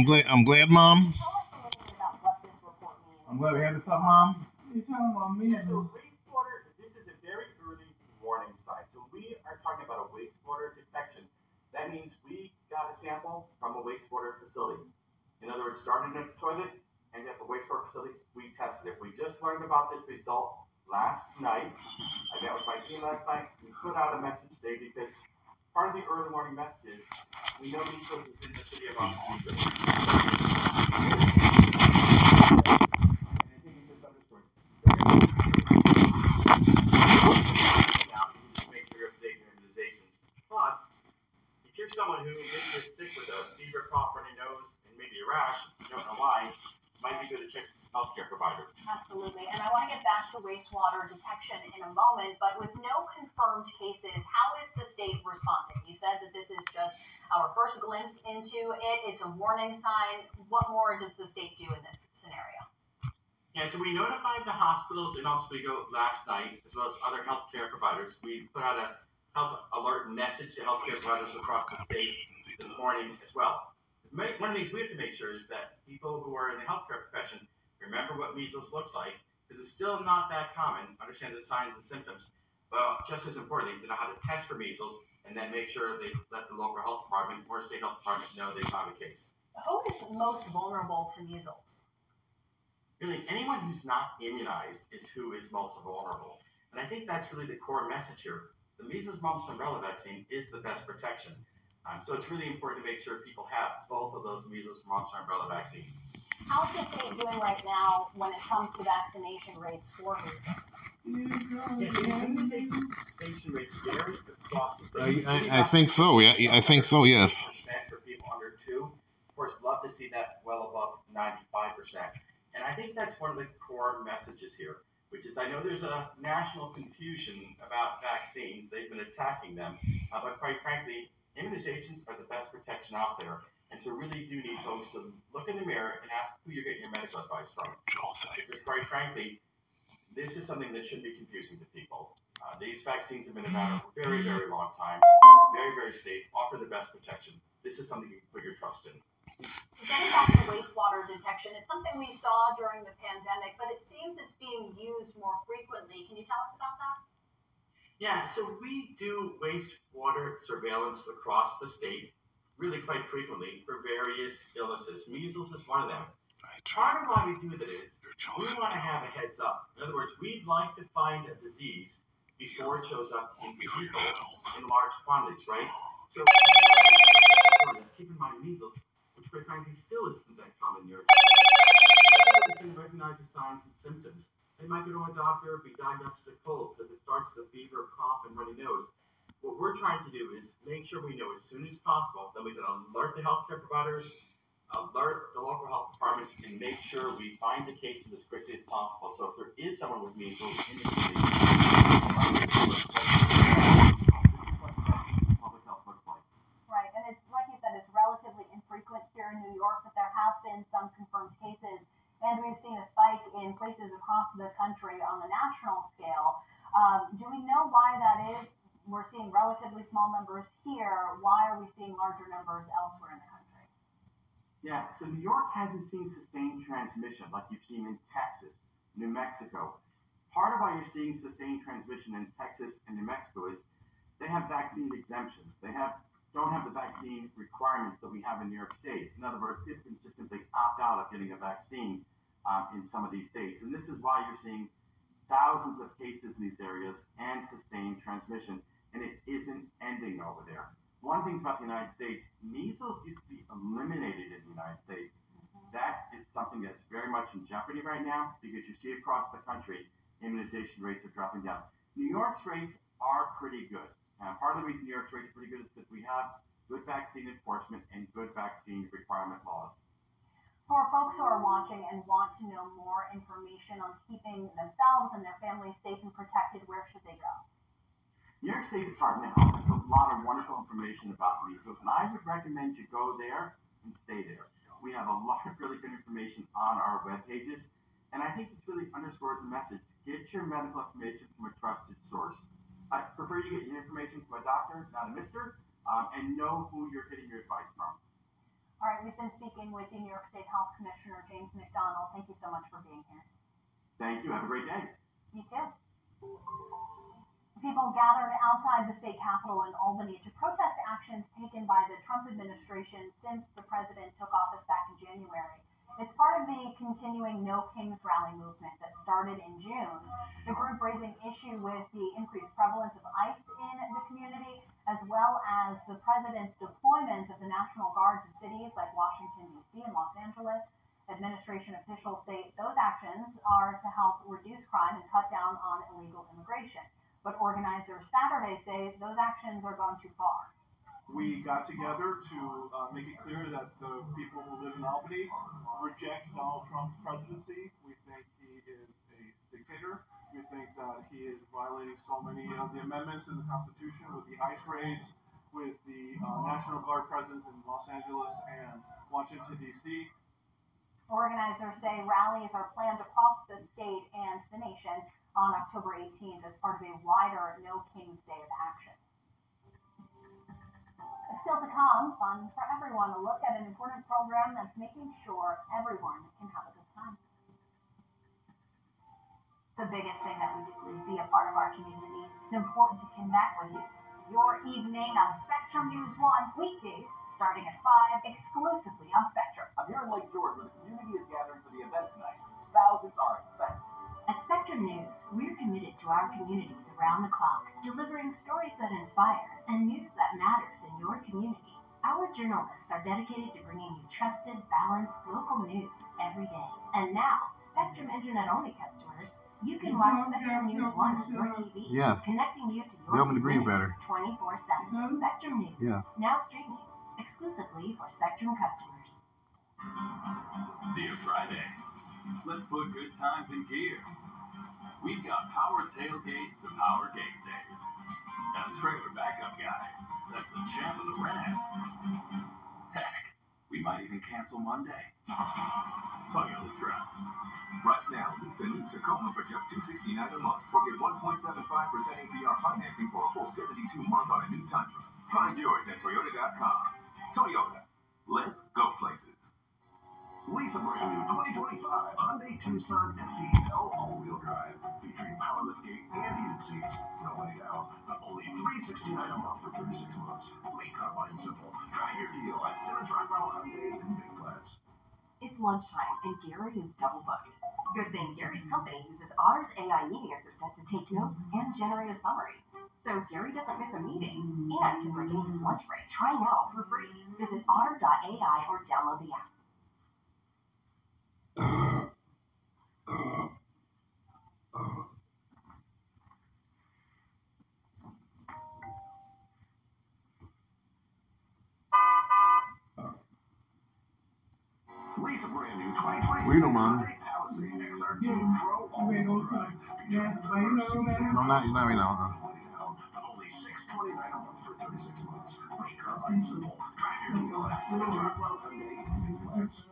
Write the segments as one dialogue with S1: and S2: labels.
S1: I'm glad. I'm glad, Mom.
S2: Tell us a little bit about what this report means.
S1: I'm glad we had this up, Mom.
S3: You're talking about
S4: Yeah, so
S3: measles?
S4: wastewater, this is a very early warning sign. So we are talking about a wastewater detection. That means we got a sample from a wastewater facility. In other words, started in a toilet, and at the wastewater facility, we tested it. We just learned about this result last night. I met with my team last night. We put out a message today because part of the early warning message is we know measles is in the city of Montecito. And I think it's misunderstood. Now, you make sure you're updating your immunizations. Plus, if you're someone who maybe sick with a fever, cough, runny nose, and maybe a rash, you don't know why, might be good to check healthcare provider.
S2: Absolutely. And I want to get back to wastewater detection in a moment, but with no confirmed cases, how is the state responding? You said that this is just our first glimpse into it. It's a warning sign. What more does the state do in this scenario?
S4: Yeah, so we notified the hospitals in Oswego last night, as well as other healthcare providers. We put out a health alert message to healthcare providers across the state this morning as well. One of the things we have to make sure is that people who are in the healthcare profession remember what measles looks like, because it's still not that common. Understand the signs and symptoms, but just as importantly, to know how to test for measles and then make sure they let the local health department or state health department know they found a case.
S2: Who is most vulnerable to measles?
S4: really anyone who's not immunized is who is most vulnerable. And I think that's really the core message here. The measles, mumps, and rubella vaccine is the best protection. Um, so it's really important to make sure people have both of those measles, mumps, and rubella vaccines.
S2: How's the state doing right now when it comes to vaccination rates for measles?
S4: Yeah, so the immunization rates vary across the
S1: I,
S4: state.
S1: I, I think so. Yeah, I think so. Yes.
S4: percent for people under two. Of course, love to see that well above ninety-five percent. And I think that's one of the core messages here, which is I know there's a national confusion about vaccines. They've been attacking them, uh, but quite frankly, immunizations are the best protection out there. And so, really, do need folks to look in the mirror and ask who you're getting your medical advice from. Because, quite frankly, this is something that shouldn't be confusing to people. Uh, these vaccines have been around for a very, very long time, very, very safe, offer the best protection. This is something you can put your trust in.
S2: Getting back to wastewater detection, it's something we saw during the pandemic, but it seems it's being used more frequently. Can you tell us about that?
S4: Yeah, so we do wastewater surveillance across the state really quite frequently for various illnesses. Measles is one of them. Part of why we do that is we want to have a heads up. In other words, we'd like to find a disease before it shows up in people in large quantities, right? So keep in mind measles, which quite frankly still isn't that common here. Everybody's going to recognize the signs and symptoms. They might go to a doctor, be diagnosed with a cold because it starts with fever, cough, and runny nose. What we're trying to do is make sure we know as soon as possible that we can alert the healthcare providers, alert the local health departments, and make sure we find the cases as quickly as possible. So if there is someone with measles in the community.
S2: Right, and it's like you said, it's relatively infrequent here in New York, but there have been some confirmed cases, and we've seen a spike in places across the country on the national scale. Um, do we know why that is? We're seeing relatively numbers here. Why are we seeing larger numbers elsewhere in the country?
S4: Yeah, so New York hasn't seen sustained transmission like you've seen in Texas, New Mexico. Part of why you're seeing sustained transmission in Texas and New Mexico is they have vaccine exemptions. They have don't have the vaccine requirements that we have in New York State. In other words, citizens just simply opt out of getting a vaccine um, in some of these states, and this is why you're seeing thousands of cases in these areas and sustained transmission, and it isn't ending over there. One thing about the United States, measles used to be eliminated in the United States. Mm-hmm. That is something that's very much in jeopardy right now because you see across the country, immunization rates are dropping down. New York's rates are pretty good. And part of the reason New York's rates are pretty good is because we have good vaccine enforcement and good vaccine requirement laws.
S2: For folks who are watching and want to know more information on keeping themselves and their families safe and protected, where should they go?
S4: New York State Department of Health has a lot of wonderful information about measles, and I would recommend you go there and stay there. We have a lot of really good information on our web pages, and I think this really underscores the message. Get your medical information from a trusted source. I prefer you get your information from a doctor, not a mister, um, and know who you're getting your advice from.
S2: All right, we've been speaking with the New York State Health Commissioner, James McDonald. Thank you so much for being here.
S4: Thank you. Have a great day.
S2: You too. People gathered outside the state capitol in Albany to protest actions taken by the Trump administration since the president took office back in January. It's part of the continuing No Kings rally movement that started in June. The group raising issue with the increased prevalence of ICE in the community, as well as the president's deployment of the National Guard to cities like Washington, D.C. and Los Angeles. Administration officials say those actions are to help reduce crime and cut down on illegal immigration. But organizers Saturday say those actions are going too far.
S3: we got together to uh, make it clear that the people who live in Albany reject Donald Trump's presidency. We think he is a dictator. We think that he is violating so many of the amendments in the Constitution with the ICE raids, with the uh, National Guard presence in Los Angeles and Washington, D.C.
S2: Organizers say rallies are planned across the state and the nation on October 18th as part of a wider No Kings Day of action. Still to come, fun for everyone, a look at an important program that's making sure everyone can have a good time. The biggest thing that we do is be a part of our community. It's important to connect with you. Your evening on Spectrum News 1, weekdays starting at 5, exclusively on Spectrum.
S5: I'm here in Lake George where the community is gathering for the event tonight. Thousands are expected.
S6: At Spectrum News, we're committed to our communities around the clock, delivering stories that inspire and news that matters in your community. Our journalists are dedicated to bringing you trusted, balanced local news every day. And now, Spectrum Internet only customers, you can watch Spectrum News 1 on your TV,
S1: Yes.
S6: connecting you to your
S1: The open degree
S6: community
S1: better.
S6: 24 7. Spectrum News,
S1: Yes.
S6: now streaming exclusively for Spectrum customers.
S7: Dear Friday, let's put good times in gear. We've got power tailgates to power game days. And a trailer backup guy. That's the champ of the ramp. Heck, we might even cancel Monday. Toyota trucks.
S8: Right now, lease a new Tacoma for just 269 a month or get 1.75% APR financing for a full 72 months on a new Tundra. Find yours at Toyota.com. Toyota. Let's go places. Brand new 2025 Hyundai Tucson all-wheel drive featuring power liftgate and heated seats. No way but only 369 a month for 36 months. Simple. Try your deal at Center Drive Hyundai in Big Flats.
S6: It's lunchtime and Gary is double booked. Good thing Gary's company uses Otter's AI meeting assistant to take notes and generate a summary. So Gary doesn't miss a meeting and can regain his lunch break. Try now for free. Visit otter.ai or download the app.
S8: Lease a brand new 2026
S1: We don't mind.
S8: Hyundai Palisade XR2 Pro all-wheel drive featuring the
S1: No, not, not right now.
S8: Only $629 a month for 36 months. Make our life simple. Try your deal at Center Drive Mile Hyundai in Big Flats.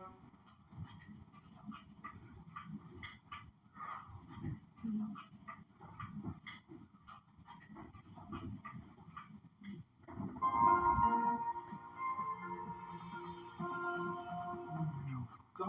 S5: Some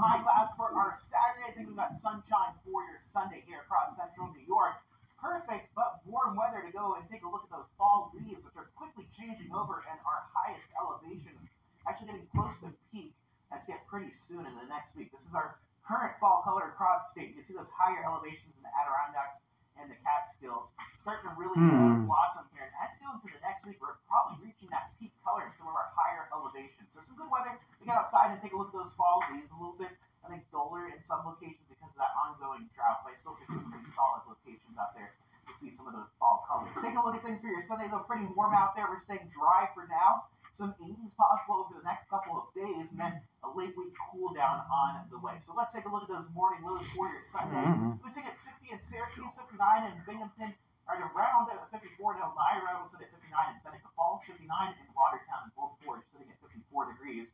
S5: high clouds for our Saturday. I think we've got sunshine for your Sunday here across central New York. Perfect but warm weather to go and take a look at those fall leaves, which are quickly changing over and our highest elevations actually getting close to peak as get pretty soon in the next week. This is our current fall color across the state. You can see those higher elevations in the Adirondacks and the Catskills starting to really
S1: Hmm.
S5: blossom here. And as we go into the next week, we're probably reaching that peak color in some of our higher elevations. So some good weather to get outside and take a look at those fall leaves. A little bit, I think, duller in some locations because of that ongoing drought, but I still think some pretty solid locations out there to see some of those fall colors. Take a look at things for your Sunday. Though pretty warm out there. We're staying dry for now. Some 80s possible over the next couple of days, and then a late week cool down on the way. So let's take a look at those morning lows for your Sunday.
S1: Mhm.
S5: We're sitting at 60 in Syracuse, 59 in Binghamton, right around at 54 in Elmira. We're sitting at 59 in Seneca Falls, 59 in Watertown, and Old Forge sitting at 54 degrees,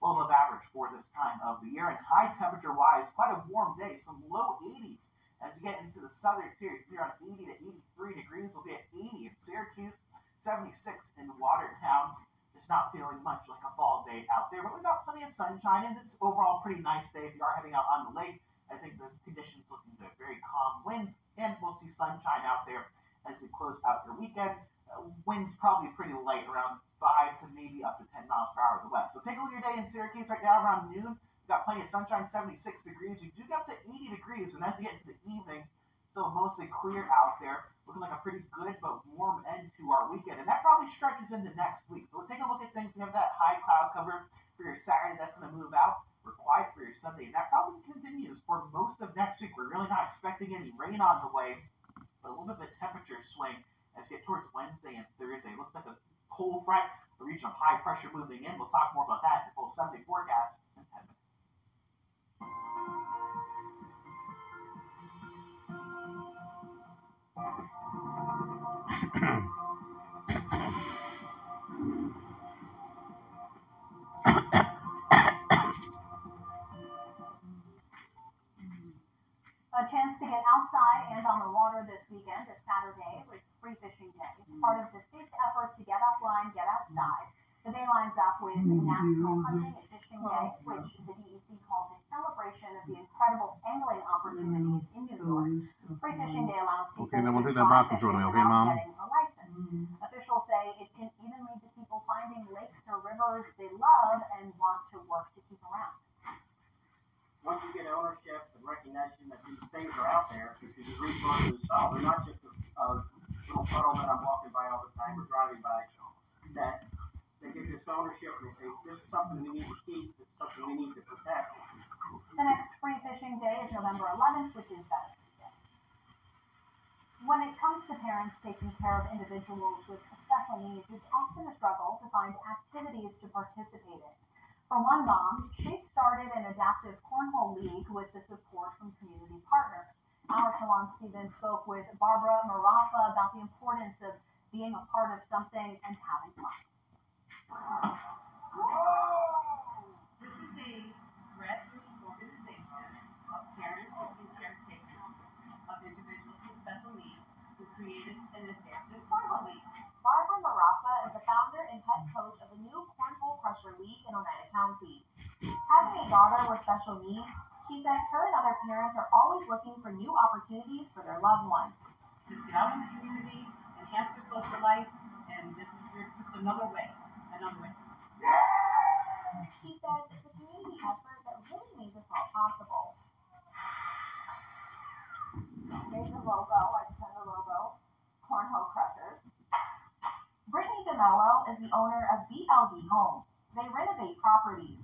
S5: well above average for this time of the year. And high temperature wise, quite a warm day, some low 80s as you get into the southern tier. You can see around 80 to 83 degrees. We'll be at 80 in Syracuse, 76 in Watertown. It's not feeling much like a fall day out there, but we've got plenty of sunshine and it's overall pretty nice day if you are heading out on the lake. I think the conditions looking good, very calm winds, and we'll see sunshine out there as we close out your weekend. Uh, winds probably pretty light, around five to maybe up to 10 miles per hour to the west. So take a look at your day in Syracuse right now around noon. We've got plenty of sunshine, 76 degrees. We do get to 80 degrees, and as you get into the evening, still mostly clear out there, looking like a pretty good but warm end to our weekend. And that probably stretches into next week. So we'll take a look at things. We have that high cloud cover for your Saturday that's going to move out. We're quiet for your Sunday, and that probably continues for most of next week. We're really not expecting any rain on the way, but a little bit of a temperature swing as we get towards Wednesday and Thursday. Looks like a cold front, a region of high pressure moving in. We'll talk more about that in the full Sunday forecast in 10 minutes.
S2: A chance to get outside and on the water this weekend is Saturday with Free Fishing Day. It's part of the state's effort to get offline, get outside. The day lines up with mm-hmm. National Hunting Day, which the DEC calls a celebration of the incredible angling opportunities in New York. Free Fishing Day allows people
S1: Okay, then we'll
S2: to
S1: take that
S2: fly
S1: bathroom
S2: fishing
S1: shortly, okay,
S2: without
S1: Mom?
S2: getting a license. Officials say it can even lead to people finding lakes or rivers they love and want to work to keep around.
S9: once you get ownership and recognition that these things are out there, that these resources, uh, they're not just a, a little puddle that I'm walking by all the time or driving by, that they get this ownership and say, this is something we need to keep, this is something we need to protect.
S2: The next free fishing day is November 11th, which is Veterans Day. When it comes to parents taking care of individuals with special needs, it's often a struggle to find activities to participate in. For one mom, she started an adaptive cornhole league with the support from community partners. Our Shalon Stevens spoke with Barbara Marafa about the importance of being a part of something and having fun. Daughter with special needs, she says her and other parents are always looking for new opportunities for their loved ones.
S10: Just get out in the community, enhance their social life, and this is just another way, another way.
S2: She says it's a community effort that really made this all possible. There's the logo, I just have the logo, Cornhole Crushers. Brittany DeMello is the owner of BLD Homes. They renovate properties.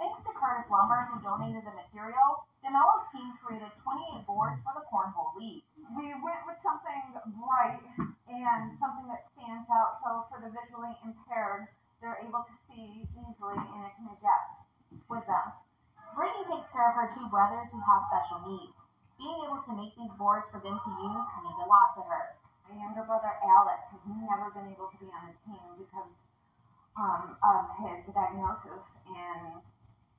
S2: Thanks to Curtis Lumber, who donated the material, DeMello's team created 28 boards for the Cornhole League. We went with something bright and something that stands out so for the visually impaired, they're able to see easily and it can adapt with them. Brittany takes care of her two brothers who have special needs. Being able to make these boards for them to use means a lot to her. My younger brother Alex has never been able to be on the team because um, of his diagnosis, and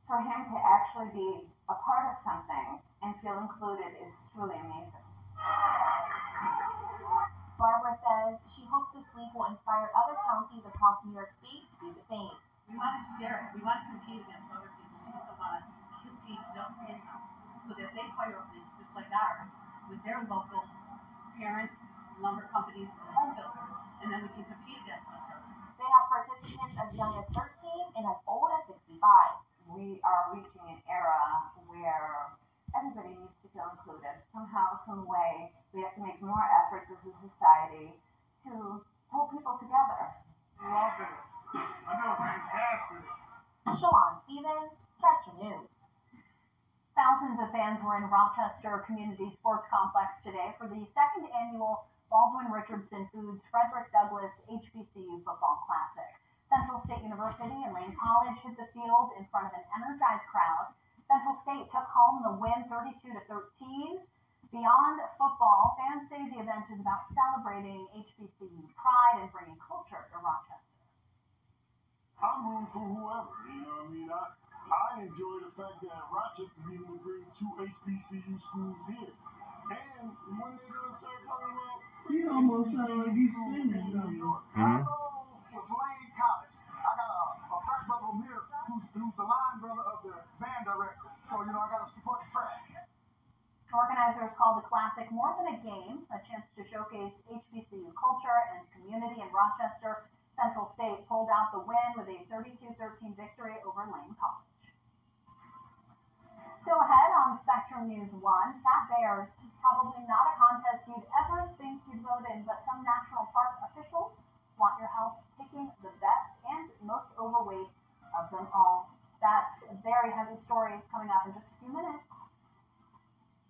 S2: for him to actually be a part of something and feel included is truly amazing. Barbara says she hopes this league will inspire other counties across New York State to do the same.
S10: We want to share it. We want to compete against other people. We just don't want to compete just in-house. So that they hire leagues just like ours with their local parents, lumber companies, and home builders, and then we can compete against each other.
S2: They have participants as young as 13 and as old as 65. We are reaching an era where everybody needs to feel included. Somehow, some way, we have to make more efforts as a society to pull people together.
S3: Love it. I know, fantastic.
S2: Shalon Stevens, Spectrum News. Thousands of fans were in Rochester Community Sports Complex today for the second annual Baldwin Richardson Foods Frederick Douglass HBCU Football Classic. Central State University and Lane College hit the field in front of an energized crowd. Central State took home the win 32 to 13. Beyond football, fans say the event is about celebrating HBCU pride and bringing culture to Rochester.
S3: I'm rooting for whoever, you know what I mean? I, I enjoy the fact that Rochester's even bringing two HBCU schools here. And when they're gonna start talking about
S11: he almost sounded like he's singing
S3: in New
S1: Mm-hmm.
S3: I go to Lane College, I got a, a frat brother from here who's, who's a line brother of the band director.
S5: So, you know, I got to support the frat.
S2: Organizers call the classic more than a game, a chance to showcase HBCU culture and community in Rochester. Central State pulled out the win with a 32-13 victory over Lane College. Still ahead on Spectrum News 1, Fat Bears, probably not a contest you'd ever think you'd vote in, but some national park officials want your help picking the best and most overweight of them all. That very heavy story is coming up in just a few minutes.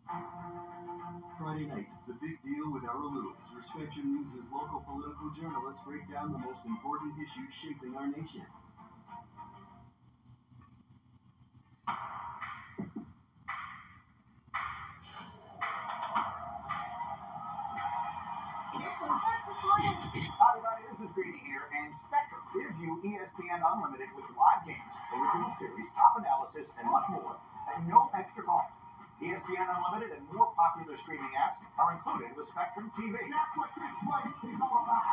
S11: Friday nights, the big deal with Errol Louis, where Spectrum News' local political journalists break down the most important issues shaping our nation.
S12: Hi everybody, this is Greeny here, and Spectrum gives you ESPN Unlimited with live games, original series, top analysis, and much more at no extra cost. ESPN Unlimited and more popular streaming apps are included with Spectrum TV. That's what this place is all about.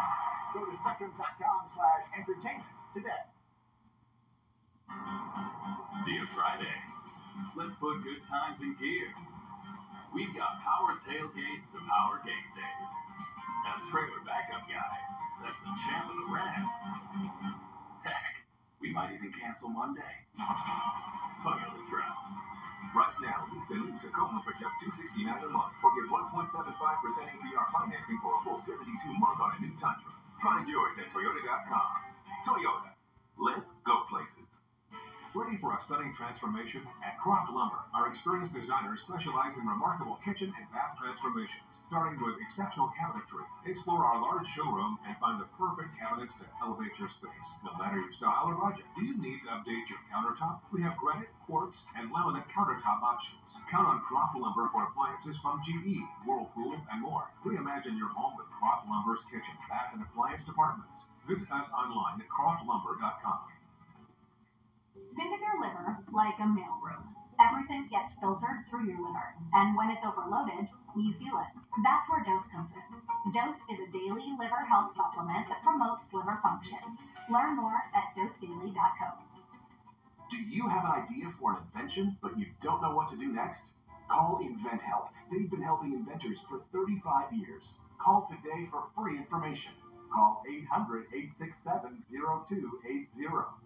S12: Go to spectrum.com slash entertainment today.
S7: Dear Friday, let's put good times in gear. We've got power tailgates to power game days. And a trailer backup guy, that's the champ of the ramp. Heck, we might even cancel Monday. Toyota trucks.
S12: Right now, lease a new Tacoma for just 269 a month or get 1.75% APR financing for a full 72 months on a new Tundra. Find yours at Toyota.com. Toyota. Let's go places.
S8: Ready for a stunning transformation? At Croft Lumber, our experienced designers specialize in remarkable kitchen and bath transformations. Starting with exceptional cabinetry, explore our large showroom and find the perfect cabinets to elevate your space. No matter your style or budget, do you need to update your countertop? We have granite, quartz, and laminate countertop options. Count on Croft Lumber for appliances from GE, Whirlpool, and more. Reimagine your home with Croft Lumber's kitchen, bath, and appliance departments. Visit us online at croftlumber.com.
S6: Think of your liver like a mailroom. Everything gets filtered through your liver, and when it's overloaded, you feel it. That's where Dose comes in. Dose is a daily liver health supplement that promotes liver function. Learn more at dosedaily.co.
S11: Do you have an idea for an invention, but you don't know what to do next? Call InventHelp. They've been helping inventors for 35 years. Call today for free information. Call 800 867 0280.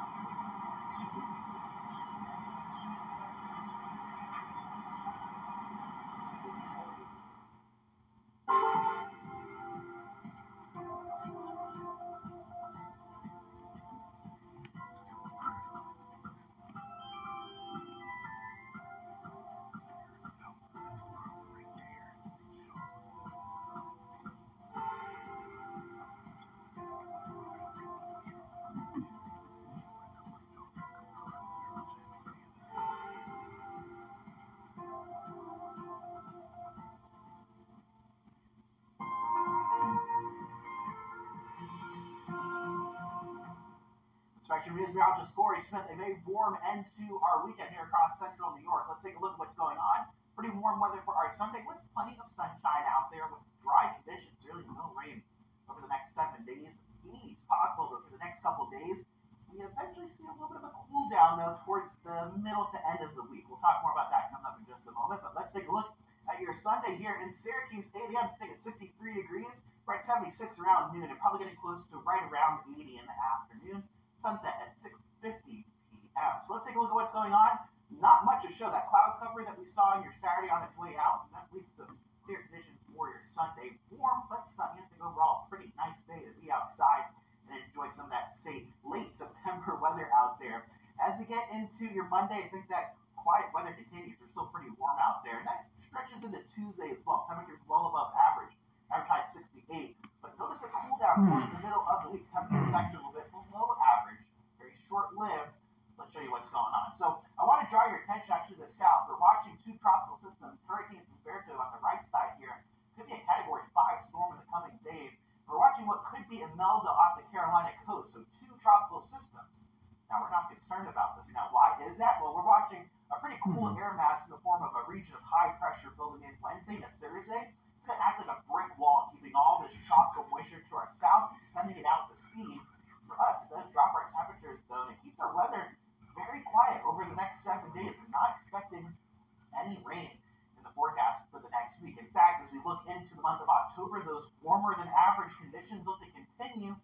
S5: Spectrum meteorologist Corey Smith, a very warm end to our weekend here across central New York. Let's take a look at what's going on. Pretty warm weather for our Sunday with plenty of sunshine out there with dry conditions, really no rain over the next seven days. 80s possible for the next couple days. We eventually see a little bit of a cool down though towards the middle to end of the week. We'll talk more about that coming up in just a moment, but let's take a look at your Sunday here in Syracuse Stadium, sitting at 63 degrees, right 76 around noon, and probably getting close to right around 80 in the afternoon sunset at 6.50 p.m. So let's take a look at what's going on. Not much to show. That cloud cover that we saw on your Saturday on its way out, that leads to clear conditions for your Sunday. Warm but sunny. I think overall pretty nice day to be outside and enjoy some of that safe late September weather out there. As we get into your Monday, I think that quiet weather continues. We're still pretty warm out there. And that stretches into Tuesday as well. Temperatures well above average. Advertised 68. But notice a cool down hmm. towards the middle of the week. Temperatures actually a little bit below average. Very short lived. Let's show you what's going on. So I want to draw your attention actually to the south. We're watching two tropical systems, Hurricane Humberto on the right side here. Could be a category five storm in the coming days. We're watching what could be Imelda off the Carolina coast. So two tropical systems. Now we're not concerned about this. Now why is that? Well, we're watching a pretty cool mm-hmm. air mass in the form of a region of high pressure building in Wednesday to Thursday. It's going to act like a brick wall, keeping all this tropical moisture to our south and sending it out to sea cut. It drop our temperatures though, and keeps our weather very quiet over the next seven days. We're not expecting any rain in the forecast for the next week. In fact, as we look into the month of October, those warmer than average conditions look to continue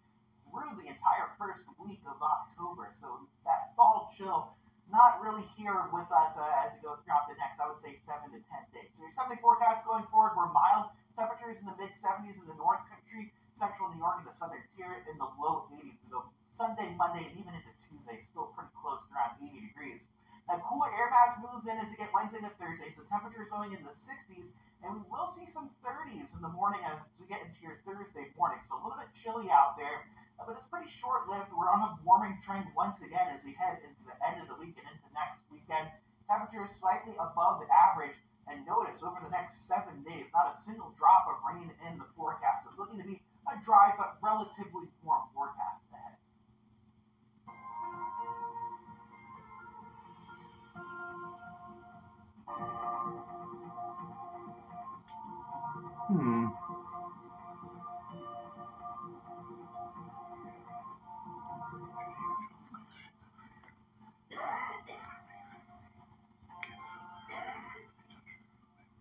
S5: through the entire first week of October. So that fall chill not really here with us uh, as you go throughout the next, I would say, seven to ten days. So your Sunday forecast going forward, we're mild temperatures in the mid 70s in the North Country, Central New York, and the Southern Tier in the low 80s. So Sunday, Monday, and even into Tuesday, still pretty close, around 80 degrees. That cooler air mass moves in as you get Wednesday to Thursday, so temperatures going in the 60s, and we will see some 30s in the morning as we get into your Thursday morning. So a little bit chilly out there, uh, but it's pretty short-lived. We're on a warming trend once again as we head into the end of the week and into next weekend. Temperatures slightly above the average, and notice over the next seven days, not a single drop of rain in the forecast. So it's looking to be a dry but relatively warm forecast ahead.
S13: Hmm.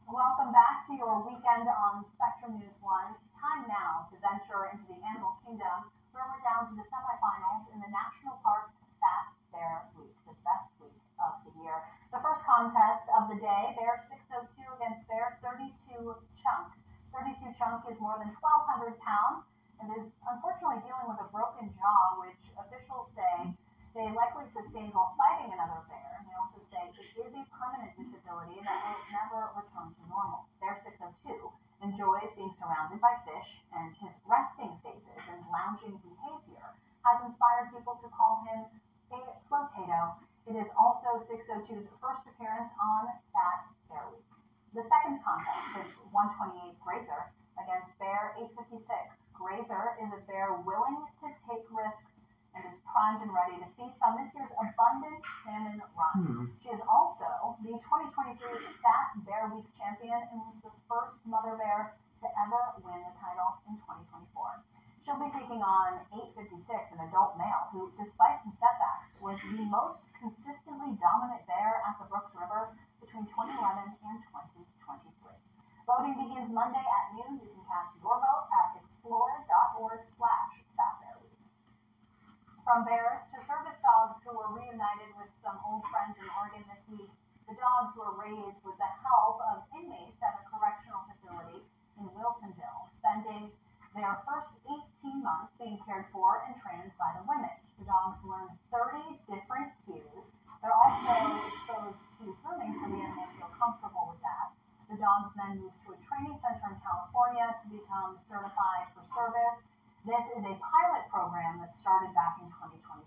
S2: Welcome back to your weekend on Spectrum News One. Time now to venture into the animal kingdom, where we're down to the semifinals in the National Parks Fat Bear Week, the best week of the year. The first contest of the day, Bear 602 against Bear 32 Chunk. 32 Chunk is more than 1,200 pounds and is unfortunately dealing with a broken jaw, which officials say they likely sustained while fighting another bear. And they also say it is a permanent disability that will never return to normal. Bear 602 enjoys being surrounded by fish, and his resting phases and lounging behavior has inspired people to call him a flotato. It is also 602's first appearance on Fat Bear Week. The second contest is 128 Grazer against Bear 856. Grazer is a bear willing to take risks and is primed and ready to feast on this year's abundant salmon run.
S13: Hmm.
S2: She is also the 2023 Fat Bear Week champion and was the first mother bear to ever win the title in 2024. She'll be taking on 856, an adult male who, despite some setbacks, was the most consistently dominant bear at the Brooks River between 2011 and 2023. Voting begins Monday at noon. You can cast your vote at explore.org slash. From bears to service dogs who were reunited with some old friends in Oregon this week, the dogs were raised with the help of inmates at a correctional facility in Wilsonville, spending their first 18 months being cared for and trained by the women. The dogs learn 30 different cues. They're also exposed to grooming so the animals feel comfortable with that. The dogs then move to a training center in California to become certified for service. This is a pilot program that started back in 2023.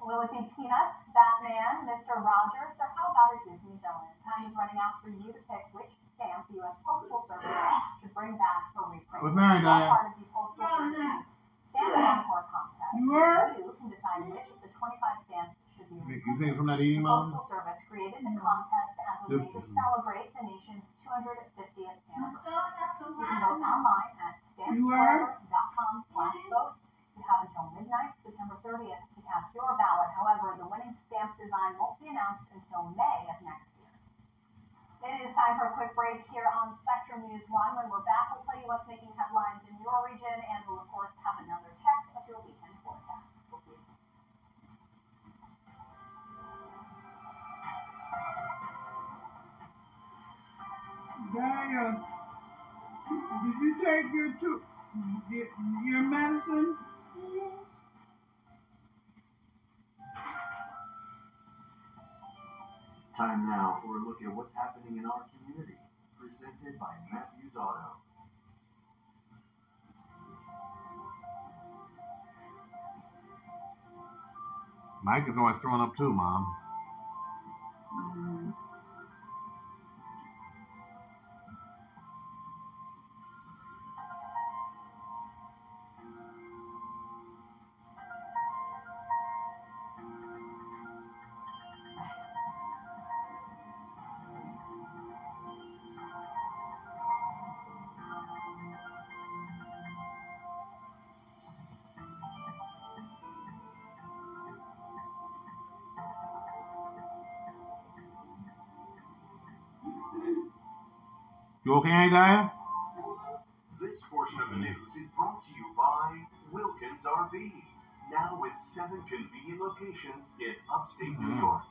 S2: Will it be Peanuts, Batman, Mr. Rogers, or how about a Disney villain? Time is running out for you to pick which stamp the U.S. Postal Service should bring back for reprint.
S13: With Mary
S2: All
S13: Diane.
S2: part of the Postal Service's Stamp Encore contest.
S13: You were?
S2: You can decide which of the 25 stamps should be
S13: You
S2: reprinted.
S13: think from that eating
S2: The? Postal Service created the contest as a way to celebrate the nation's 250th anniversary. You can vote online at Stampsforever.com slash vote. You have until midnight, September 30th, to cast your ballot. However, the winning stamp design won't be announced until May of next year. It is time for a quick break here on Spectrum News 1. When we're back, we'll tell you what's making headlines in your region, and we'll, of course, have another check of your weekend forecast. We'll see you soon.
S14: Daniel, did you take your two, your, your medicine?
S11: Time now for a look at what's happening in our community. Presented by Matthews Auto.
S13: Mike is always throwing up too, Mom. You okay, Daya?
S8: This portion of the news is brought to you by Wilkins RV. Now with seven convenient locations in upstate New
S13: Mhm.
S8: York.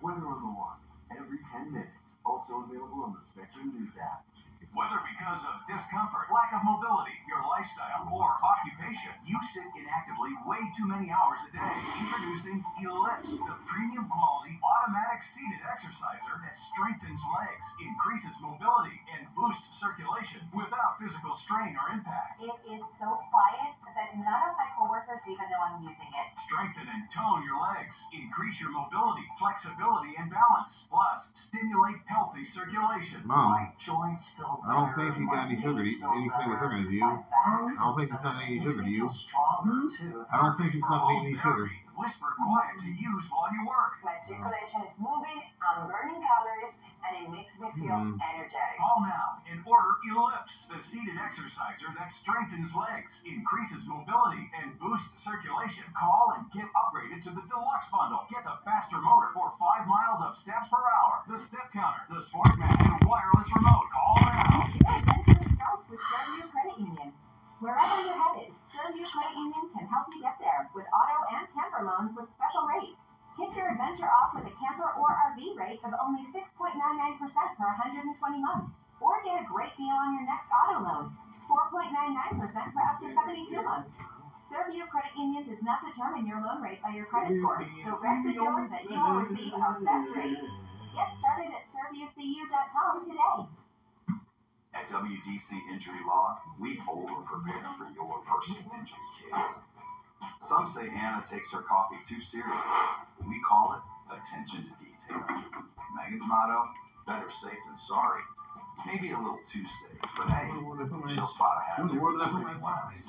S11: Weather on the ones every 10 minutes. Also available on the Spectrum News app.
S8: Whether because of discomfort, lack of mobility, your lifestyle, or occupation, you sit inactively way too many hours a day. Introducing Ellipse, the premium quality automatic seated exerciser that strengthens legs, increases mobility, and boosts circulation without physical strain or impact.
S6: It is so quiet that none of my coworkers even know I'm using it.
S8: Strengthen and tone your legs, increase your mobility, flexibility, and balance. Plus, stimulate healthy circulation.
S13: Mom.
S8: Light joints feel
S13: I don't think she got any sugar to anything with sugar to you. I don't think she's not eating any sugar to you. I don't think she's not eating any sugar.
S8: Whisper quiet to use while you work.
S15: My circulation is moving, I'm burning calories, and it makes me feel
S13: Mhm.
S15: energetic.
S8: Call now and order Ellipse, the seated exerciser that strengthens legs, increases mobility, and boosts circulation. Call and get upgraded to the deluxe bundle. Get the faster motor for five miles of steps per hour, the step counter, the sport mat, and wireless remote. Call now.
S6: Your adventure starts with ServU Credit Union. Wherever you're headed, ServU Credit Union can help you get there with auto and camper loans with special rates. Kick your adventure off with a camper or RV rate of only 6.99% for 120 months. Or get a great deal on your next auto loan, 4.99% for up to 72 months. ServU Credit Union does not determine your loan rate by your credit score, so rest assured that you will receive our best rate. Get started at ServUCU.com today.
S8: At WDC Injury Law, we over prepare for your personal injury case. Some say Anna takes her coffee too seriously. We call it attention to detail. Megan's motto, better safe than sorry. Maybe a little too safe, but hey, she'll spot a hazard.
S13: Where did I put my
S8: once.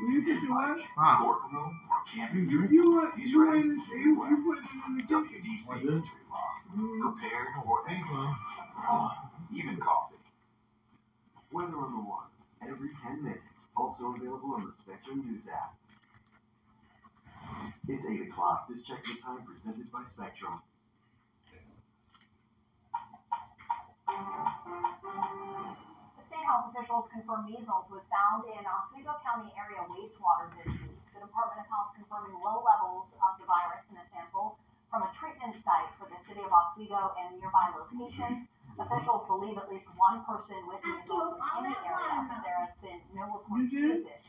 S14: You put your what?
S13: Huh.
S8: Courtroom or camping
S14: You, you, what-
S8: He's
S14: you,
S8: ready.
S14: you, you it in the kitchen.
S8: WDC? Injury Law. Mm-hmm. Prepared for
S13: Thanks,
S8: anything.
S13: Mom.
S8: Even coffee.
S11: Weather on the ones every 10 minutes. Also available on the Spectrum News app. It's 8 o'clock. This check the time presented by Spectrum.
S2: The state health officials confirmed measles was found in Oswego County area wastewater this week. The Department of Health confirming low levels of the virus in a sample from a treatment site for the city of Oswego and nearby locations. Officials believe at least one person with measles was in the area, but there has been no reported
S14: You did?
S2: cases.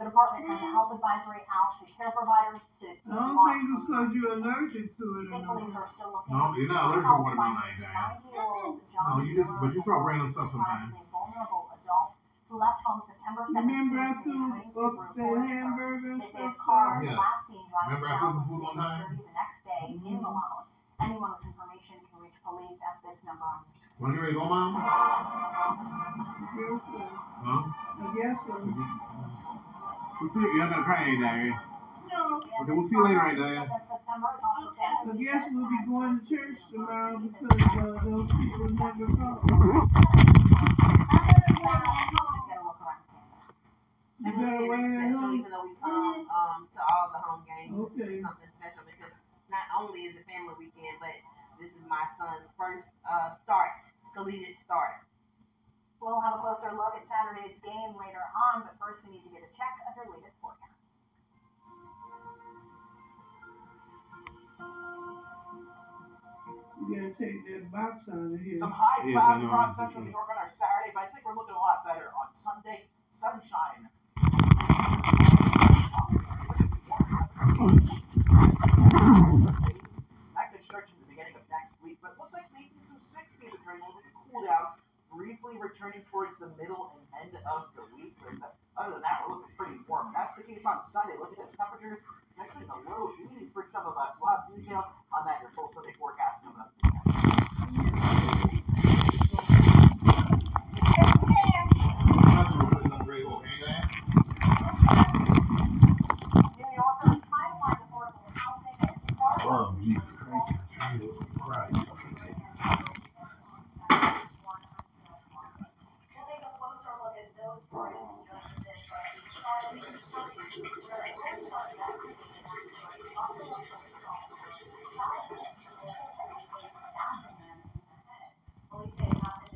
S2: The department has a health advisory out to care providers to.
S14: I don't think it's because you're allergic to it or
S2: State
S14: not.
S2: police are still looking.
S13: No, you're not allergic to watermelon like that.
S2: Ninety-year-old
S13: No, you just- but you throw
S2: Miller
S13: random stuff sometimes.
S2: a vulnerable adult who left home September
S14: Remember I
S2: 17th in
S14: threw
S2: Queens
S14: up
S2: Subaru
S14: the hamburger and
S2: They say
S14: stuff
S2: car
S14: there?
S13: Yes.
S2: last seen driving
S13: Remember I threw the food one
S2: 6:30
S13: time?
S2: the next day in Malone. Anyone with information can reach police at this number on your screen.
S13: Wanna get ready go, Mom?
S14: Yes, sir.
S13: Huh?
S14: I guess so.
S13: We'll see. You're not gonna cry, ain't Diane?
S14: No.
S13: Okay, we'll see you later, Aunt Diane.
S2: September is
S14: I guess we'll be going to church tomorrow because uh, those people never come.
S2: Get a look around.
S14: You
S10: And we
S14: better wear
S10: it
S14: it
S10: special, even though we come um, to all the home games.
S14: Okay.
S10: This something special because not only is it family weekend, but this is my son's first uh, start, collegiate start.
S2: We'll have a closer look at Saturday's game later on, but first we need to get a check of their latest forecast.
S14: You gotta take that box out of here.
S5: Some high
S13: Yes,
S5: clouds across central New York on our Saturday, but I think we're looking a lot better on Sunday. Sunshine. Not construction at the beginning of next week, but it looks like maybe some 60s are turning a little bit cool down, briefly returning towards the middle and end of the week. But other than that, we're looking pretty warm. That's the case on Sunday. Look at this. Temperatures actually the low 80s for some of us. We'll have details on that in your full Sunday forecast coming up
S13: it on great, okay, Diane?
S2: New Yorkers trying to find affordable housing and start
S13: Oh, Jesus Christ. Jesus Christ.
S2: We'll take a closer look at those stories in just a bit, but we started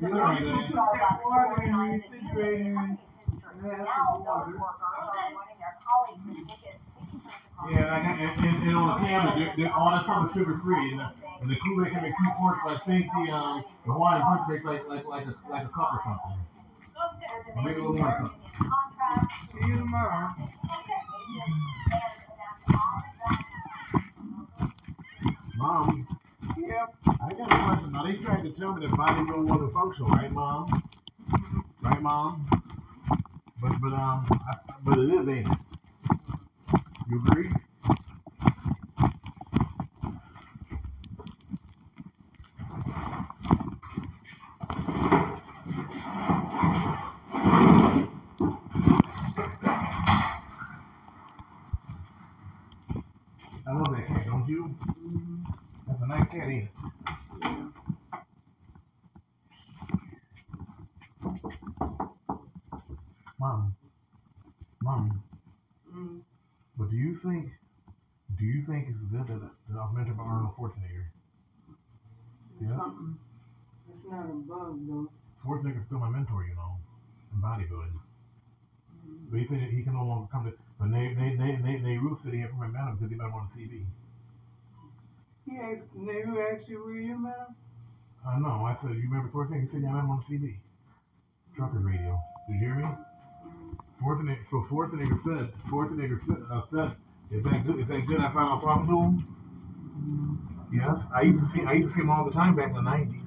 S16: You already
S2: National
S16: did.
S2: Star
S13: Put that
S2: about
S13: water in
S2: storyline
S13: the
S2: in the
S13: refrigerator and-
S2: history.
S13: and have
S2: Now, those workers are joining their colleagues in tickets, taking.
S16: Yeah, and, I and, and, and on the cabinet, they're, they're, all that stuff is sugar free, and the, and the Kool-Aid can make two quarts, but I think the, um, the Hawaiian punch makes like, like, like a, like a cup or something. Or maybe a little more cup.
S13: See you tomorrow.
S16: Mom,
S13: Yep.
S16: I got a question. Now, they tried to tell me that bodybuilding wasn't functional, right, Mom? Right, Mom? But, but, um, I, but it is, ain't it? You agree? I love that cat, don't you? A nice cat. Mom, Mom,
S13: Mm.
S16: but do you think, do you think it's good that, that I've mentioned about Arnold Schwarzenegger? Yeah?
S13: Something. It's not a bug though.
S16: Schwarzenegger's still my mentor, you know, in bodybuilding. But he said he can no longer come to, but they, they, they, they, they Ruth said he had from Atlanta because he met him on TV.
S13: Asked, who asked you where you met him?
S16: I know, I said, you remember Schwarzenegger? He said, yeah, I met him on TV. Trucker radio. Did you hear me? Schwarzenegger, so Schwarzenegger said, Schwarzenegger said, uh, said, is that good? Is that good? I found out talking to him. Yes, I used to see, I used to see him all the time back in the nineties.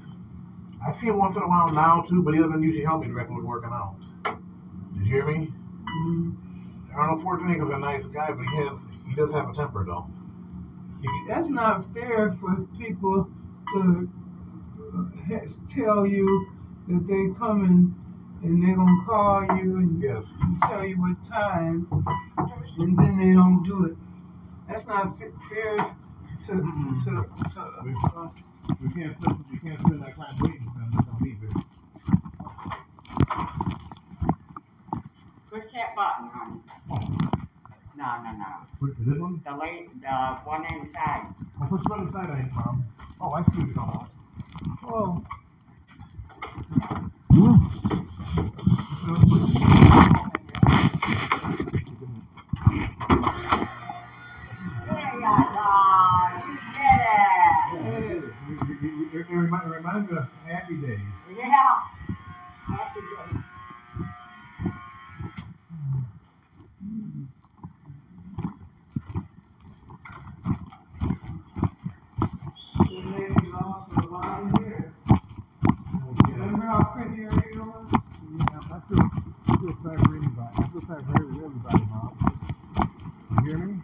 S16: I see him once in a while now too, but he doesn't usually help me directly with working out. Did you hear me? Hmm. Arnold Schwarzenegger's a nice guy, but he has, he does have a temper though. He-
S13: That's not fair for people to uh, tell you that they coming and they're gonna call you and
S16: Yes.
S13: tell you what time, and then they don't do it. That's not fair to
S16: Mm-mm.
S13: to to.
S16: We,
S13: Uh,
S16: we can't spend, we can't spend that time waiting for them to come either.
S17: Push that button, honey. No, no, no.
S16: Is this one?
S17: The late, the one inside.
S16: I'll put you on side, I ain't. Oh, I see what you're
S13: oh,
S2: There you go, you did it.
S16: It, it, it, it, it reminds, me of happy days.
S2: Yeah. Happy day.
S13: this lady lost a lot of hair. Remember how pretty her hair was?
S16: Yeah, I feel, I feel sorry for anybody. I feel sorry for every- everybody, Mom. You hear me?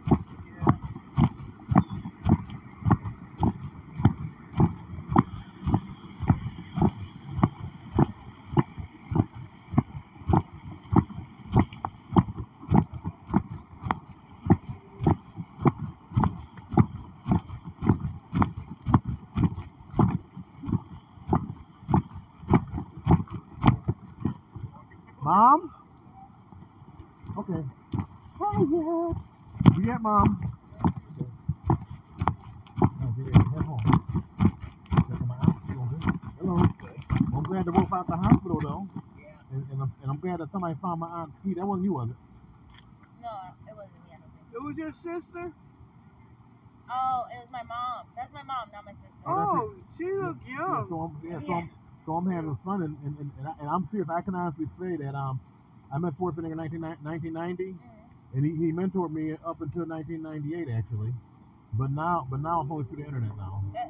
S16: Mom? Okay. Hi, yeah. You get Mom. Okay. Okay, head home. Check on my aunt. You doing good? Hello. Well, I'm glad to both out the hospital, though. And, and, I'm, and I'm glad that somebody found my aunt key. That wasn't you, was it?
S18: No, it wasn't me. I don't think.
S13: It was your sister?
S18: Oh, it was my mom. That's my mom, not my sister.
S13: Oh, she look
S16: Yeah,
S13: young.
S16: so I'm, yeah, so I'm, so I'm having fun, and, and, and, and, I, and I'm serious. I can honestly say that um, I met Schwarzenegger in 19, 1990, and he, he mentored me up until 1998, actually. But now, but now I'm only through the internet now.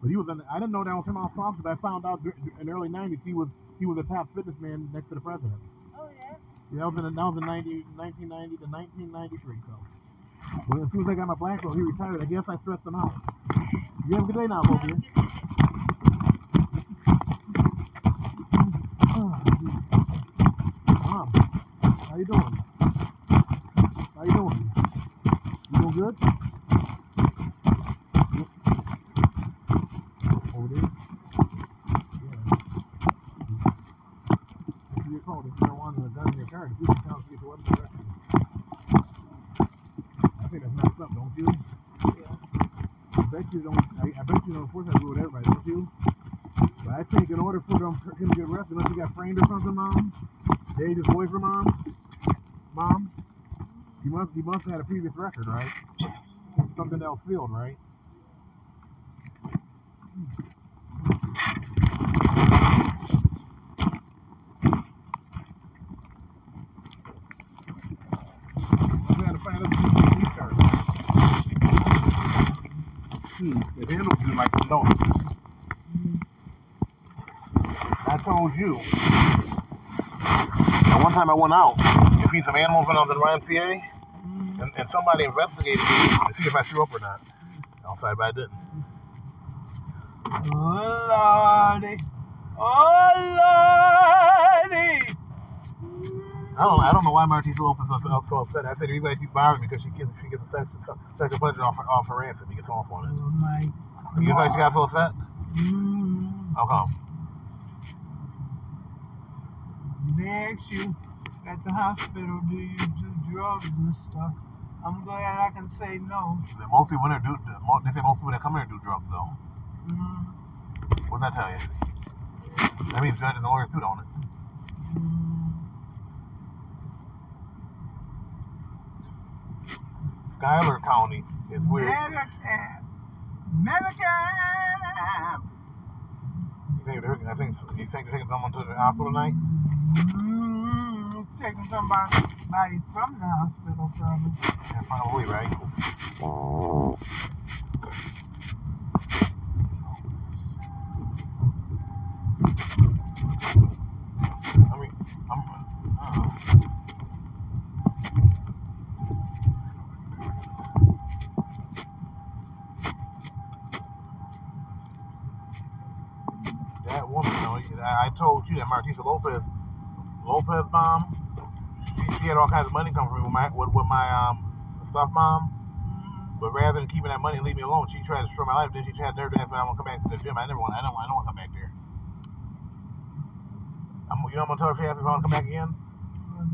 S16: But he was, in, I didn't know that was him on Fox, but I found out dur- in the early 90s he was he was a top fitness man next to the president.
S18: Oh yeah.
S16: Yeah, that was in the, that was in 90, 1990 to 1993. So, well, as soon as I got my black belt, he retired. I guess I stressed him out. You have a good day now, both of you. Oh, doing? How you doing? You doing good? Yep. Over there? Yeah. If you get called, if you don't want a gun in your car, you can tell us to get to what direction. I think that's messed up, don't you? I bet you don't. I, I bet you don't enforce that rule with everybody, don't you? But I think in order for them, to get arrested, unless he got framed or something, mom, they just boy for mom, must he must have had a previous record, right? Something else sealed, right? Hmm, the handles do like no. I told you. Now, one time I went out to feed some animals when I was in YMCA, and, and somebody investigated me to see if I threw up or not. Outside, but I didn't.
S14: Oh lordy, oh lordy.
S16: I don't. I don't know why Martie's so open so, so upset. I said, "You guys keep bothering me because she gets she gets a sexual sexual pleasure off her off her ransom. He gets off on it.
S14: Oh my
S16: You guys got so upset?
S14: Mm,
S16: How come?
S14: they ask you at the hospital, do you do drugs and stuff? I'm glad I can say no.
S16: Most people do. They say most people that come here do drugs though.
S14: Mm,
S16: What's that tell you? That means judges and lawyers too, don't it?
S14: mm.
S16: Schuyler County is weird.
S14: Medicam. Medicam.
S16: You think they're, I think you think they're taking someone to the hospital tonight?
S14: Mm, taking somebody from the hospital, probably.
S16: Yeah, probably right. I mean, I'm. Uh, that woman, you know, I told you that Martisa Lopez, Lopez mom, had all kinds of money coming from me with my with, with my um stuff mom. But rather than keeping that money and leave me alone, she tried to destroy my life. Then she to nerve to ask me I want to come back to the gym. I never want. I don't. I don't want to come back there. I'm, you know I'm gonna tell her if she asks if I want to come back again?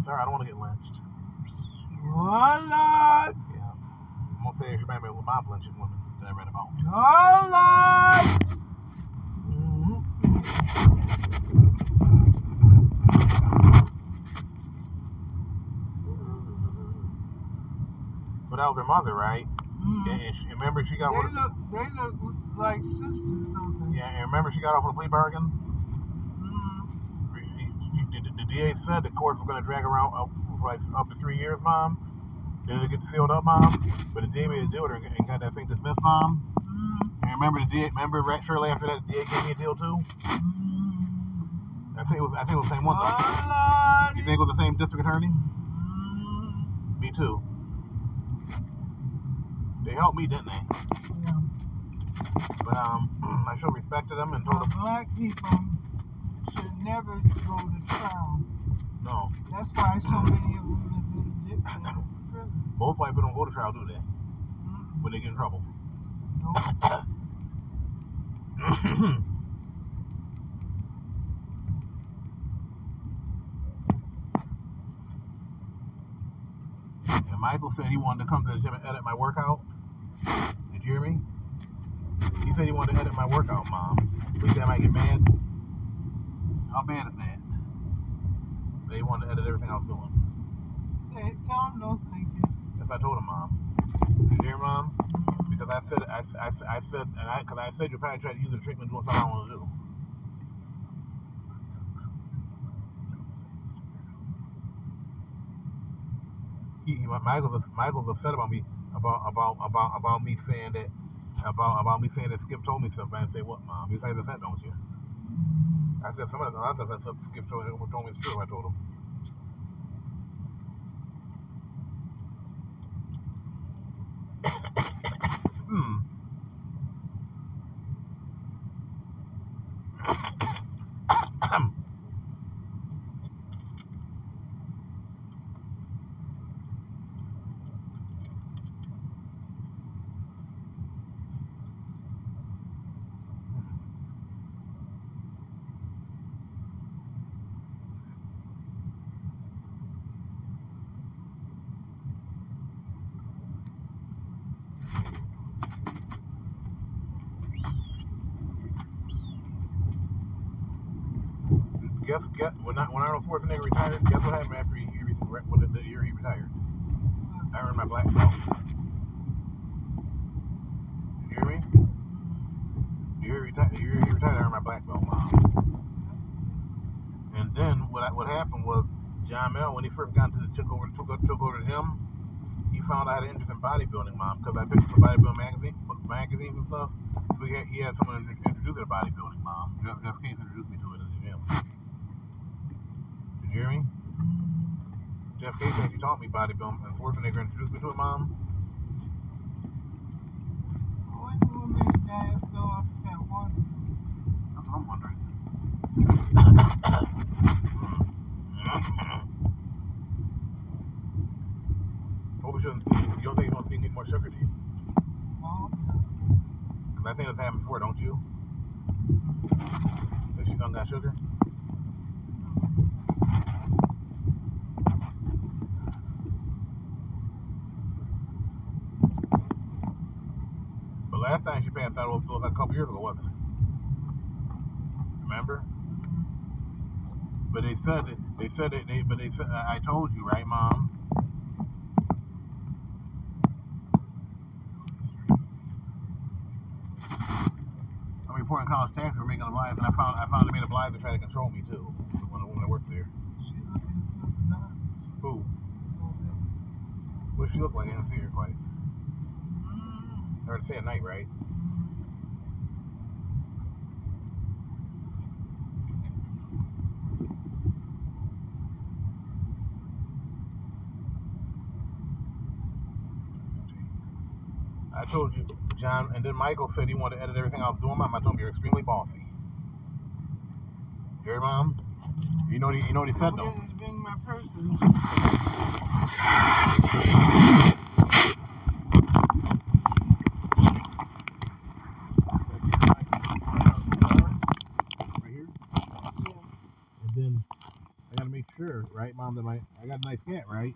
S16: Sorry, I don't want to get lynched.
S14: Lord,
S16: Yeah. I'm gonna say she might be with mob lynching women that I read about.
S14: Lord.
S16: Mm-hmm. That was mother, right?
S14: Mm.
S16: And, and she, remember she got
S14: They look, they look like sisters, don't they?
S16: yeah, and remember she got off with a plea bargain.
S14: Mm.
S16: The, the, the DA said the courts were gonna drag her around up like up to three years, mom. Then it get sealed up, mom. But the DA made a deal with her and got that thing dismissed, mom.
S14: Mm.
S16: And remember the DA, remember right shortly after that, the DA gave me a deal too.
S14: Mm.
S16: I think it was, I think it was the same one
S14: Oh
S16: though.
S14: Lord.
S16: You think it was the same district attorney?
S14: Mm.
S16: Me too. They helped me, didn't they?
S14: Yeah.
S16: But um, I showed respect to them and told them
S14: black people should never go to trial.
S16: no.
S14: That's why so many of them is in prison.
S16: Most white people don't go to trial, do they?
S14: Mm.
S16: When they get in trouble.
S14: Nope.
S16: and Michael said he wanted to come to the gym and edit my workout. Did you hear me? He said he wanted to edit my workout, mom. Said I might get mad. How bad is that? But he wanted to edit everything I was doing.
S14: Say, tell them no thank you.
S16: What I told him, mom. Did you hear, mom? Because I said, I, I, I said, and I, because I said you probably tried to use the treatment doing something I don't want to do. He, he, Michael's, Michael's upset about me, about, about, about, about me saying that, about, about me saying that Skip told me something. I say, what, mom? He's like, that, don't you? I said, some of the other stuff Skip told, told me is true. I told him. children. But last time she passed out, it was like a couple years ago, wasn't it? Remember? But they said it. They said it. They, but they said, I told you, right, Mom? told you, John, and then Michael said he wanted to edit everything I was doing. Mom, I told him you're extremely bossy. You Mom? You know what he, you know what he said, though?
S14: I bring my person.
S16: right, Mom? That my I got a nice hat, right?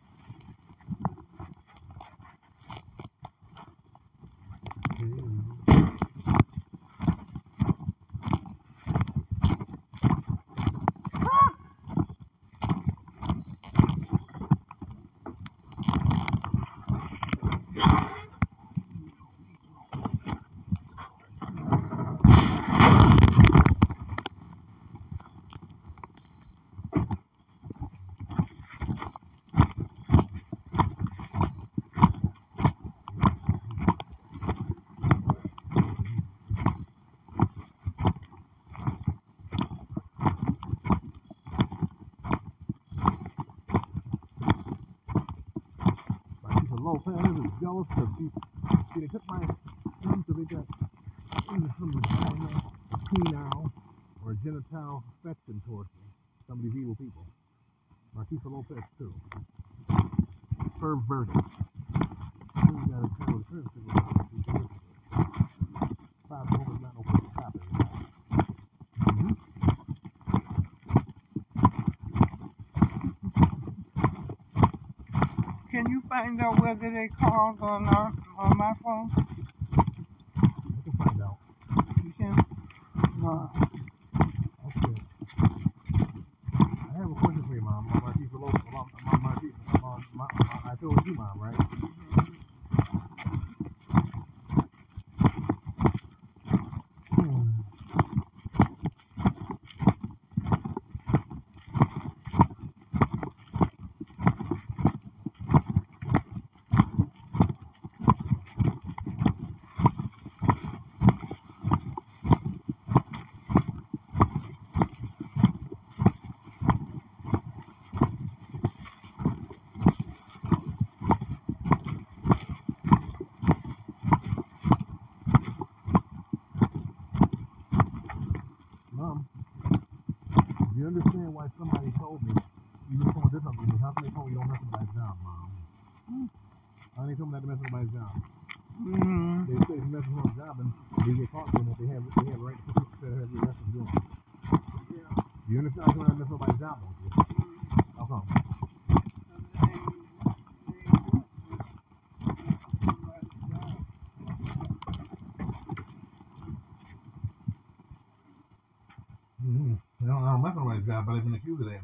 S16: come up at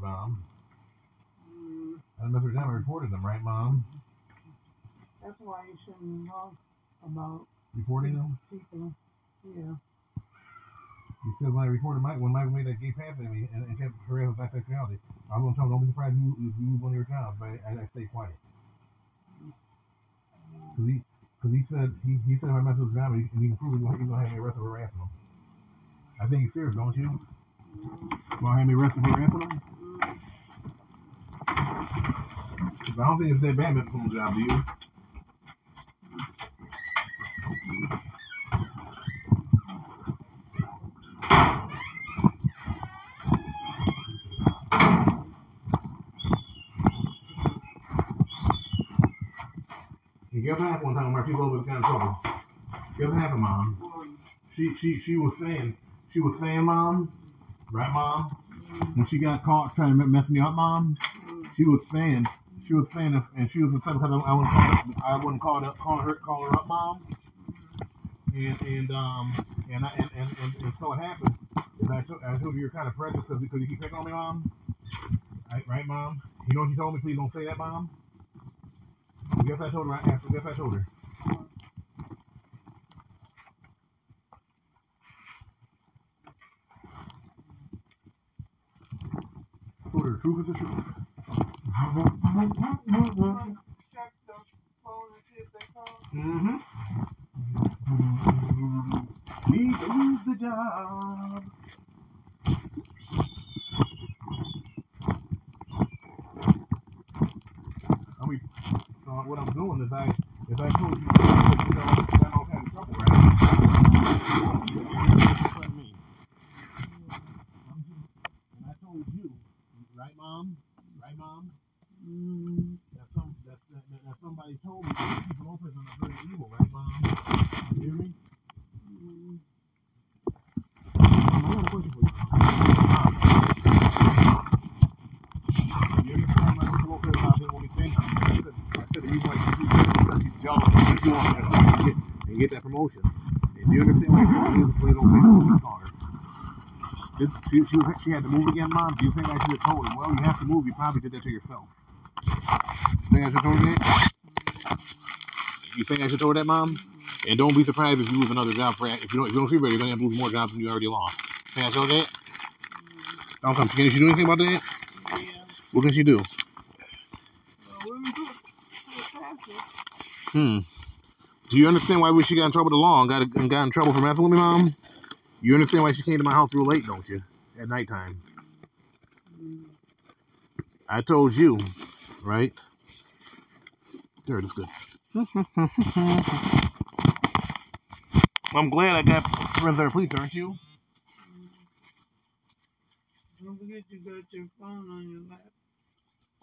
S16: been accused of that, mom.
S14: Mm,
S16: I messed around and reported them, right, mom?
S14: that's why you shouldn't talk about
S16: Reporting them?
S14: people. Yeah.
S16: Because when I reported Mike, when Mike made that gay pass at me and, and kept harassing my sexuality, I was gonna tell him, don't be surprised if you, if you lose one of your jobs, but I, I stayed quiet. Cause he, cause he said, he, he said if I mess with his job and he, and he can prove it, he's gonna, he's gonna have me arrested for harassing him. I think he's serious, don't you? Gonna have me arrested for harassing him? But I don't think it's job, do you? Guess happened one time when my people was got in trouble? Guess what happened, mom? She she she was saying she was saying, mom, right, mom? When she got caught trying to mess me up, mom, she was saying she was saying if, and she was upset because I, I wouldn't call her, I wouldn't call her call her call her up, mom. And and um and I and and, and, and so it happened. And I told I told you you're kind of precious because you keep picking on me, mom. Right, right, mom. You know what she told me? Please don't say that, mom. I Guess I told her. I guess I told her. Told her truth is the truth. Mm-hmm. To lose the job. I mean, so what I'm doing is I told you, you know, I don't have trouble, right? That's what I mean. And I told you, right, mom? Right, mom?
S14: Mm,
S16: That some that, that, that, that somebody told me that people Lopez are not very evil, right, mom? You hear me?
S14: mm.
S16: Mom, I got a question for you. You understand why people Lopez are not being what we think? I said, I said the reason why she's because she's jealous because she wants to get and get that promotion. And you understand why people Lopez don't say what we her? Did, she, she, was, she had to move again, mom. Do you think I should have told her? Well, you have to move. You probably did that to yourself. You think I should have told her that? You think I should told her that, mom? And don't be surprised if you lose another job for if you don't if you don't treat her, you're gonna have to lose more jobs than you already lost. Think I told her that? Don't come. Can she do anything about that? What can she do?
S14: Well, women do it faster.
S16: Hmm. Do you understand why she got in trouble with the law and got and got in trouble for messing with me, mom? You understand why she came to my house real late, don't you? At nighttime. I told you, right? There, it is good. I'm glad I got friends that are police, aren't you?
S14: Don't forget you got your phone on your lap.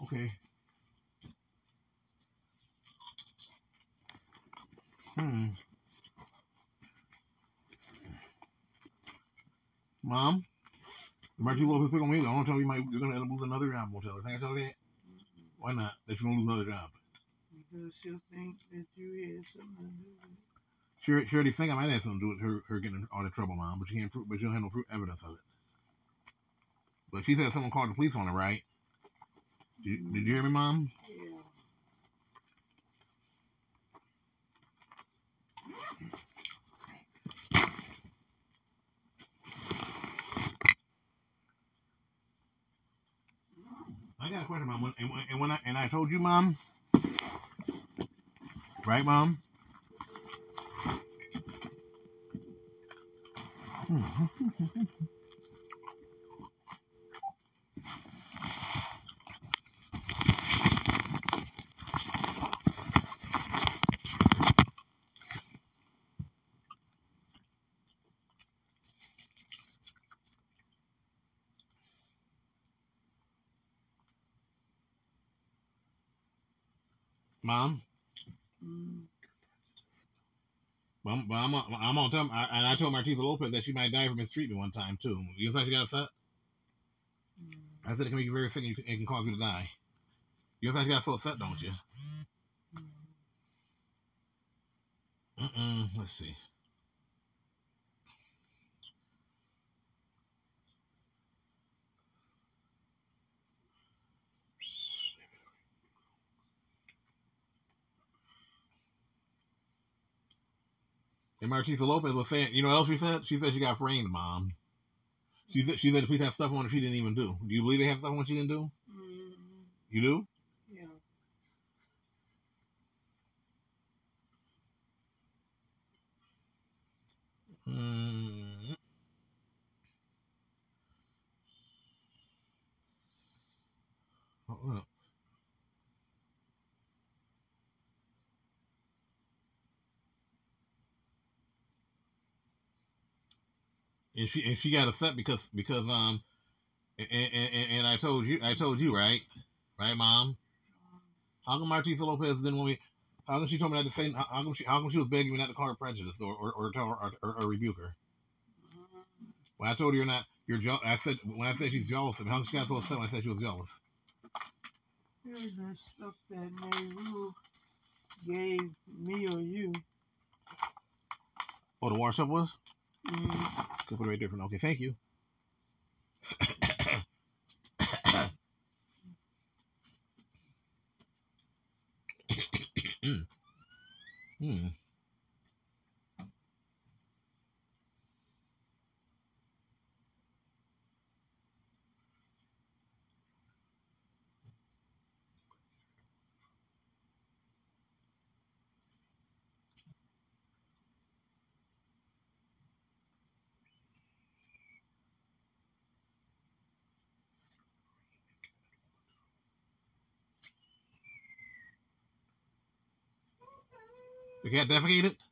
S16: Okay. Hmm. Mom, Marty Lopez pick on me. I don't tell you might you're gonna end up losing another job. Tell her. Think I tell her that? Why not? That you're gonna lose another job.
S14: Because she'll think that you had something to do with it.
S16: She, she already think I might have something to do with her, her getting in all that trouble, mom. But she can't prove. But she don't have no proof, evidence of it. But she said someone called the police on her, right? Did you, did you hear me, mom?
S14: Yeah.
S16: I got a question, mom. And, and when I and I told you, mom, right, mom? Hmm. Mom,
S14: Mm.
S16: Well, I'm, well, I'm, on- I'm on time, I, and I told Martita Lopez that she might die from mistreatment one time too. You think she got upset? I said it can make you very sick and it can cause you to die. You think she got so upset, don't you? Mm-mm. Let's see. And Martisa Lopez was saying, you know what else she said? She said she got framed, mom. She said she said the police have stuff on her she didn't even do. Do you believe they have stuff on she didn't do?
S14: Mm,
S16: You do?
S14: yeah.
S16: Mm. Hold And she and she got upset because because um and, and, and I told you I told you right? Right mom? How come Martisa Lopez didn't want me how come she told me not to say how come she how come she was begging me not to call her prejudice or or or, tell her, or, or, or rebuke her? When I told her you're not you're jealous I said when I said she's jealous how come she got so upset when I said she was jealous?
S14: Here's the stuff that Nehru gave me or you.
S16: oh the stuff was
S14: Mm,
S16: could put it right now. Okay thank you. Hmm. The cat defecated hmm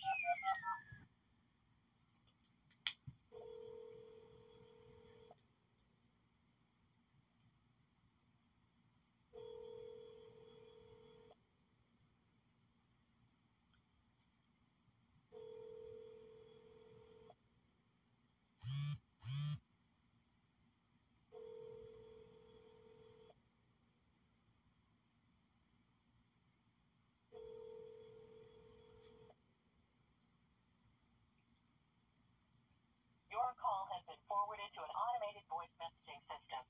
S15: forwarded to an automated voice messaging system.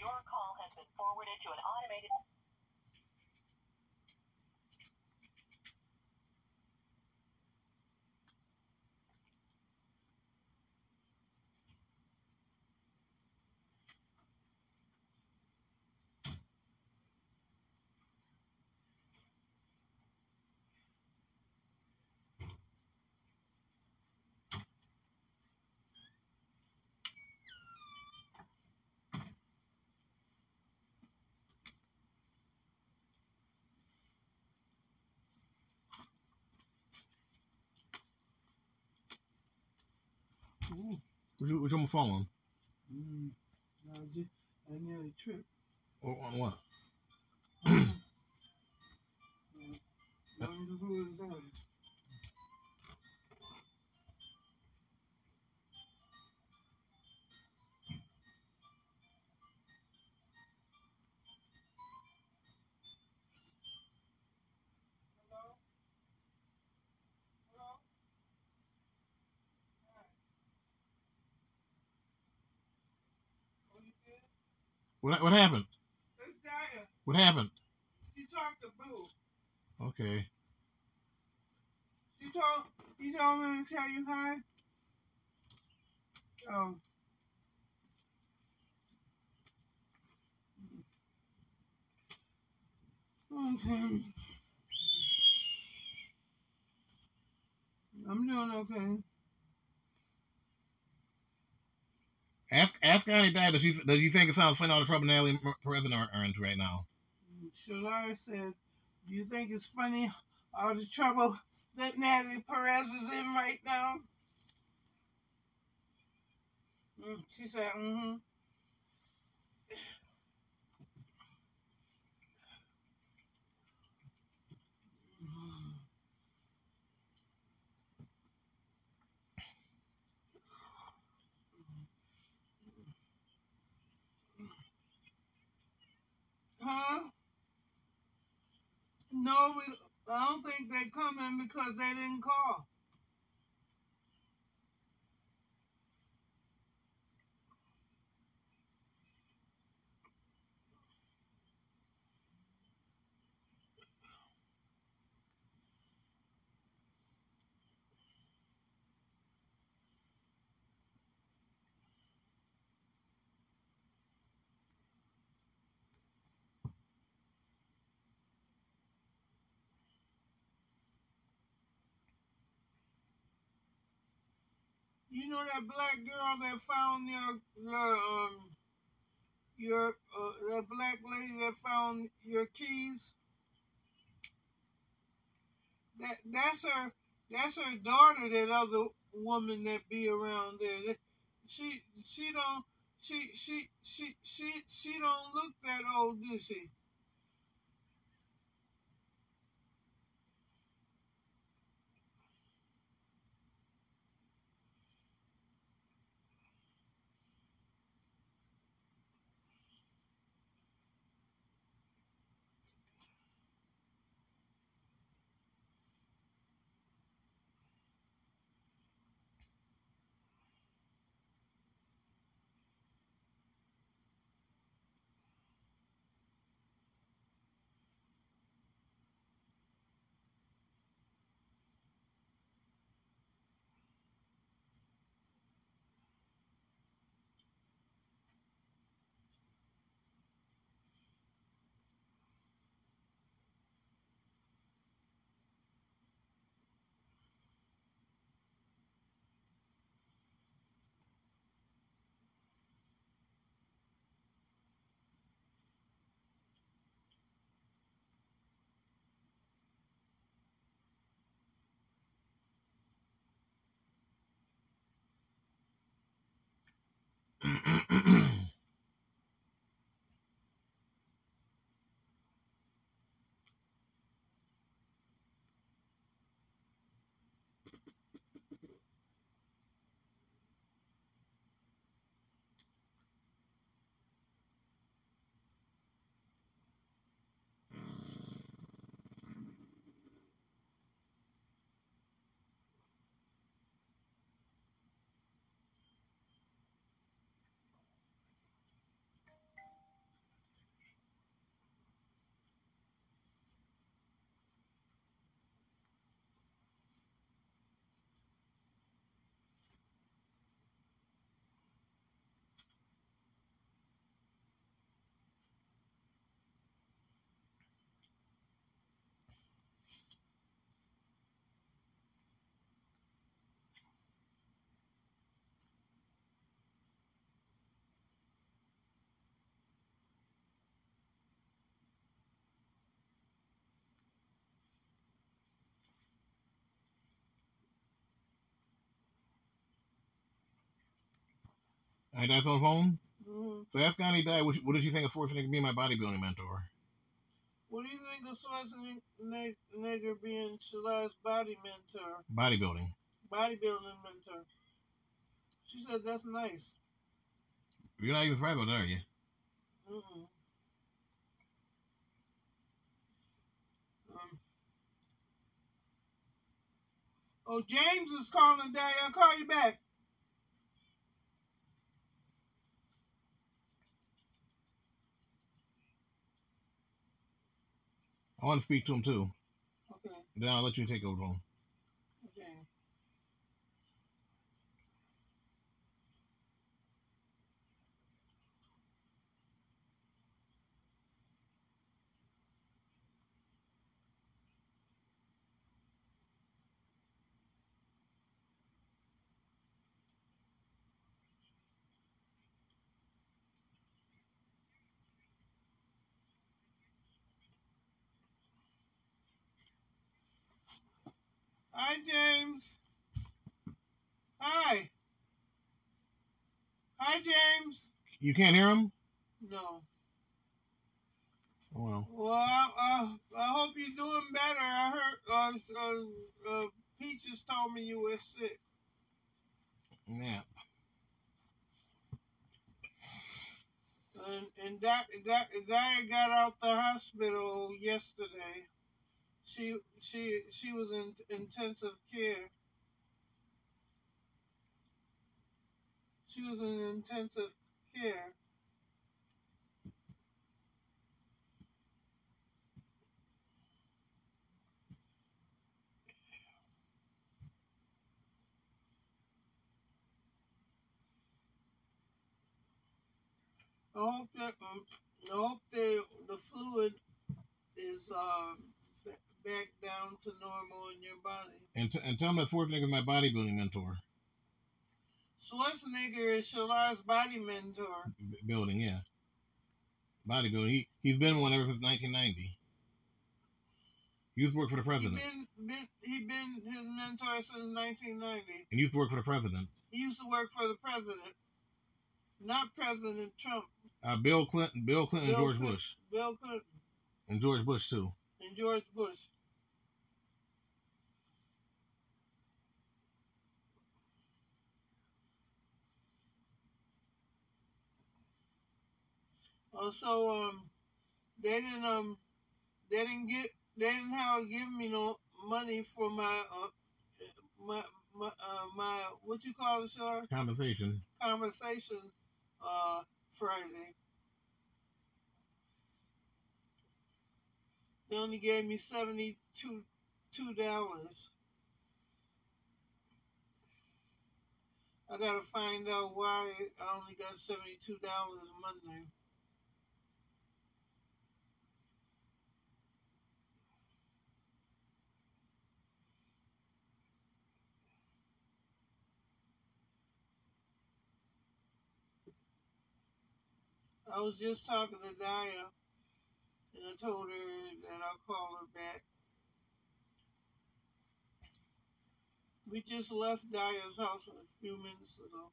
S15: Your call forwarded to an automated.
S16: What you, what you on the phone on?
S14: mm, I just, I nearly tripped.
S16: Or on what?
S14: Uh, uh, I
S16: What what happened? What happened?
S14: She talked to Boo.
S16: Okay.
S14: She told he told me to tell you hi. Oh. Okay. I'm doing okay.
S16: Ask ask Annie Dad, does she does you think it sounds funny all the trouble Natalie Perez are, into right now?
S14: Shalai said, Do you think it's funny all the trouble that Natalie Perez is in right now? Mm, she said, mm-hmm. Huh? No, we, I don't think they're coming because they didn't call. You know that black girl that found your your um your uh, that black lady that found your keys. That that's her that's her daughter. That other woman that be around there. That, she she don't she she she she she don't look that old, do she? mm-hmm.
S16: Hey, that's on the phone.
S14: Mm-hmm.
S16: So Annie Dad, what, what did you think of Schwarzenegger being my bodybuilding mentor?
S14: What do you think of Schwarzenegger being Shalai's body mentor?
S16: Bodybuilding.
S14: Bodybuilding mentor. She said that's nice.
S16: You're not even that, are you?
S14: Mm-mm. Um, oh, James is calling, Daddy. I'll call you back.
S16: I want to speak to him too.
S14: Okay.
S16: Then I'll let you take over. Him.
S14: Okay. Hi, James. Hi. Hi, James.
S16: You can't hear him?
S14: No.
S16: Oh, well.
S14: Well, I, uh, I hope you're doing better. I heard uh, uh, uh, Peaches told me you were sick.
S16: Yeah.
S14: And, and that, that, Dia got out the hospital yesterday. She, she, she was in intensive care. She was in intensive care. I hope that um, I hope the the fluid is uh, ba- back down to normal in your body.
S16: And, t- and tell him that is my bodybuilding mentor.
S14: Schwarzenegger is Shalar's body mentor.
S16: B- building, yeah. Bodybuilding. He, he's been one ever since 1990. He used to work for the
S14: He
S16: president.
S14: been, been he been his mentor since 1990.
S16: And he used to work for the president.
S14: He used to work for the president, not President Trump.
S16: Uh, Bill Clinton, Bill Clinton, and George
S14: Clinton-
S16: Bush,
S14: Bill Clinton
S16: and George Bush too.
S14: And George Bush. Also, um, they didn't um, they didn't get they didn't have give me no money for my uh, my my uh, my what you call it, sir?
S16: Compensation.
S14: Conversation uh Friday. They only gave me seventy two two dollars. I gotta find out why I only got seventy two dollars Monday. I was just talking to Daya, and I told her that I'll call her back. We just left Daya's house a few minutes ago.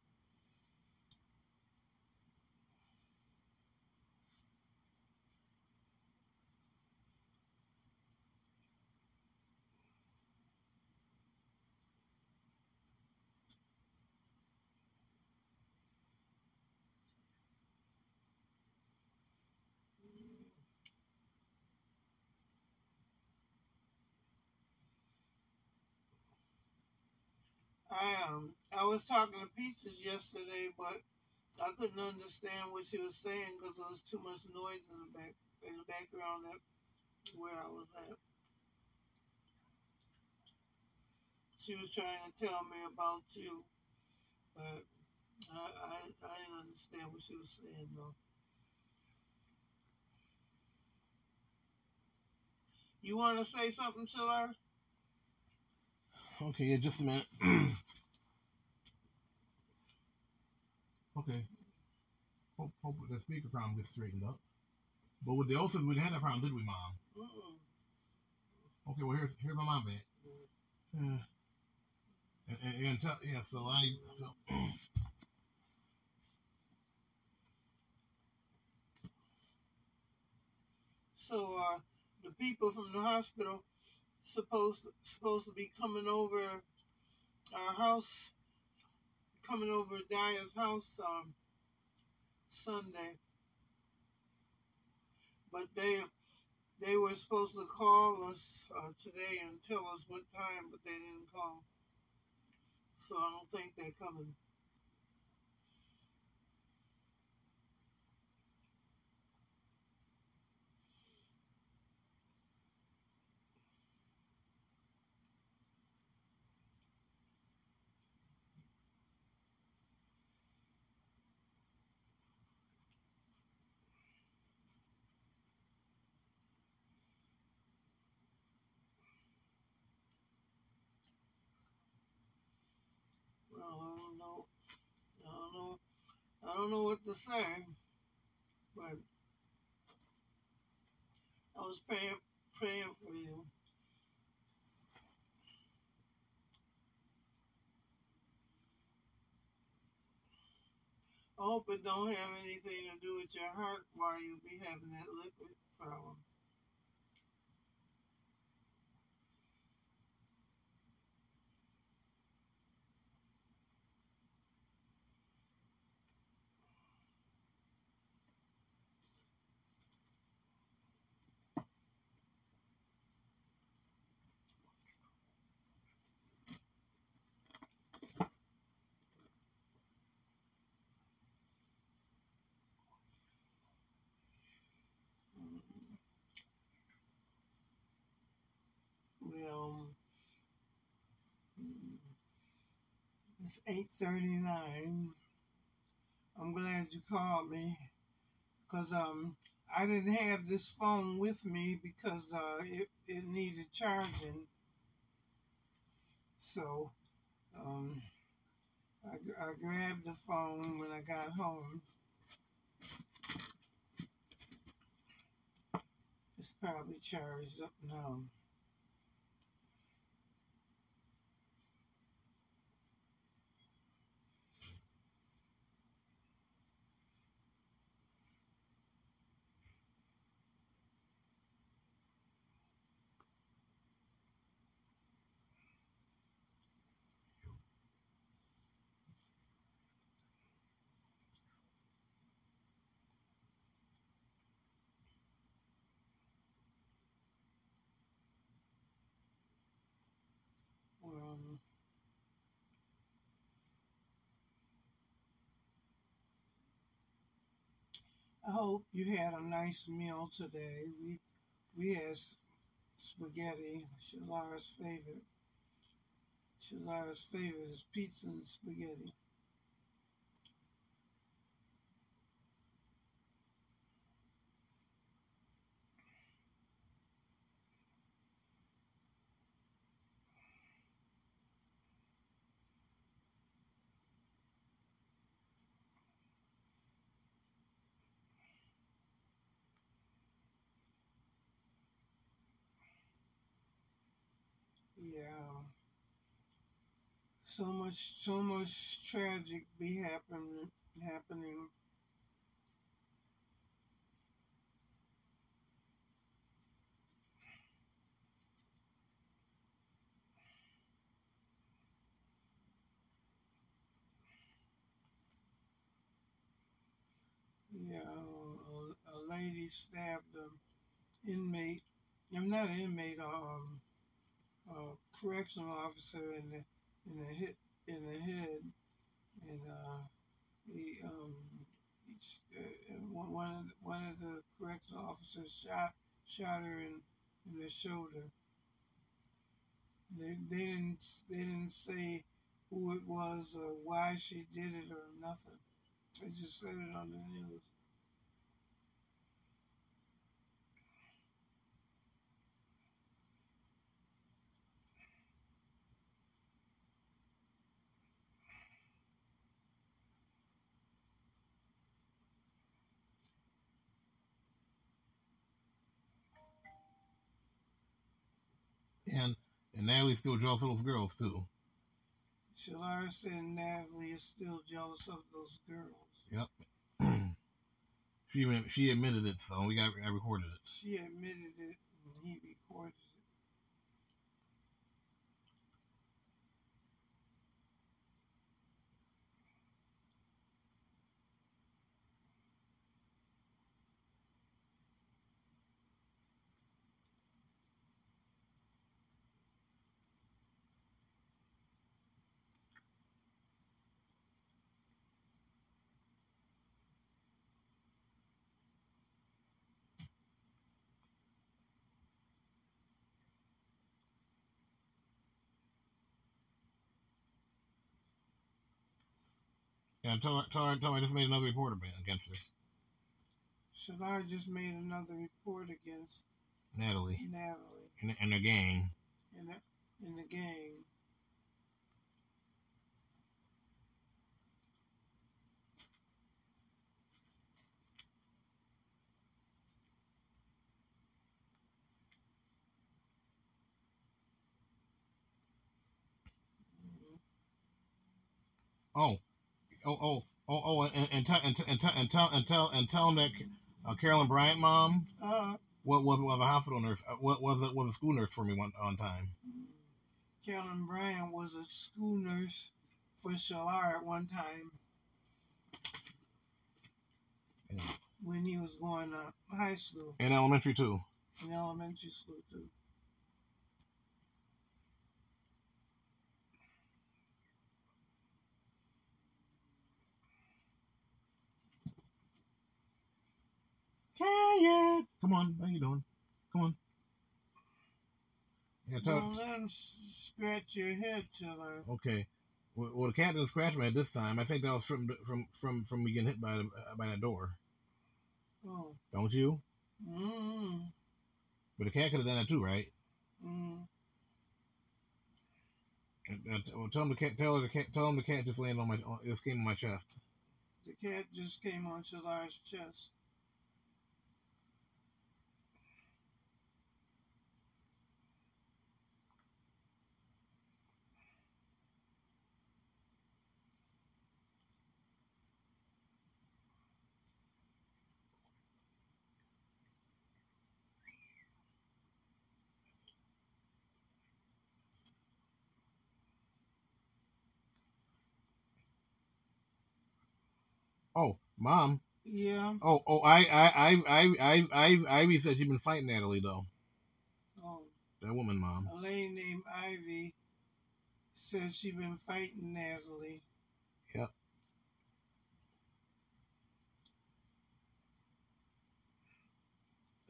S14: I um I was talking to Peaches yesterday, but I couldn't understand what she was saying because there was too much noise in the back in the background at where I was at. She was trying to tell me about you, but I I, I didn't understand what she was saying though. You want to say something, to her?
S16: Okay, yeah, just a minute. okay. Hope, hope the speaker problem gets straightened up. But with the Oaths, we didn't have that problem, did we, Mom?
S14: Mm-mm.
S16: Okay, well, here's here's my mom back. Uh, and, and, and tell, yeah, so I so,
S14: So uh, the people from the hospital supposed supposed to be coming over our house, coming over to Daya's house um, Sunday. But they they were supposed to call us uh, today and tell us what time, but they didn't call. So I don't think they're coming. Don't know what to say, but I was praying, praying for you. I hope it don't have anything to do with your heart while you be having that liquid problem. Well, it's eight thirty nine. I'm glad you called me because um I didn't have this phone with me because uh it, it needed charging. So um I, I grabbed the phone when I got home. It's probably charged up now. Well, I hope you had a nice meal today. We we had spaghetti, Shalara's favorite. Shalara's favorite is pizza and spaghetti. Yeah. So much so much tragic be happening happening. Yeah, a, a lady stabbed an inmate. I'm not an inmate, um, a correctional officer in the in the hit in the head, and uh, he um, each, uh, one one of the, one of the correctional officers shot shot her in in the shoulder. They they didn't they didn't say who it was or why she did it or nothing. They just said it on the news.
S16: And Natalie still draws those girls too.
S14: Shalara said Natalie is still jealous of those girls.
S16: Yep. she she admitted it, so we got I recorded it.
S14: She admitted it and he recorded
S16: Yeah, I'm telling, telling, telling I just made another report against her.
S14: Should I just made another report against
S16: Natalie?
S14: Natalie.
S16: And, and the gang.
S14: And the, and the gang.
S16: Oh, oh, oh, oh, oh, and and tell and, t- and, tell and tell and tell them that uh, Carolyn Bryant mom
S14: Uh,
S16: was was, was a hospital nurse. Uh, was was a, was a school nurse for me one on time.
S14: Carolyn Bryan was a school nurse for Shalar at one time
S16: Yeah.
S14: when he was going to high school,
S16: In elementary too.
S14: in elementary school too.
S16: Kanye, come on, how you doing? Come on. Yeah, tell,
S14: Don't let him scratch your head, Chiller.
S16: Okay. Well, well, the cat didn't scratch me at this time. I think that was from from from from me getting hit by the uh, by that door.
S14: Oh.
S16: Don't you?
S14: Mm-hmm.
S16: But the cat could have done that too, right? And, uh, well, tell him the cat. Tell her the cat. Tell him the cat just landed on my. on- Just came on my chest.
S14: The cat just came on Shalar's chest.
S16: Oh, mom.
S14: Yeah.
S16: Oh, oh, I, I, I, I, I, I, Ivy said you've been fighting Natalie though.
S14: Oh.
S16: That woman, mom.
S14: A lady named Ivy says she been fighting Natalie.
S16: Yep.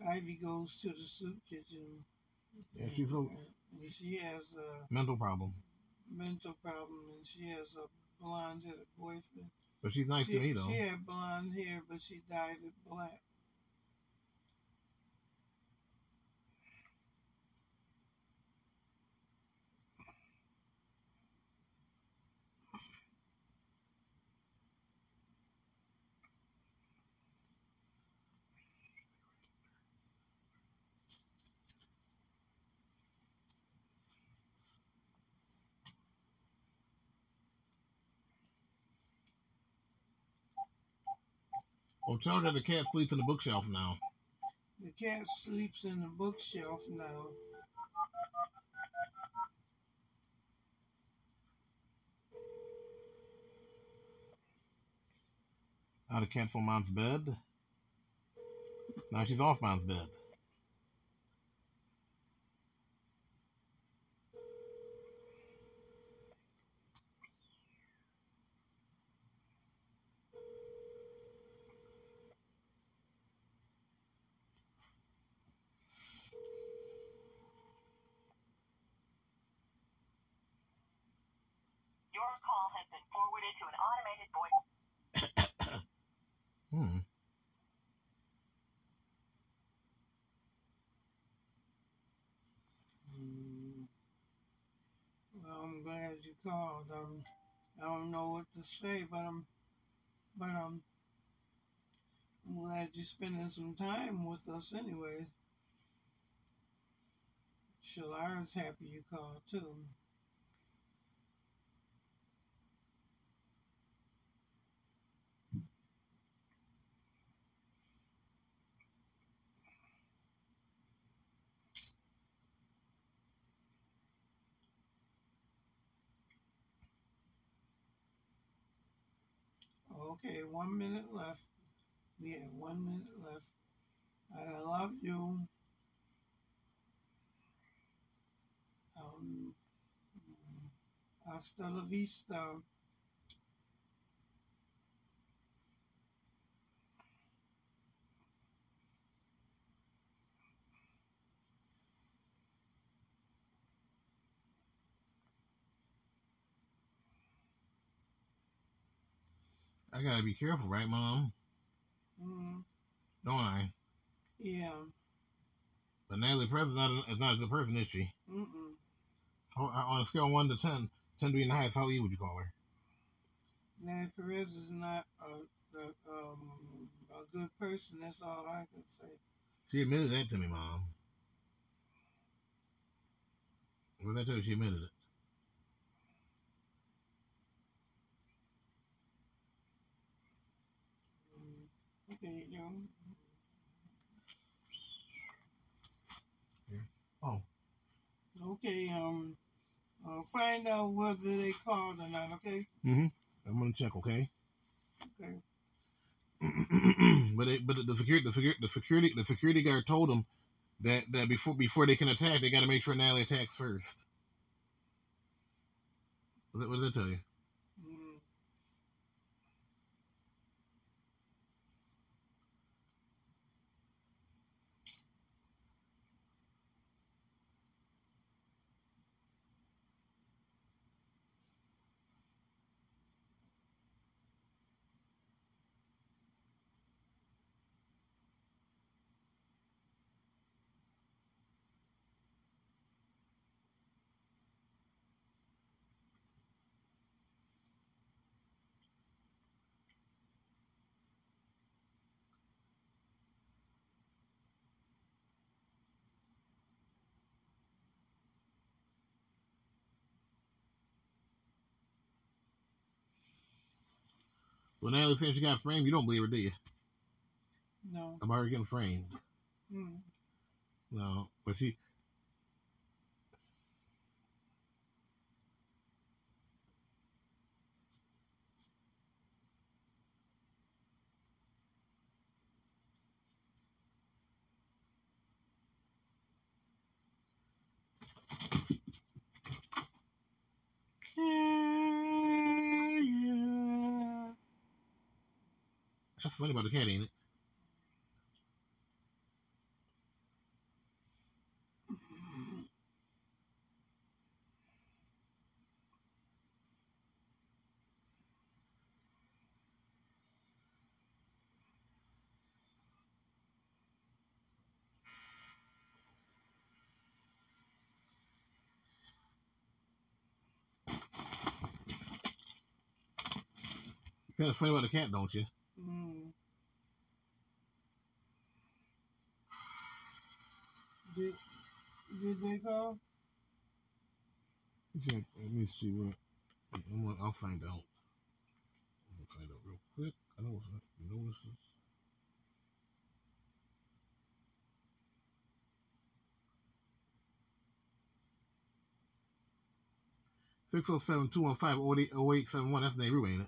S14: Ivy goes to the soup kitchen.
S16: Yeah, she's a
S14: she has a
S16: mental problem,
S14: mental problem and she has a blonde headed boyfriend.
S16: But she's nice
S14: she,
S16: to me though.
S14: She had blonde hair, but she dyed it black.
S16: Well, tell her the cat sleeps in the bookshelf now.
S14: The cat sleeps in the bookshelf now.
S16: Now the cat's on mom's bed. Now she's off mom's bed.
S15: Your call has been forwarded to an automated voice.
S16: Hmm.
S14: Mm. Well, I'm you called. Um, I don't know what to say, but I'm, but I'm glad you're spending some time with us anyway. Shalara's happy you called too. Okay, one minute left. We have one minute left. I love you. Um, hasta la vista.
S16: I gotta be careful, right, mom?
S14: Mm,
S16: Don't I?
S14: yeah.
S16: But Natalie Perez is not a, is not a good person, is she?
S14: Mm-mm.
S16: How, on a scale of one to ten, ten being the highest, how you would you call her?
S14: Nancy Perez is not a, a, um, a good person. That's all I can say.
S16: She admitted that to me, mom. What did I tell you? She admitted it. Okay. Yeah. Oh.
S14: Okay, um, uh, find out whether they called or not, okay?
S16: Mm-hmm. I'm gonna check, okay?
S14: Okay.
S16: but they, but the security, the security, the security, the security guard told them that that before before they can attack, they got to make sure Natalie attacks first. What did that tell you? Well, Natalie saying she got framed. You don't believe her, do you?
S14: No.
S16: About her getting framed.
S14: Mm.
S16: No, but she. That's funny about the cat, ain't it? Kind of funny about the cat, don't you?
S14: Did they?
S16: Check. Let me see what. I'm gonna, I'll find out. I'm gonna find out real quick. I know what's the notices. Six zero seven two one five oh eight oh eight seven one. That's Nehru, ain't it?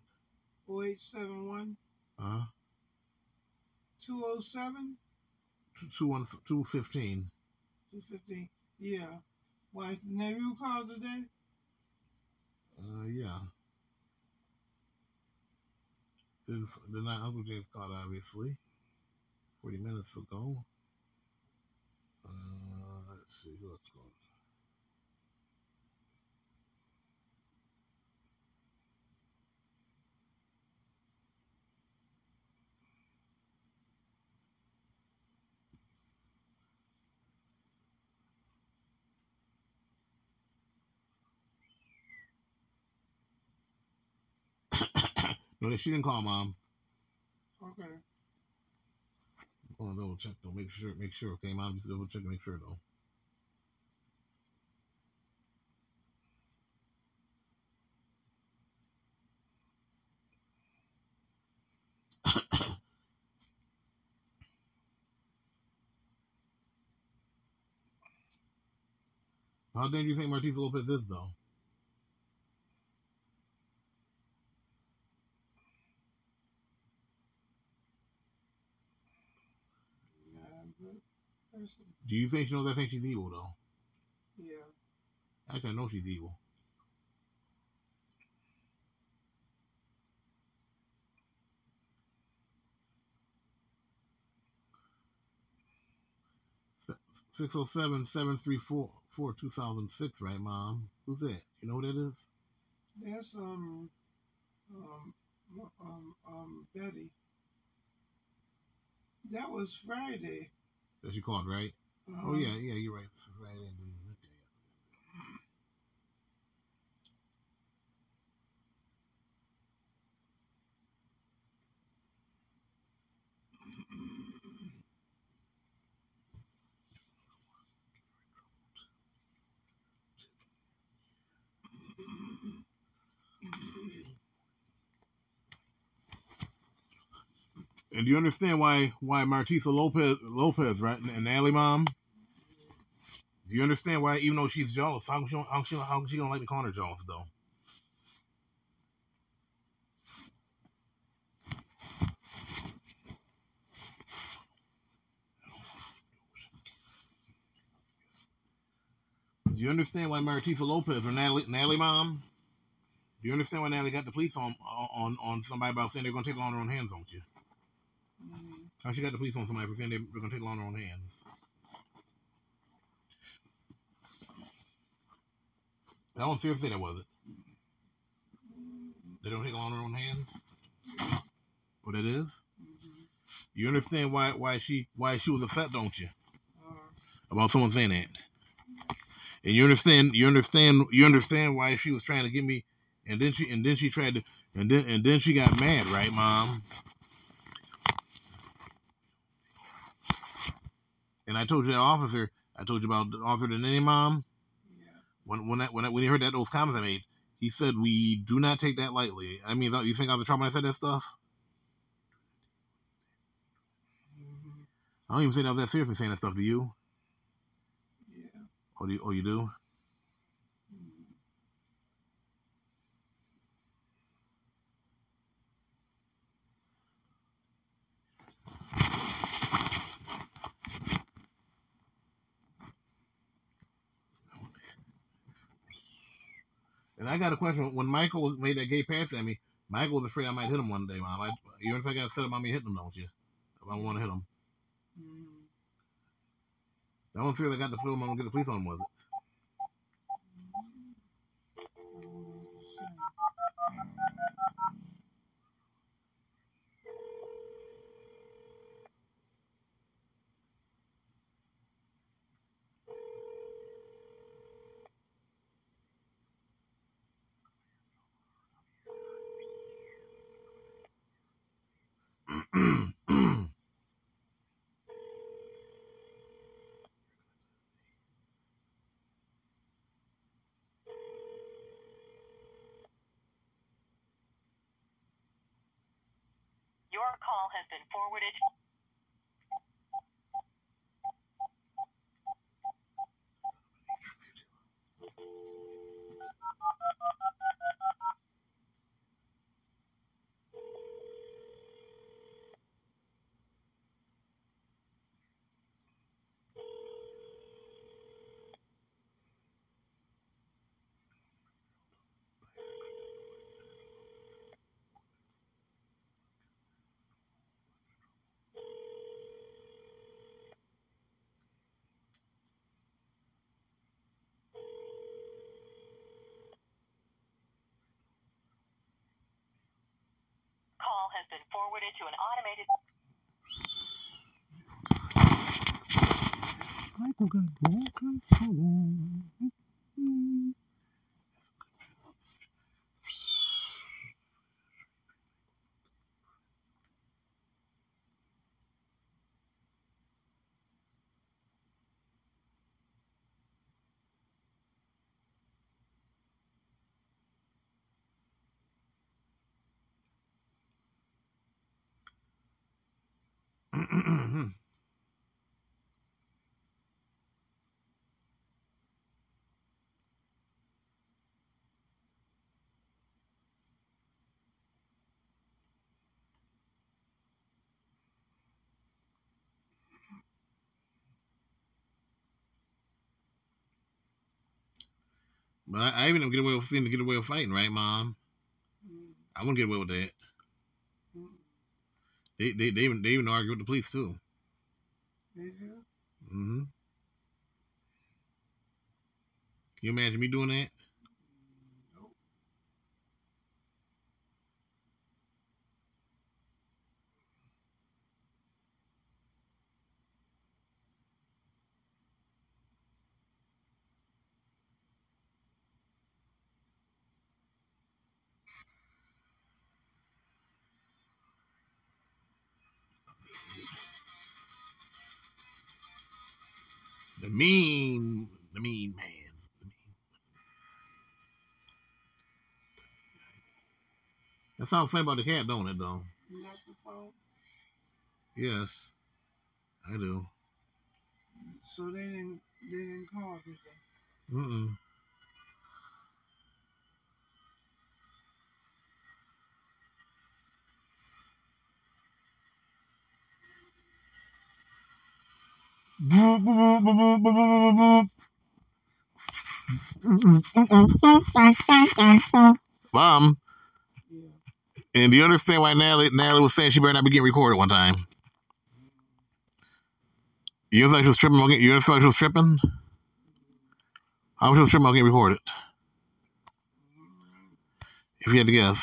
S14: 0871
S16: Uh huh.
S14: 207
S16: Two one two fifteen.
S14: 215. Yeah. Why is the Nehru called today?
S16: Uh, yeah. Then, then not Uncle James called, obviously. 40 minutes ago. Uh, let's see what's going on. No, she didn't call mom.
S14: Okay.
S16: I'm gonna double check though. Make sure, make sure. Okay, mom, just double check, and make sure though. How dangerous do you think Martisa Lopez is, though?
S14: Yeah, good person.
S16: Do you think she knows I think she's evil, though?
S14: Yeah.
S16: Actually, I know she's evil. Six zero seven seven three four four two thousand six, right, Mom? Who's that? You know who that is?
S14: That's um um um um Betty. That was Friday.
S16: That she called, right? Oh
S14: Uh-huh.
S16: yeah, yeah, you're right. Friday. And do you understand why why Martisa Lopez Lopez right and Natalie mom Do you understand why, even though she's jealous, how she, how she, how she don't like the corner jealous though? Do you understand why Martisa Lopez or Natalie, Natalie mom? Do you understand why Natalie got the police on on on somebody about saying they're gonna take the law their own hands, don't you? Mm-hmm. How she got the police on somebody for saying they're gonna take law in their own hands? I don't seriously say that was it. They don't take law in their own hands. What it is? Mm-hmm. You understand why why she why she was upset, don't you? Uh-huh. About someone saying that. And you understand you understand you understand why she was trying to get me and then she and then she tried to and then and then she got mad, right, mom? And I told you that officer, I told you about the officer the nanny mom. When when I, when I, when he heard that those comments I made, he said we do not take that lightly. I mean, you think I was in trouble when I said that stuff? Mm-hmm. I don't even think I was that serious me saying that stuff to you.
S14: Yeah.
S16: Oh, do you, oh, you do? And I got a question. When Michael was made that gay pass at me, Michael was afraid I might hit him one day, Mom. I, you ever think I got upset about me hitting him, don't you? If I want to hit him. Mm. The only fear I got to put him on get the police on him was it.
S19: Your call has been forwarded. Call has been forwarded to an automated.
S16: Michael got But I, I even don't get away with to get away with fighting, right, Mom? I wouldn't get away with that. They they they even they even argue with the police too.
S14: Did you?
S16: Mm-hmm. Can you imagine me doing that? The mean, the mean man. That sounds funny about the cat, don't it, though?
S14: You like the phone?
S16: Yes, I do.
S14: So they didn't they didn't call did they?
S16: Mm-mm. Mom. And do you understand why Natalie, Natalie was saying she better not be getting recorded one time? You understand she was tripping? You understand she was tripping? How much was tripping about getting recorded? If you had to guess.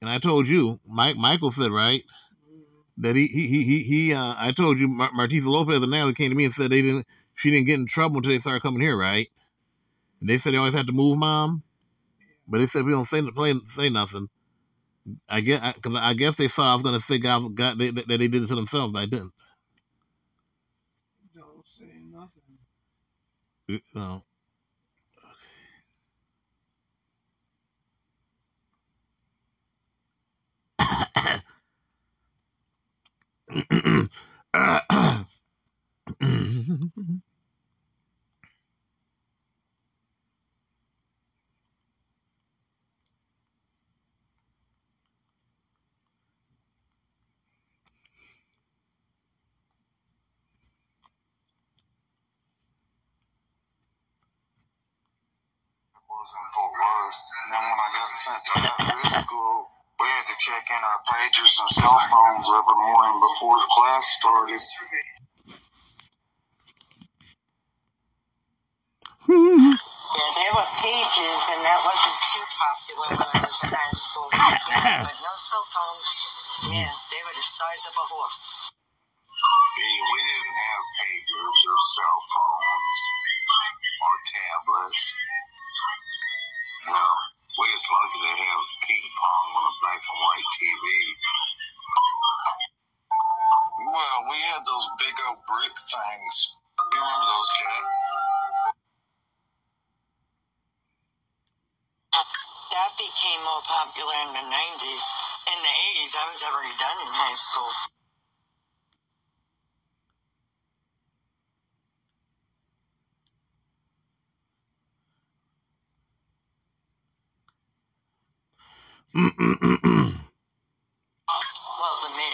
S16: And I told you, Mike. Michael said right that he he he he. he uh, I told you, Mar- Martisa Lopez and Natalie came to me and said they didn't. She didn't get in trouble until they started coming here, right? And they said they always had to move, mom. But they said we don't say play, say nothing. I guess because I, guess they thought I was gonna say God, God they, that they did it to themselves, but I didn't.
S14: Don't say nothing.
S16: You
S20: wasn't for words. And then when I got sent to high school we had to check in our pagers and cell phones every morning before class started.
S21: Yeah, there were pages, and that wasn't too popular when I was in high school. Yeah, but no cell phones. Yeah, they were the size of a horse.
S20: See, we didn't have pagers or cell phones or tablets. You know, we was lucky to have ping pong on a black and white TV. Well, we had those big old brick things. You remember those, Cat?
S21: That became more popular in the 90s. In the 80s, I was already done in high school. Well, the mid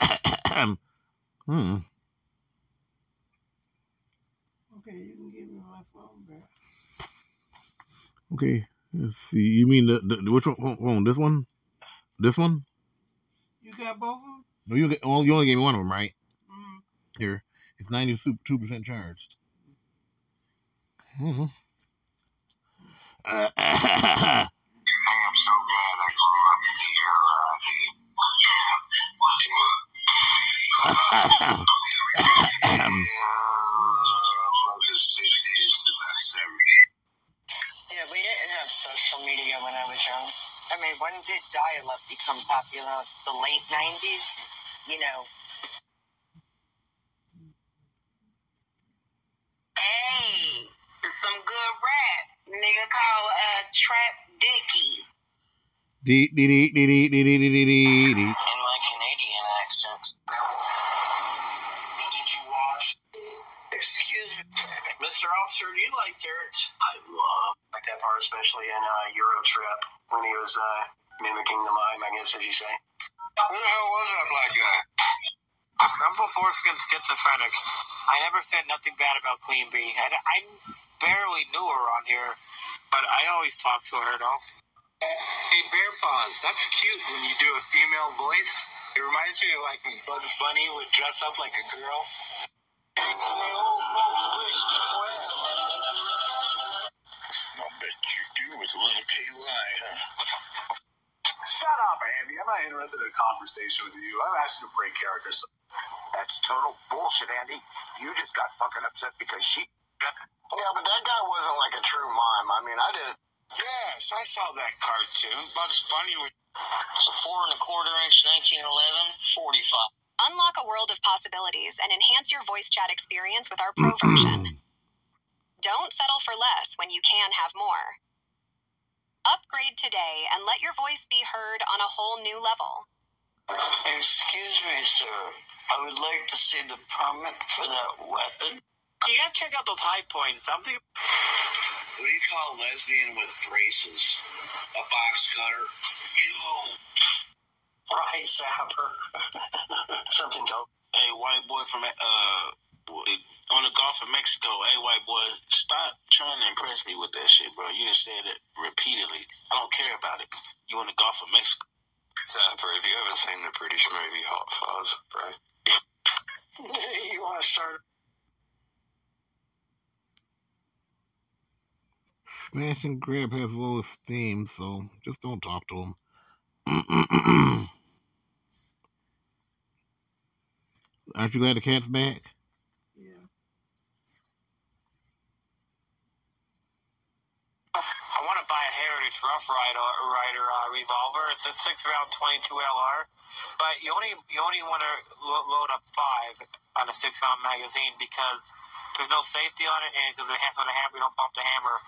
S21: 80s.
S16: hmm.
S14: Okay, you can give me my phone back.
S16: Okay. Let's see. You mean the, the which one? Hold on, this one? This one?
S14: You got both of them?
S16: No, you get. Well, you only gave me one of them, right?
S14: Mm.
S16: Here, it's ninety-two percent charged. Mm-hmm.
S20: I am so glad I grew up in the era. Yeah, I the 60s and the 70s.
S21: Yeah, we didn't have social media when I was young. I mean, when did dial-up become popular? The late 90s? You know.
S22: Hey, some good rap. Nigga called uh, Trap Dicky.
S16: Dee dee dee dee dee dee dee dee dee dee.
S20: In my Canadian accent. Did you wash?
S21: Excuse me.
S20: Mr. Officer, do you like carrots? I love. Like that part, especially in uh, Euro Trip when he was uh, mimicking the mime, I guess, as you say. Who the hell was that black guy?
S23: I'm before schizophrenic. I never said nothing bad about Queen Bee. I, I barely knew her on here, but I always talk to her though. Hey, Bear Paws, that's cute when you do a female voice. It reminds me of like when Bugs Bunny would dress up like a girl.
S20: I'll bet you do with a little KY, huh?
S24: Shut up, Andy. I'm not interested in a conversation with you. I'm asking to break character. So-
S20: That's total bullshit, Andy. You just got fucking upset because she. Yeah, but that guy wasn't like a true mime. I mean, I didn't. Yes, I saw that cartoon. Bugs Bunny was.
S23: It's a four and a quarter inch 1911 45.
S25: Unlock a world of possibilities and enhance your voice chat experience with our pro mm-hmm. version. Don't settle for less when you can have more. Upgrade today and let your voice be heard on a whole new level.
S22: Excuse me, sir. I would like to see the permit for that weapon.
S23: You gotta check out those Hi-Points. I'm.
S26: What do you call a lesbian with braces? A box cutter? You.
S22: Right, Sapper. Something dope.
S23: Hey, white boy from uh on the Gulf of Mexico. Hey, white boy, stop trying to impress me with that shit, bro. You just said it repeatedly. I don't care about it. You in the Gulf of Mexico.
S26: Zapper, have you ever seen the British movie Hot Fuzz, bro?
S22: you want to start?
S16: Smash and Grab has low esteem, so just don't talk to him. Aren't you glad the cat's back?
S23: I want to buy a Heritage Rough Rider, Rider uh, revolver. It's a six round 22 LR, but you only you only want to lo- load up five on a six round magazine because there's no safety on it, and because hands on the hammer, you don't bump the hammer.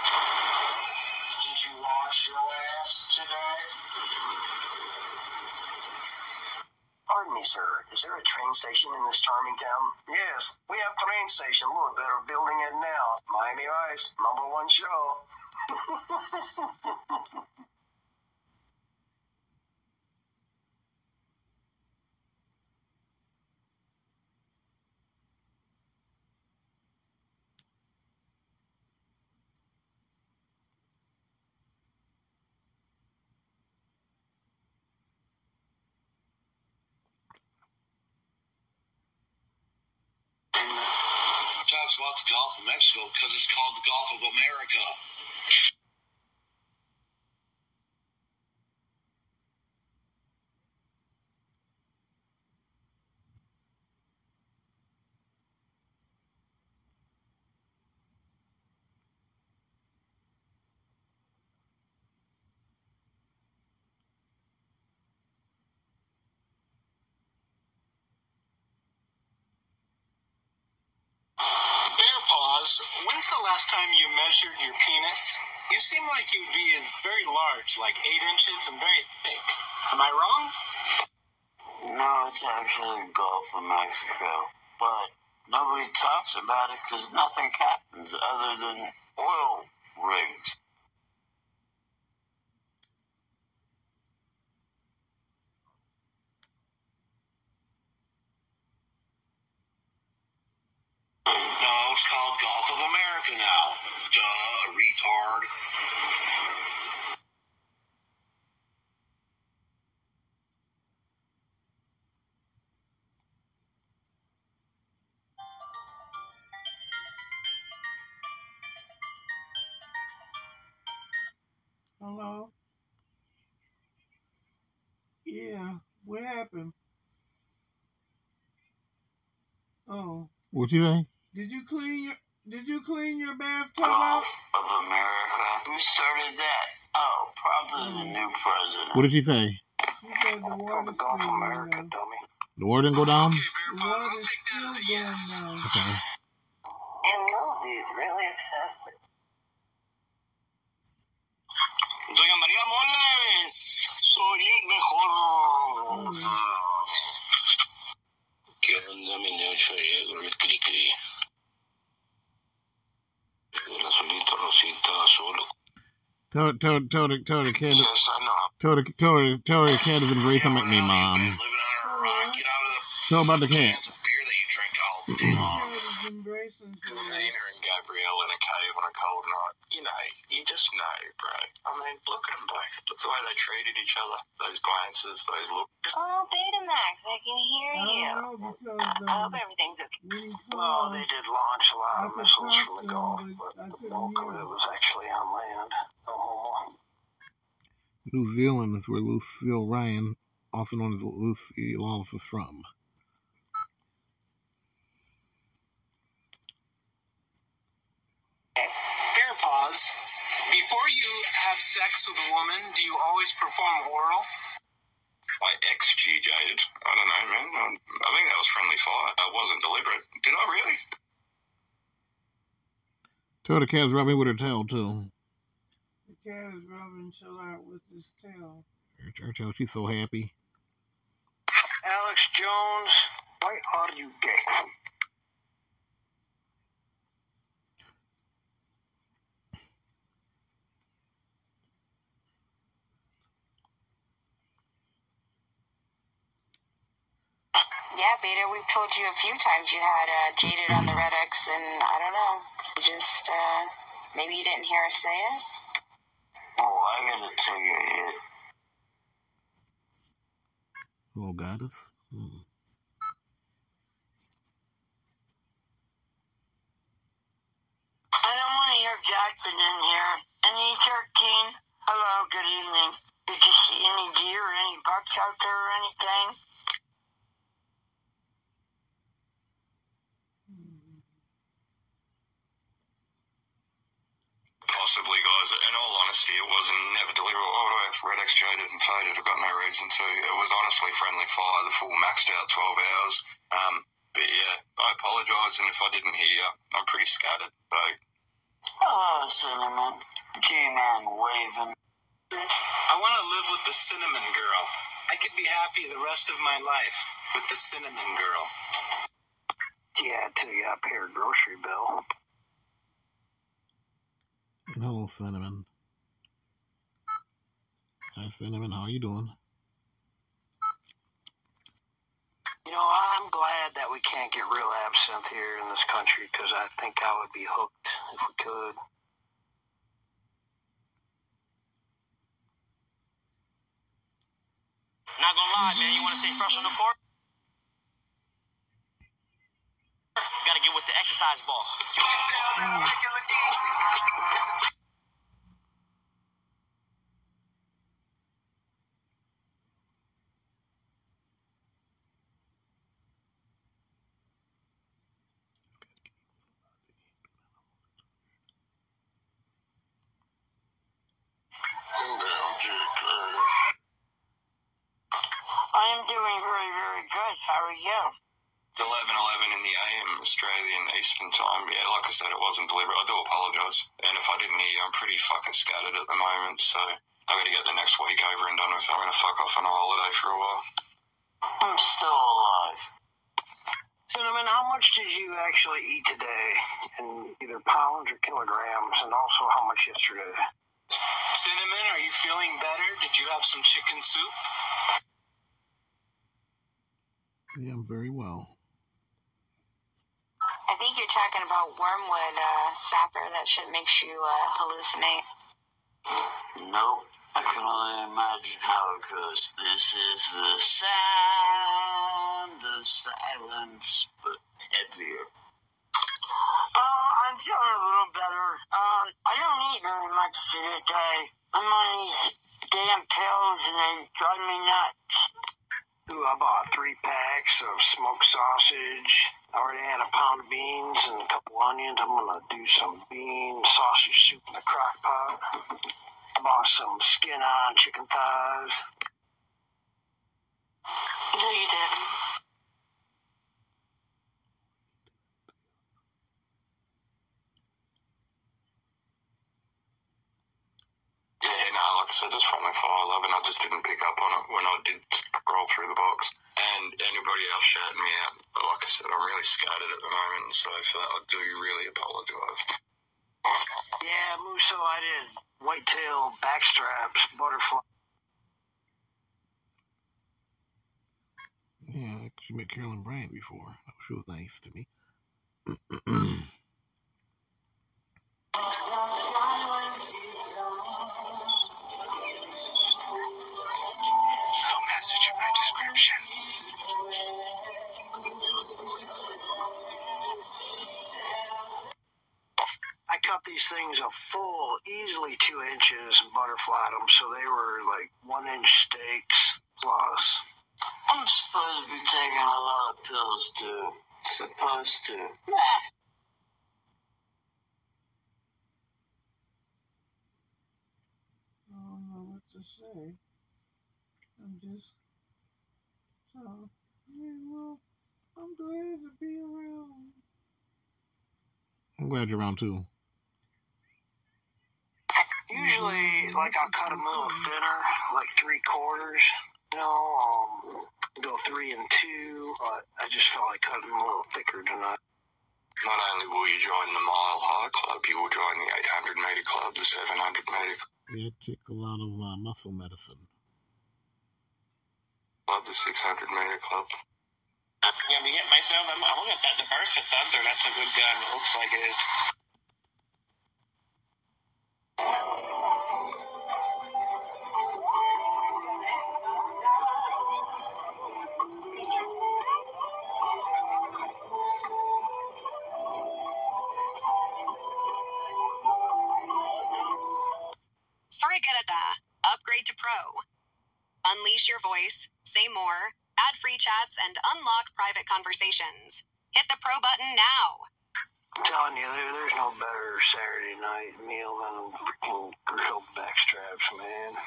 S26: Did you wash your ass today?
S22: Pardon me, sir. Is there a train station in this charming town? Yes, we have train station. Look, they're building it now. Miami Vice, number one show.
S26: Talks about the Gulf of Because it's called the Gulf of America.
S23: Bear paws. When's the last your penis? You seem like you'd be very large, like eight inches and very thick. Am I wrong?
S22: No, it's actually the Gulf of Mexico. But nobody talks about it because nothing happens other than oil rigs.
S26: No, it's called Gulf of America now. Duh, retard.
S14: Hello? Yeah, what happened? Oh,
S16: What you say?
S14: Did you clean your did you clean your bathtub
S22: Gulf
S14: out?
S22: of America. Who started that? Oh, probably the mm. new president.
S16: What did she say?
S14: She said the water's still going down.
S16: The water didn't go down?
S14: The water's still going down.
S16: Okay.
S22: And no, dude, really obsessed with
S26: Doña María Moles, soy el mejor. Mm. ¿Qué onda, mi necho? Llegó el cri-cri. El azulito, rosita, azul.
S16: The, tell the cat.
S26: Yes, I know.
S16: Tell the, tell the, tell the cat is embracing at me, mom. Tell about the cat.
S26: Xena and Gabrielle in a cave on a cold night. You know, you just know, bro. I mean, look at them both. Look the way they treated each other. Those glances, those looks.
S22: Oh, Betamax, I can hear
S14: I
S22: you.
S14: don't know because
S22: I
S14: um,
S22: hope everything's okay.
S14: when he
S22: Well, they did launch a lot of missiles from the Gulf, but
S14: but
S22: the bulk of it was actually on land. No homo.
S16: New Zealand is where Lucille Ryan, also known as Lucy Lawless, is from.
S23: Bear paws. Before you have sex with a woman, do you always perform oral?
S26: I exjugated. I don't know, man. I, I think that was friendly fire. That wasn't deliberate. Did I really?
S16: Tell the cat's rubbing with her tail, too.
S14: The cat is rubbing chill out with his tail.
S16: Churchill, she's so happy.
S27: Alex Jones, why are you gay?
S21: Yeah, Beta, we've told you a few times you had uh, Jaded on the Red X, and I don't know. Just, uh, maybe you didn't hear us say it?
S22: Oh, I gotta take a hit.
S16: Oh, goddess. Hmm.
S27: I don't want to hear Jackson in here. And E13, hello, good evening. Did you see any deer or any bucks out there or anything?
S26: Possibly, guys. In all honesty, it was never deliverable. Although Red X jaded and faded, I've got no reason to. It was honestly friendly fire, the full maxed out 12 hours. Um, but yeah, I apologise, and if I didn't hear you, I'm pretty scattered. So,
S27: Hello, Cinnamon. G-Man waving.
S28: I want to live with the cinnamon girl. I could be happy the rest of my life with the cinnamon girl.
S27: Yeah, till you up here grocery bill.
S16: Hello, Cinnamon. Hi, Cinnamon. How are you doing?
S27: You know, I'm glad that we can't get real absinthe here in this country because I think I would be hooked if we could.
S29: Not gonna lie, man. You wanna stay fresh on the court? Gotta get with the exercise ball.
S27: I am doing very, very good. How are you?
S26: It's 11 11 in the AM Australian Eastern Time. Yeah, like I said, it wasn't deliberate. I do apologise. And if I didn't hear you, I'm pretty fucking scattered at the moment. So I got to get the next week over and done with. I'm going to fuck off on a holiday for a while.
S27: I'm still alive. Cinnamon, how much did you actually eat today in either pounds or kilograms, and also how much yesterday?
S28: Cinnamon, are you feeling better? Did you have some chicken soup?
S16: Yeah, I'm very well.
S21: I think you're talking about wormwood, uh, sapper. That shit makes you, uh, hallucinate.
S22: Nope. I can only imagine how it goes. This is the sound of silence, but heavier.
S27: Uh, I'm feeling a little better. Um, I don't eat very much today. I'm on these damn pills and they drive me nuts. I bought three packs of smoked sausage. I already had a pound of beans and a couple onions. I'm gonna do some bean sausage soup in the crock pot. I bought some skin on chicken thighs.
S21: No, you didn't.
S26: Yeah, no, like I said, just friendly fire love, and I just didn't pick up on it when I did scroll through the box. And anybody else shouting me out, but like I said, I'm really scattered at the moment, so for that I do really apologise.
S27: Yeah, Muso, I did. Whitetail, backstraps, butterfly.
S16: Yeah, she met Carolyn Bryant before. She was nice to me.
S28: No message in my description.
S27: I cut these things a full, easily two inches, and butterflied them, so they were like one inch steaks plus.
S22: I'm supposed to be taking a lot of pills too. Supposed to.
S14: I don't know what to say. I'm just so yeah, well, I'm glad to be around.
S16: I'm glad you're around too.
S27: Usually, like, I'll cut them a little thinner, like three quarters. You know, um, go three and two, but I just felt like cutting them a little thicker tonight.
S26: Not only will you join the Mile High Club, you will join the 800 metre club, the 700 metre club.
S16: Yeah, I take a lot of uh, muscle medicine.
S26: Club, the 600 metre club.
S23: Yeah, me get myself. I'm, I'm looking at that. The Bersa Thunder. That's a good gun. It looks like it is.
S25: Surigata. Upgrade to Pro. Unleash your voice, say more, add free chats, and unlock private conversations. Hit the Pro button now.
S27: I'm telling you, there, there's no better Saturday night meal than freaking grilled backstraps, man.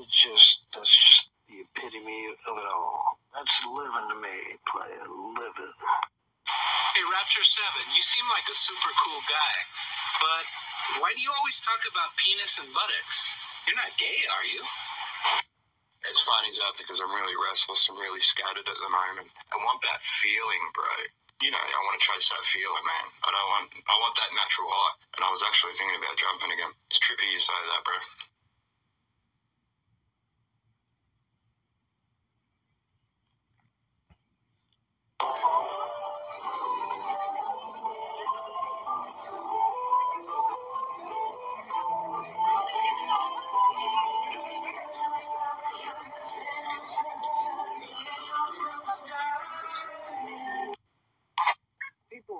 S27: It's just, that's just the epitome of it all. That's living to me, play it, live it.
S28: Hey, Rapture 7, you seem like a super cool guy, but why do you always talk about penis and buttocks? You're not gay, are you?
S26: It's funny, Zap, because I'm really restless and really scattered at the moment. I want that feeling, bro. You know, I want to chase that feeling, man. I don't want, I want that natural high. And I was actually thinking about jumping again. It's trippy you say that, bro.
S27: People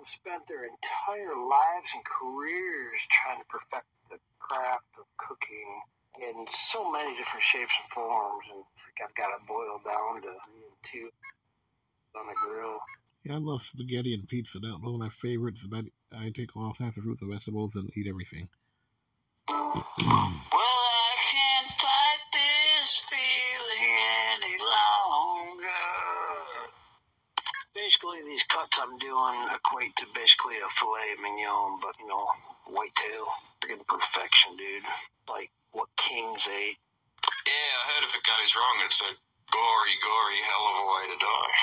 S27: have spent their entire lives and careers trying to perfect the craft of cooking in so many different shapes and forms, and I've got it boiled down to two on the grill.
S16: Yeah, I love spaghetti and pizza. That one of my favorites. And I, I take all kinds of fruits and vegetables and eat everything.
S27: Basically, these cuts I'm doing equate to basically a filet mignon, but you know, whitetail. Freaking perfection, dude. Like what kings ate.
S26: Yeah, I heard if it goes wrong, it's a gory, gory hell of a way to die.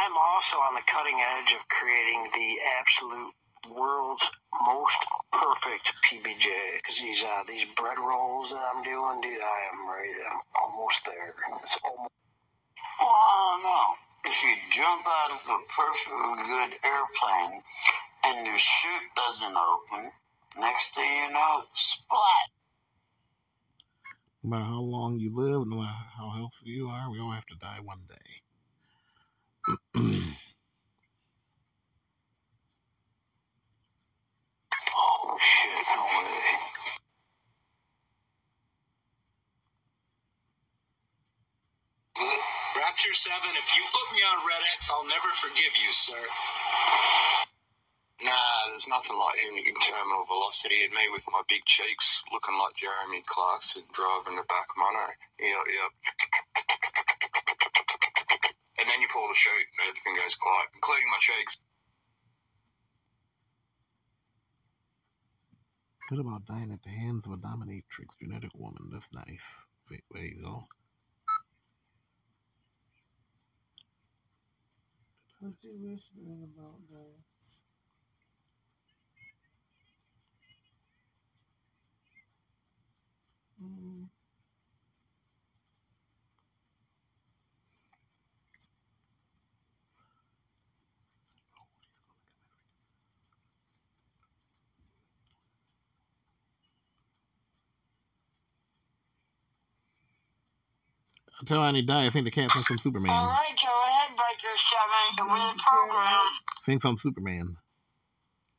S27: I'm also on the cutting edge of creating the absolute world's most perfect PBJ. Because these uh, these bread rolls that I'm doing, dude, I am right. I'm almost there. It's almost.
S22: Well, I don't know. If you jump out of a perfectly good airplane and your chute doesn't open, next thing you know, splat.
S16: No matter how long you live, no matter how healthy you are, we all have to die one day.
S27: Oh shit! No way.
S28: Rapture 7, if you put me on Red X, I'll never forgive you, sir.
S26: Nah, there's nothing like hitting terminal velocity at me with my big cheeks looking like Jeremy Clarkson driving the BAC Mono. Yep, yep. And then you pull the chute and everything goes quiet, including my cheeks.
S16: What about dying at the hands of a dominatrix genetic woman? That's nice. Wait, there you go.
S14: What's whispering about there? Mm.
S16: I'll tell Annie die. I think the cat thinks I'm Superman.
S22: All right, go ahead, Biker 7. Win the program.
S16: Thinks I'm Superman.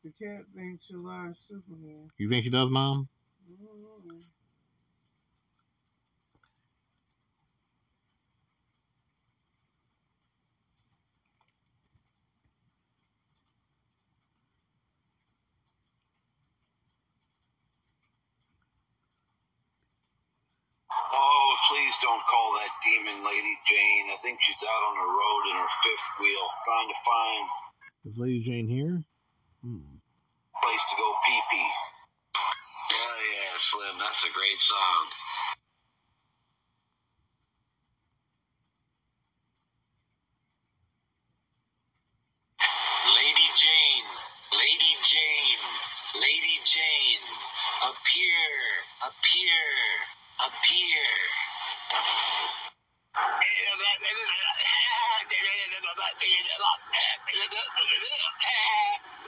S14: The cat thinks you are Superman.
S16: You think she does, Mom?
S14: Mm.
S22: Oh, please
S30: don't call that demon Lady Jane. I think she's out on the road in her fifth wheel trying to find
S16: Is Lady Jane here? Hmm.
S30: place to go pee pee.
S20: Hell yeah, Slim. That's a great song.
S28: Lady Jane, Lady Jane, Lady Jane, appear, appear, appear.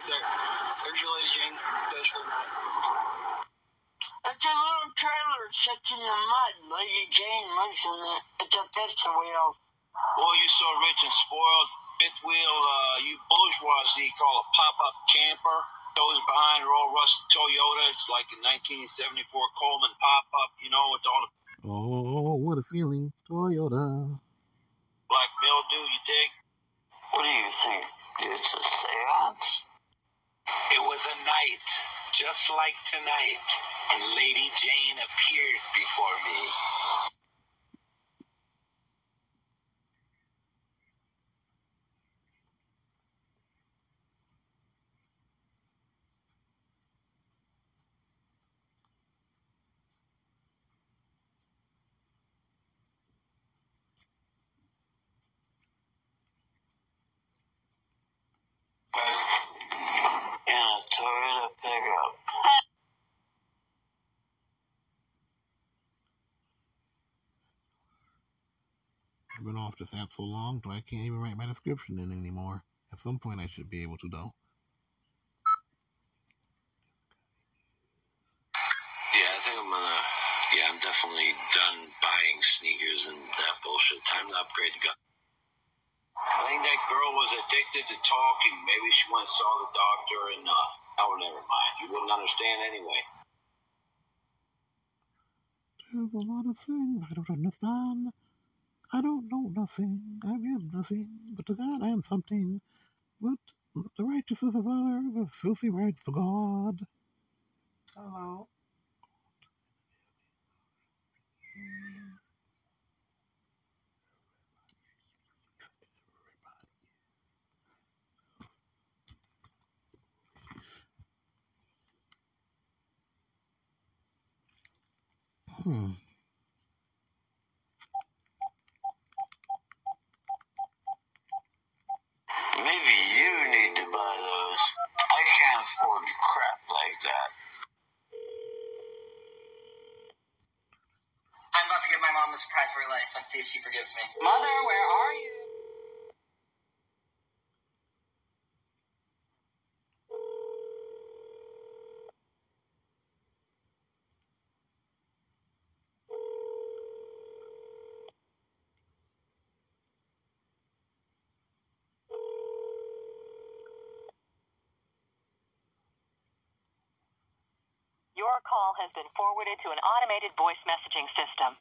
S21: There, there's your Lady Jane. Goes for the night. It's a little trailer sits in the mud. Lady Jane lives in it. It's a fifth wheel.
S30: Boy, you so rich and spoiled. Fifth wheel, uh, you bourgeoisie call a pop-up camper. Goes behind old rusted Toyota. It's like a 1974 Coleman pop-up, you know, with all the
S16: Oh, what a feeling. Toyota.
S30: black mildew, you dig?
S20: What do you think? It's a seance?
S28: It was a night, just like tonight, and Lady Jane appeared before me.
S20: In a Toyota pickup.
S16: I've been off this app so long, so I can't even write my description in anymore. At some point, I should be able to, though.
S20: Yeah, I think I'm gonna. Yeah, I'm definitely done buying sneakers and that bullshit. Time to upgrade the gun.
S30: I think that girl was addicted to talking. Maybe she went and saw the doctor and, uh, oh, never mind. You wouldn't understand anyway.
S16: There's a lot of things I don't understand. I don't know nothing. I am nothing. But to God, I am something. But the righteousness of others, the filthy rights to God.
S14: Hello.
S16: Hmm.
S20: Maybe you need to buy those. I can't afford crap like that.
S31: I'm about to give my mom a surprise for her life. Let's see if she forgives me.
S25: Mother, where are you?
S11: Has been forwarded to an automated voice messaging system.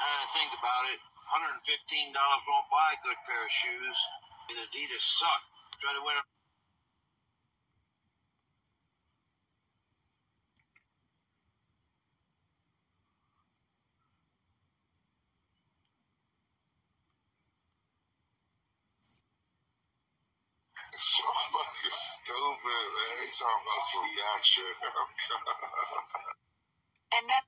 S30: Uh, think about it. $115 won't buy a good pair of shoes. And Adidas suck. Try to wear
S20: So fucking stupid, man. They talking about some yacht shit.
S25: And that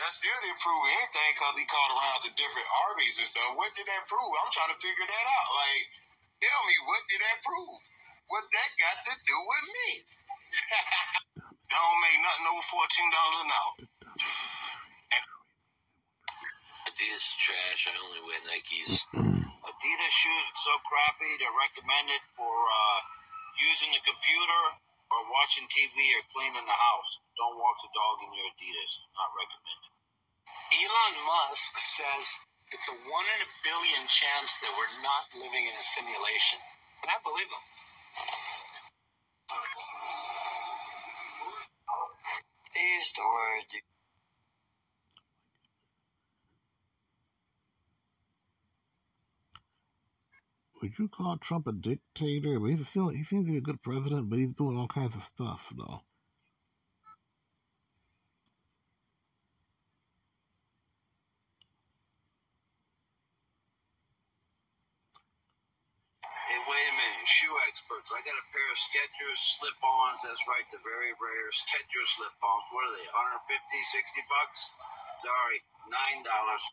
S20: That still didn't prove anything because he called around to different armies and stuff. What did that prove? I'm trying to figure that out. Like, tell me, what did that prove? What that got to do with me? that don't make nothing over fourteen dollars an hour.
S30: Adidas trash. I only wear Nikes. Adidas shoes are so crappy. They're recommended for uh, using the computer or watching TV or cleaning the house. Don't walk the dog in your Adidas. Not recommended.
S28: Elon Musk says it's a one in a billion chance that we're not living in a simulation. And I believe him.
S20: He's the word.
S16: Would you call Trump a dictator? But he's still he seems to be a good president, but he's doing all kinds of stuff though.
S30: Hey, wait a minute, shoe experts. I got a pair of Skechers slip-ons. That's right, the very rare Skechers slip-ons. What are they? 150, 60 bucks? Sorry, nine dollars.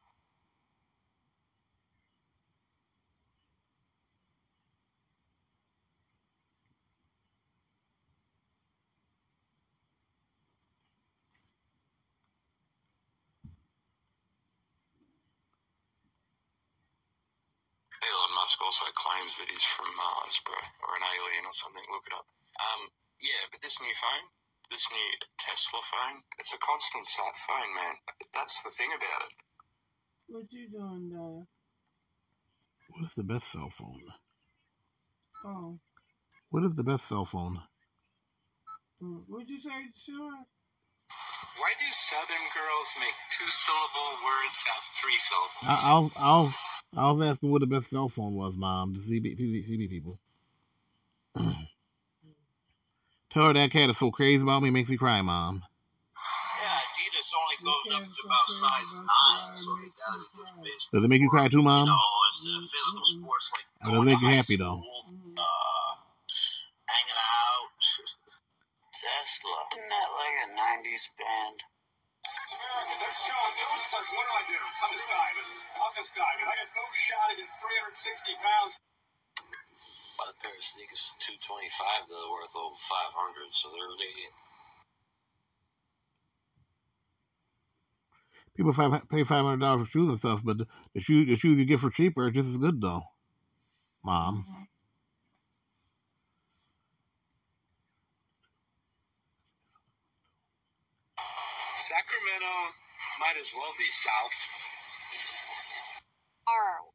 S26: Elon Musk also claims that he's from Mars, bro, or an alien or something. Look it up. Um, yeah, but this new phone, this new Tesla phone, it's a constant sat phone, man. That's the thing about it.
S14: What you doing there?
S16: What is the best cell phone?
S14: Oh,
S16: What is the best cell phone?
S14: mm, what'd you say, sure?
S28: Why do Southern girls make two syllable words have three syllables?
S16: I'll I was I was asking what the best cell phone was, Mom. The CB, CB, CB people. Tell her that cat is so crazy about me, makes me cry, Mom.
S30: Yeah, Adidas only goes up to about size nine, so they gotta be just basic.
S16: Does it make you cry too, Mom?
S30: You know, it's uh, physical sports like
S16: Or does it make you happy though?
S30: uh, hanging out. Tesla. Isn't that like a 90s band?
S24: There's John Like, what do I do? I'm this guy. I'm this guy. And I got no shot against 360 pounds.
S30: Bought a pair of sneakers, 225 though, worth over 500, so they're they
S16: People five, pay five hundred dollars for shoes and stuff, but the, the shoes the shoes you get for cheaper are just as good though, Mom. Mm-hmm.
S28: Sacramento might as well be south.
S25: R.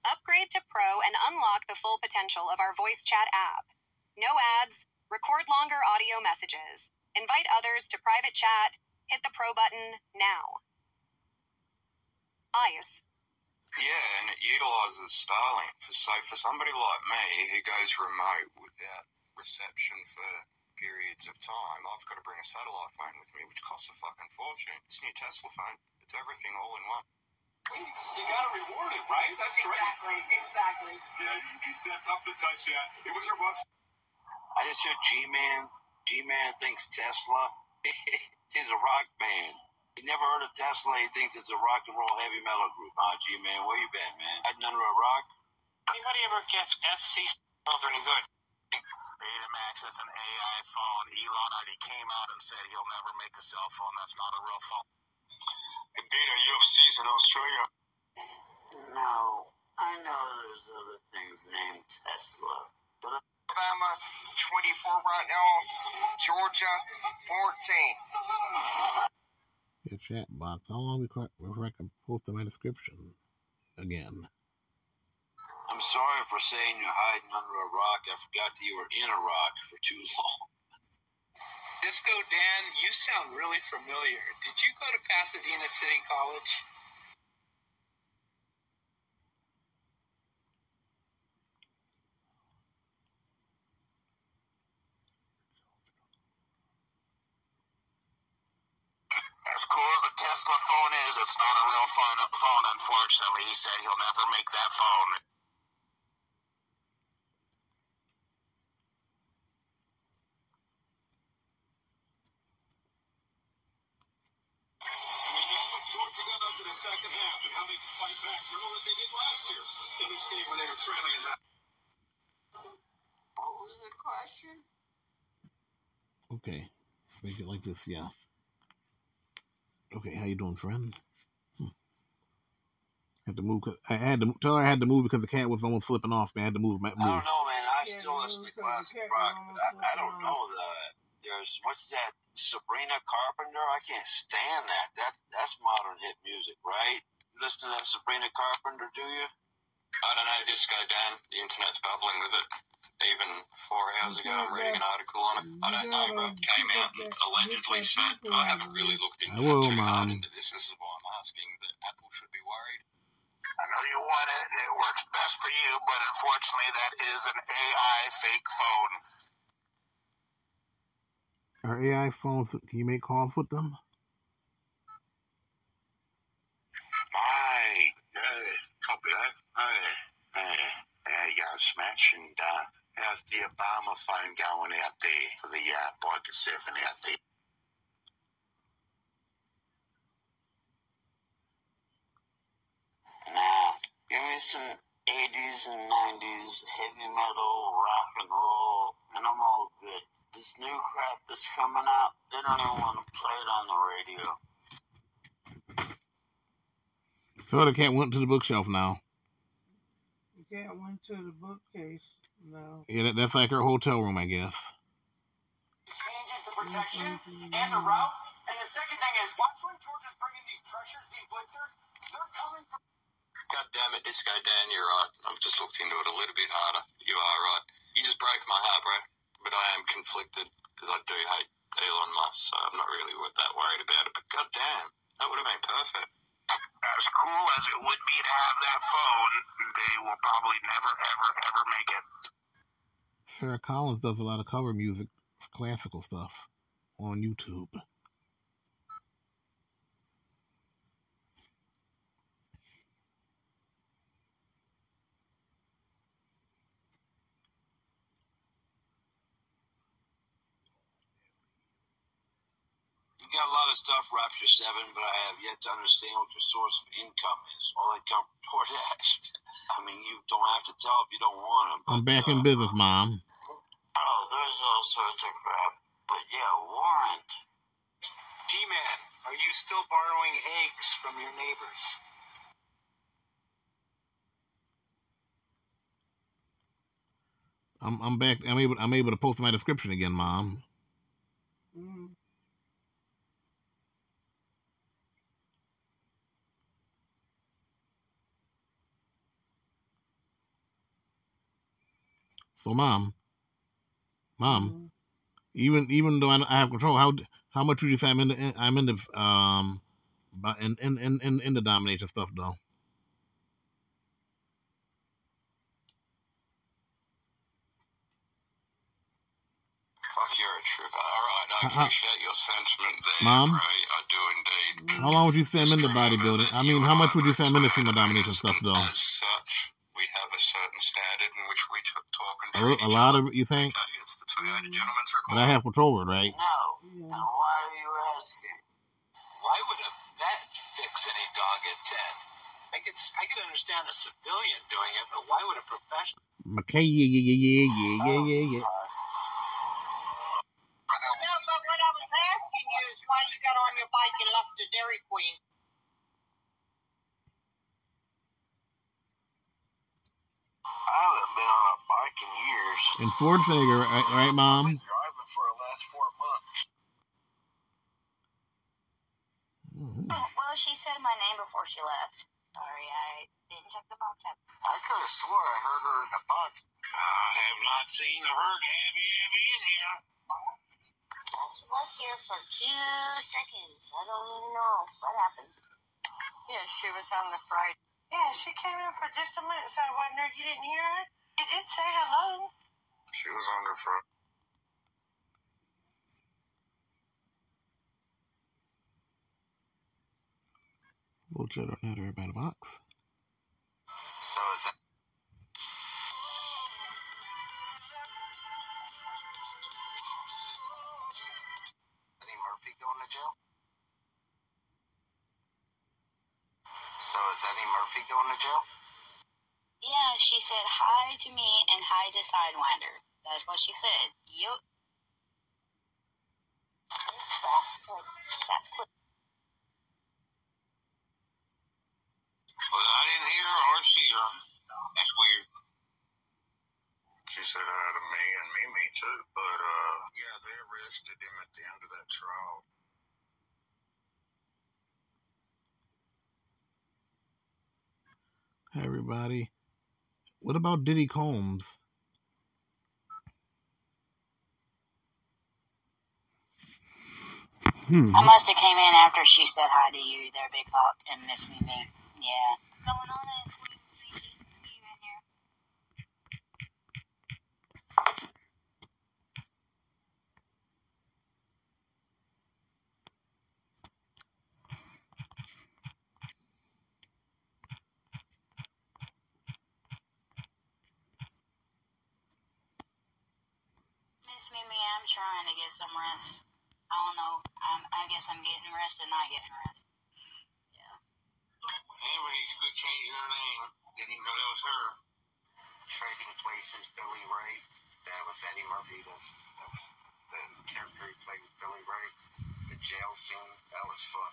S25: Upgrade to Pro and unlock the full potential of our voice chat app. No ads, record longer audio messages, invite others to private chat, hit the Pro button now. Ice.
S26: Yeah, and it utilises Starlink. So for somebody like me who goes remote without reception for periods of time, I've got to bring a satellite phone with me, which costs a fucking fortune. This new Tesla phone, it's everything all in one.
S24: You gotta reward it, right? That's right.
S21: Exactly, exactly.
S24: Yeah, he- he sets up the touchdown. It was a rough.
S30: I just heard G-Man. G-Man thinks Tesla is a rock band. He never heard of Tesla. He thinks it's a rock and roll heavy metal group. Ah, G-Man, where you been, man? Hiding under a rock?
S23: Anybody ever catch FC phones any good? Betamax is an AI phone. Elon already came out and said he'll never make a cell phone. That's not a real phone.
S22: Hey, Beta, UFC's in Australia.
S30: No, I know there's other things named Tesla. But
S22: Alabama, 24 right now. Georgia, 14.
S16: Your chat box. How long before before I can post in my description again?
S30: I'm sorry for saying you're hiding under a rock. I forgot that you were in a rock for too long.
S28: Disco Dan, you sound really familiar. Did you go to Pasadena City College?
S23: As cool as the Tesla phone is, it's not a real phone, phone unfortunately. He said he'll never make that phone.
S24: Georgia got up to the second half and how they can fight back. Remember what they did last year in this game when they were trailing in that.
S30: What was the question?
S16: Okay, make it like this, yeah. Okay, how you doing, friend? Hmm. Had to move. I had to tell her I had to move because the cat was almost slipping off. Man, I had to move.
S30: I
S16: Move.
S30: don't know, man. I still listen to classic rock, I, I don't know the. There's what's that? Sabrina Carpenter. I can't stand that. That that's modern hit music, right? You listen to that Sabrina Carpenter, do you?
S26: I don't know, Disco Dan. The internet's bubbling with it. Even four hours ago, I'm reading an article on it. I don't know, but it came out and allegedly said, I haven't really looked into
S16: I will,
S26: it too hard
S16: Mom.
S26: into this. This is why I'm asking that Apple should be worried.
S23: I know you want it, and it works
S20: best for you, but unfortunately, that is an AI fake phone.
S16: Are AI phones? Can you make calls with them?
S22: My uh, copy that. Uh, uh, uh, yeah, smash and uh, how's the Obama phone going out there for the uh, Biker 7 out there? Nah, give me some 80s and 90s heavy metal, rock and roll, and I'm all good. This new crap that's coming out, they don't even want to play it on the radio.
S16: So the cat went to the bookshelf now.
S14: The cat went to the bookcase now.
S16: Yeah, that, that's like her hotel room, I guess.
S24: changes the protection and the route. And the second thing is, watch when Georgia's bringing these pressures, these blitzers. They're coming from.
S26: God damn it, Disco Dan, you're right. I've just looked into it a little bit harder. You are right. You just broke my heart, bro. But I am conflicted because I do hate Elon Musk, so I'm not really that worried about it. But god damn, that would have been perfect.
S20: As cool as it would be to have that phone, they will probably never, ever, ever make it.
S16: Sarah Collins does a lot of cover music, classical stuff, on YouTube.
S22: You got a lot of stuff, Rapture 7, but I have yet to understand what your source of income is. All they come from DoorDash. I mean, you don't have to tell if you don't want them.
S16: I'm back in business, Mom.
S22: Oh, there's all sorts of crap. But yeah, warrant.
S28: D-Man, are you still borrowing eggs from your neighbors?
S16: I'm I'm back. I'm able I'm able to post my description again, Mom.
S14: Mm.
S16: So, Mom, Mom, even even though I, I have control, how how much would you say I'm in the I'm in the um, but in in in in, in the domination stuff though?
S26: Fuck, you're a trooper. Alright, I appreciate your sentiment there,
S16: Mom?
S26: bro. I do indeed.
S16: How long would you say I'm in the bodybuilding? I mean, how much would you say I'm in the female domination stuff though?
S26: As such, we have a certain standard in which we t- talk and
S16: a lot of you think? But I have control over it, right?
S22: No. Now, why are you asking?
S28: Why would a vet fix any dog at 10? I could, I could understand a civilian doing it, but why would a professional?
S16: Okay, yeah, yeah, yeah, yeah, yeah, yeah, yeah. Oh,
S32: no, but what I was asking you is why you got on your bike and left the Dairy Queen.
S22: I haven't been on a bike in years.
S16: And Schwarzenegger, right, right Mom?
S22: Driving for the last four months. Mm-hmm.
S33: Oh, well, she said my name before she left. Sorry, I didn't check the box up.
S22: I could have swore I heard her in the box. I have not seen her heavy, heavy in here.
S33: She was here for two seconds. I don't even know what happened.
S32: Yeah, she was on the Friday.
S33: Yeah, she came in for just a minute, so I wondered you didn't hear her. She did say hello.
S20: She was on the front.
S16: Little cheddar on that everybody box.
S22: So is that. Eddie Murphy going to jail? So is Eddie Murphy going to jail?
S33: Yeah, she said hi to me and hi to Sidewinder. That's what she said. Yup. It's like that quick.
S22: Well, I didn't hear or see her. That's weird.
S20: She said hi to me and Mimi too, but uh, yeah, they arrested him at the end of that trial.
S16: Hey, everybody. What about Diddy Combs? Hmm.
S33: I must have came in after she said hi to you there, Big Hawk, and Miss Mimi. Yeah. What's going on in Queen City? You in here?
S34: just me, me. I'm trying to get some rest. I don't know. I'm, I guess I'm getting rest and not getting rest.
S30: Amber needs to quit changing her name. Didn't even know that was her.
S20: Trading Places, Billy Ray. That was Eddie Murphy. That's, that's the character he played with Billy Ray. The jail scene. That was fun.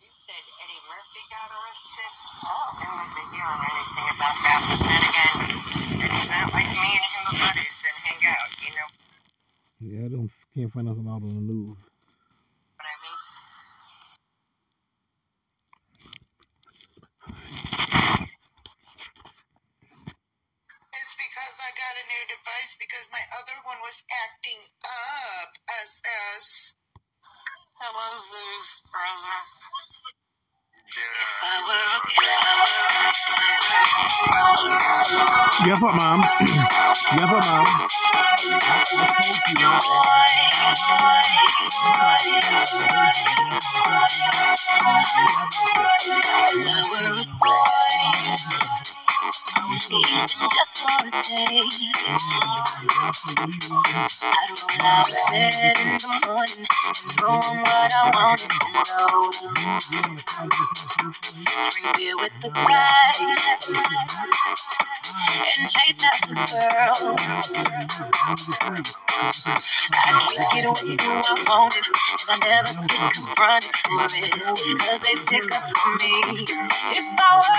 S21: You said Eddie Murphy got arrested? Oh, I wasn't hearing anything about that. But then again, it's not like me and him are buddies and hang out, you know
S16: Yeah, I don't can't find nothing out on the news.
S21: what I mean? It's because I got a new device because my other one was acting up. Us, us. Hello, Zeus, brother.
S20: If
S21: I were
S16: Guess what, mom? Guess what, mom?
S35: Just for a day, I'd roll out of bed in the morning and throw on what I wanted to know. Drink beer with the guys and chase after girls. I can't get with who I wanted, and I never get confronted for it, cause they stick up for me. If I were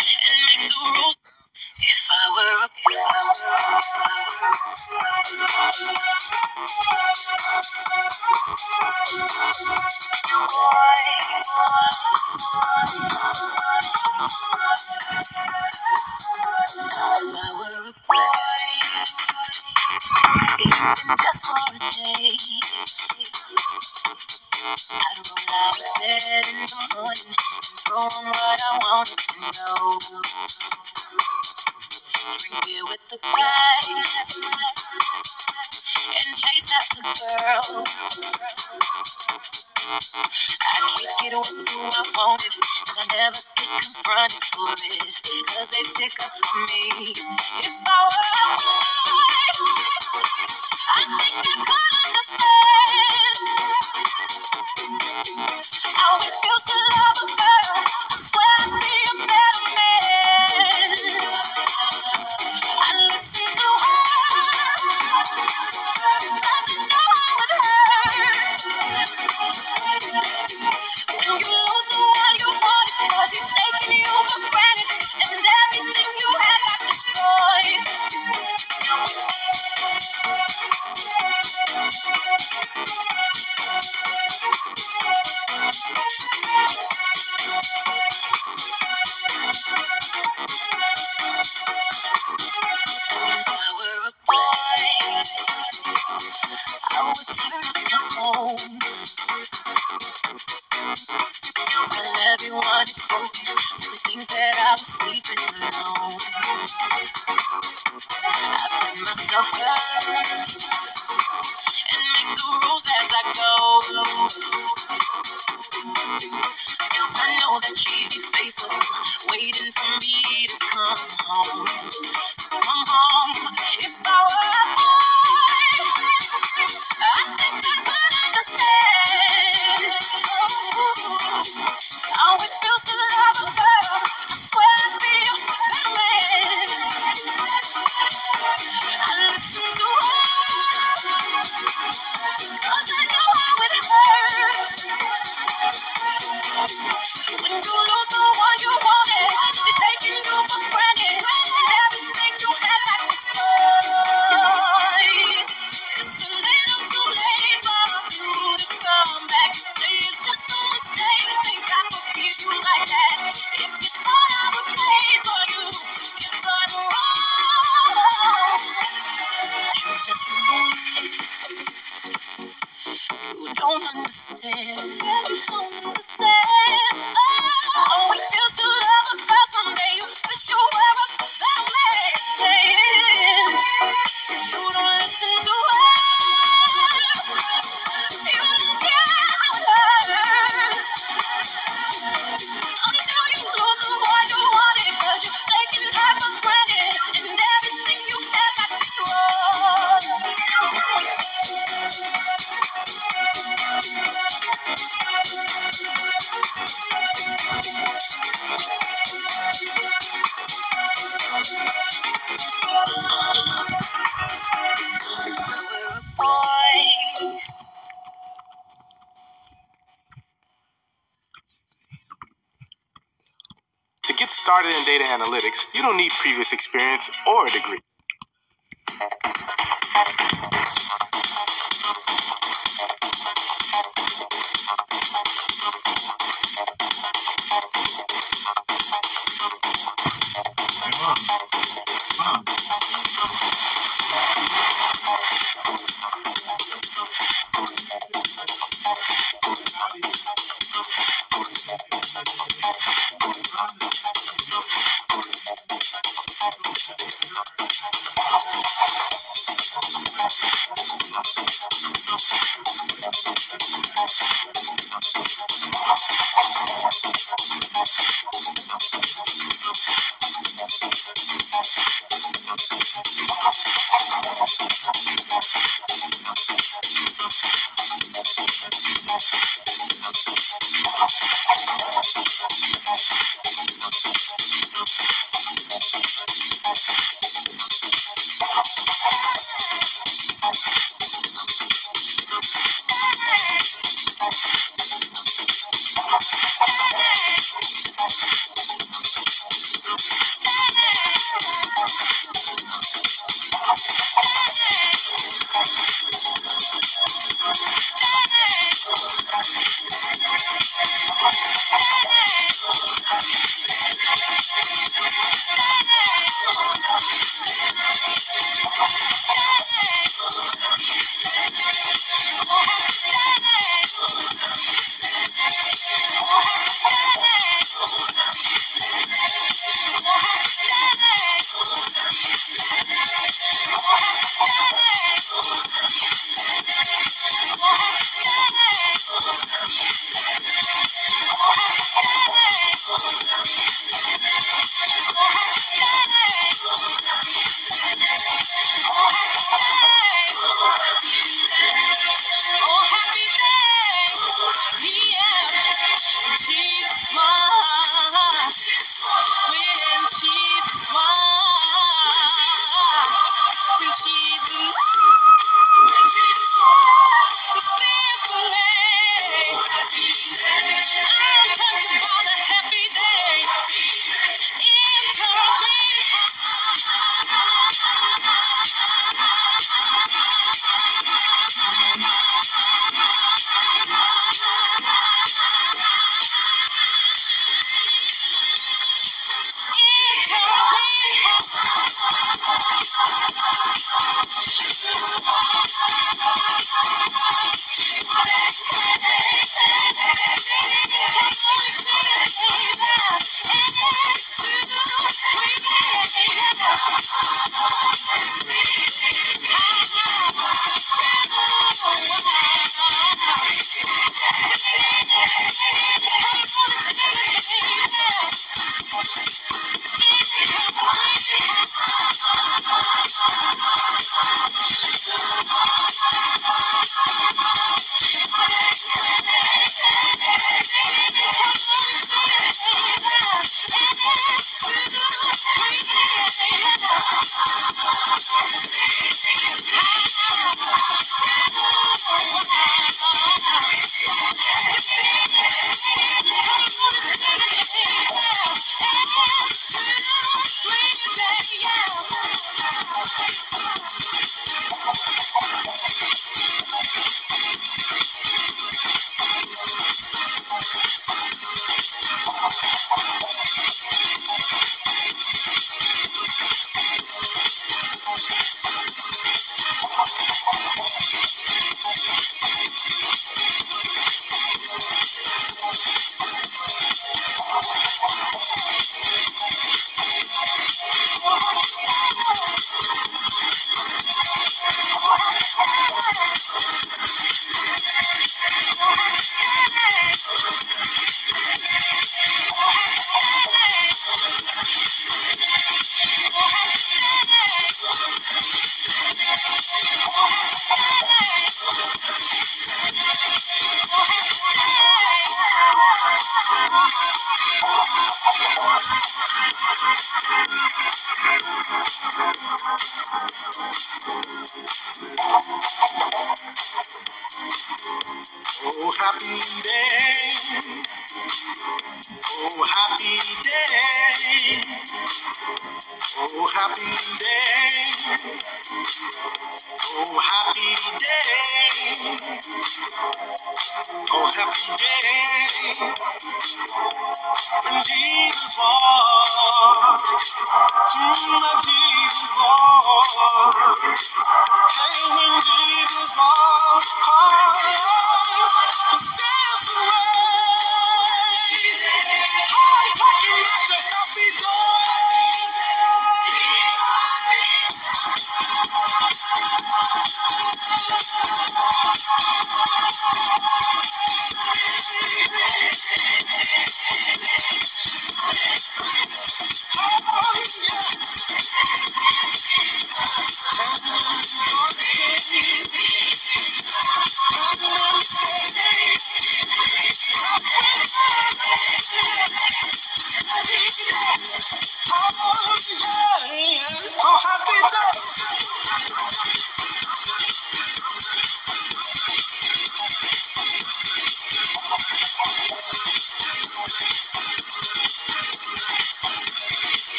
S35: previous experience or a degree.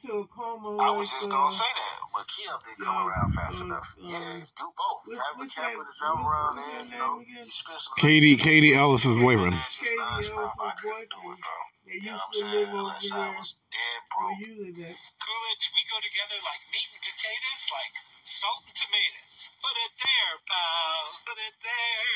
S14: Into a coma
S20: I
S14: like
S20: was just
S14: uh,
S20: gonna say that. McKeel didn't come around fast enough. Yeah, do both.
S14: what's-
S20: Have a
S14: what's
S20: camper
S14: that-
S20: to drive
S14: what's-
S20: around
S14: what's
S20: there,
S14: her
S20: you know.
S14: name again?
S20: You spend some
S16: Katie Katie Ellis's boyfriend.
S14: Katie Ellis's boyfriend. They used to live over there where you live at.
S28: Coolidge, we go together like meat and potatoes, like salt and tomatoes. Put it there, pal. Put it there.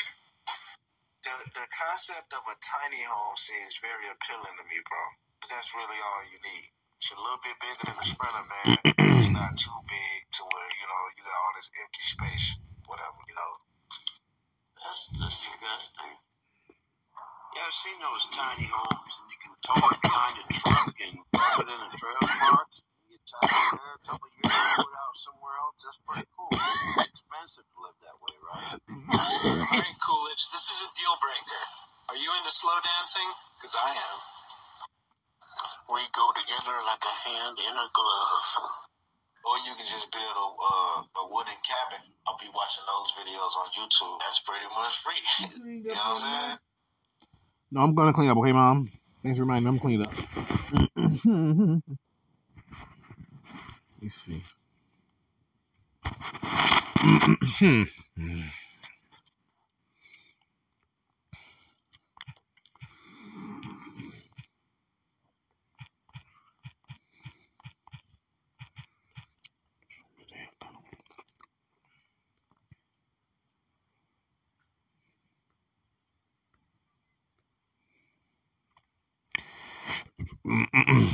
S20: The the concept of a tiny home seems very appealing to me, bro. That's really all you need. It's a little bit bigger than the Sprinter van. it's not too big to where you know you got all this empty space, whatever. You know.
S30: That's disgusting. Yeah, I've seen those tiny homes, and you can tow it behind a truck and put it in a trailer park. You get tired there, a couple years, put it out somewhere else. That's pretty cool. It's expensive to live that way, right? All
S28: right, Coolidge, this is a deal breaker. Are you into slow dancing? Because I am
S20: hand in a glove. Or you can just build a, uh, a wooden cabin. I'll be watching those videos on YouTube. That's pretty much free. you know what I'm saying?
S16: No, I'm gonna clean up, okay, mom? Thanks for reminding me. I'm cleaning up. Let's see.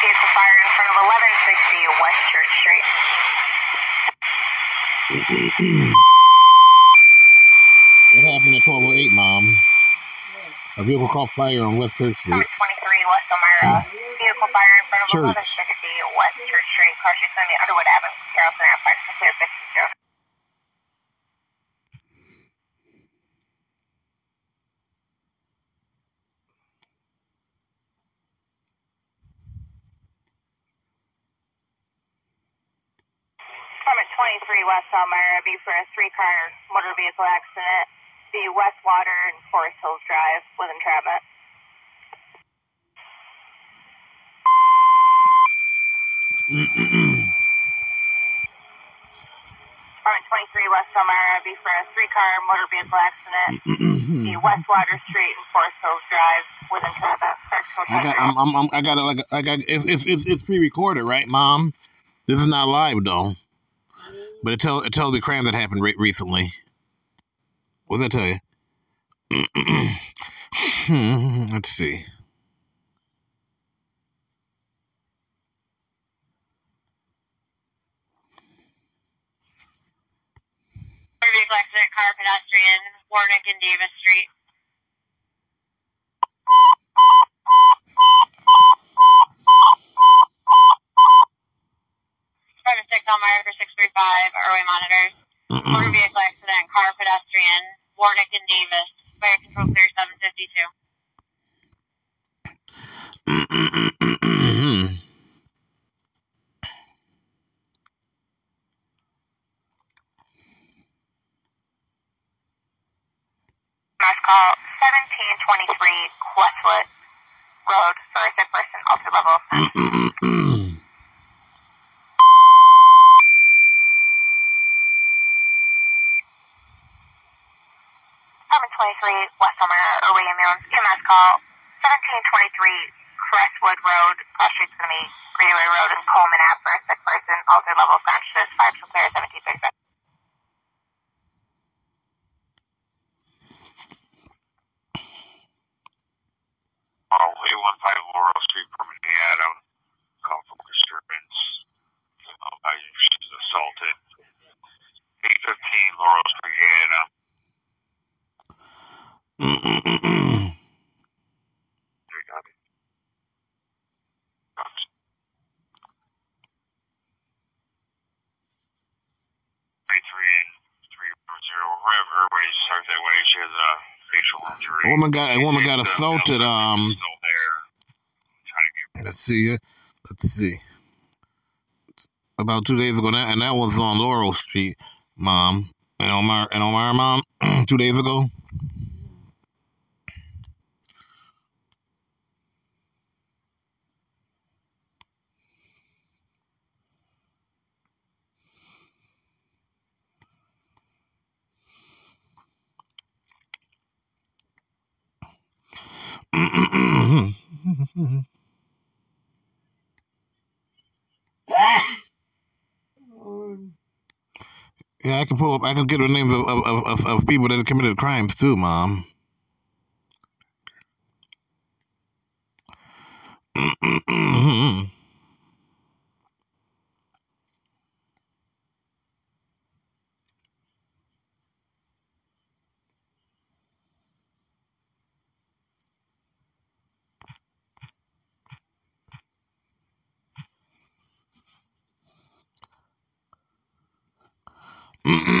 S34: Vehicle fire in front of 1160 West Church Street.
S16: what happened at 1208, mom? A vehicle caught fire on West Church Street.
S34: 23 West Elmira. Hmm. Vehicle fire in front of
S16: Church.
S34: 1160 West Church Street. On the Underwood Avenue. Carrollton Ave. Fire clear 52.
S36: Department 23 West Elmira, be for a three-car motor vehicle accident. The West Water and Forest Hills Drive with entrapment. Department 23 West Elmira, be for a three-car motor vehicle accident. the West Water Street and Forest Hills Drive with entrapment.
S16: I got, I'm, I'm, I'm, got it. Like, I got it's, it's, it's, it's pre-recorded, right, mom? This is not live though. But it tell, it tells me crime that happened re- recently. What did I tell you? Let's see.
S34: Accident. Car pedestrian. Warnick and Davis Street. Department 6 Elmira for 635. Early monitors. Motor vehicle accident. Car pedestrian. Warnick and Davis. Fire control clear 752. Mass call 1723 Westwood Road for a sick person, alter level. Department 23 West Elmira, Erway ambulance, EMS call 1723 Crestwood Road, cross streets gonna be Greenway Road and Coleman Ave for a sick person, alter level of consciousness, 5 to clear 1737.
S37: Oh, uh, 815 Laurel Street, Birmingham. Call from disturbance. Oh, uh, I she's assaulted. 815 Laurel Street, Anna. There you got it. Three three and three zero. Whoever everybody starts that way. She has a facial injury.
S16: A woman got a woman got assaulted. Um, let's see. Let's see. About two days ago, and that was on Laurel Street, mom, and Omar and Omar, mom, two days ago. yeah, I can pull up. I can get the names of, of, of, of people that committed crimes too, Mom. Yeah,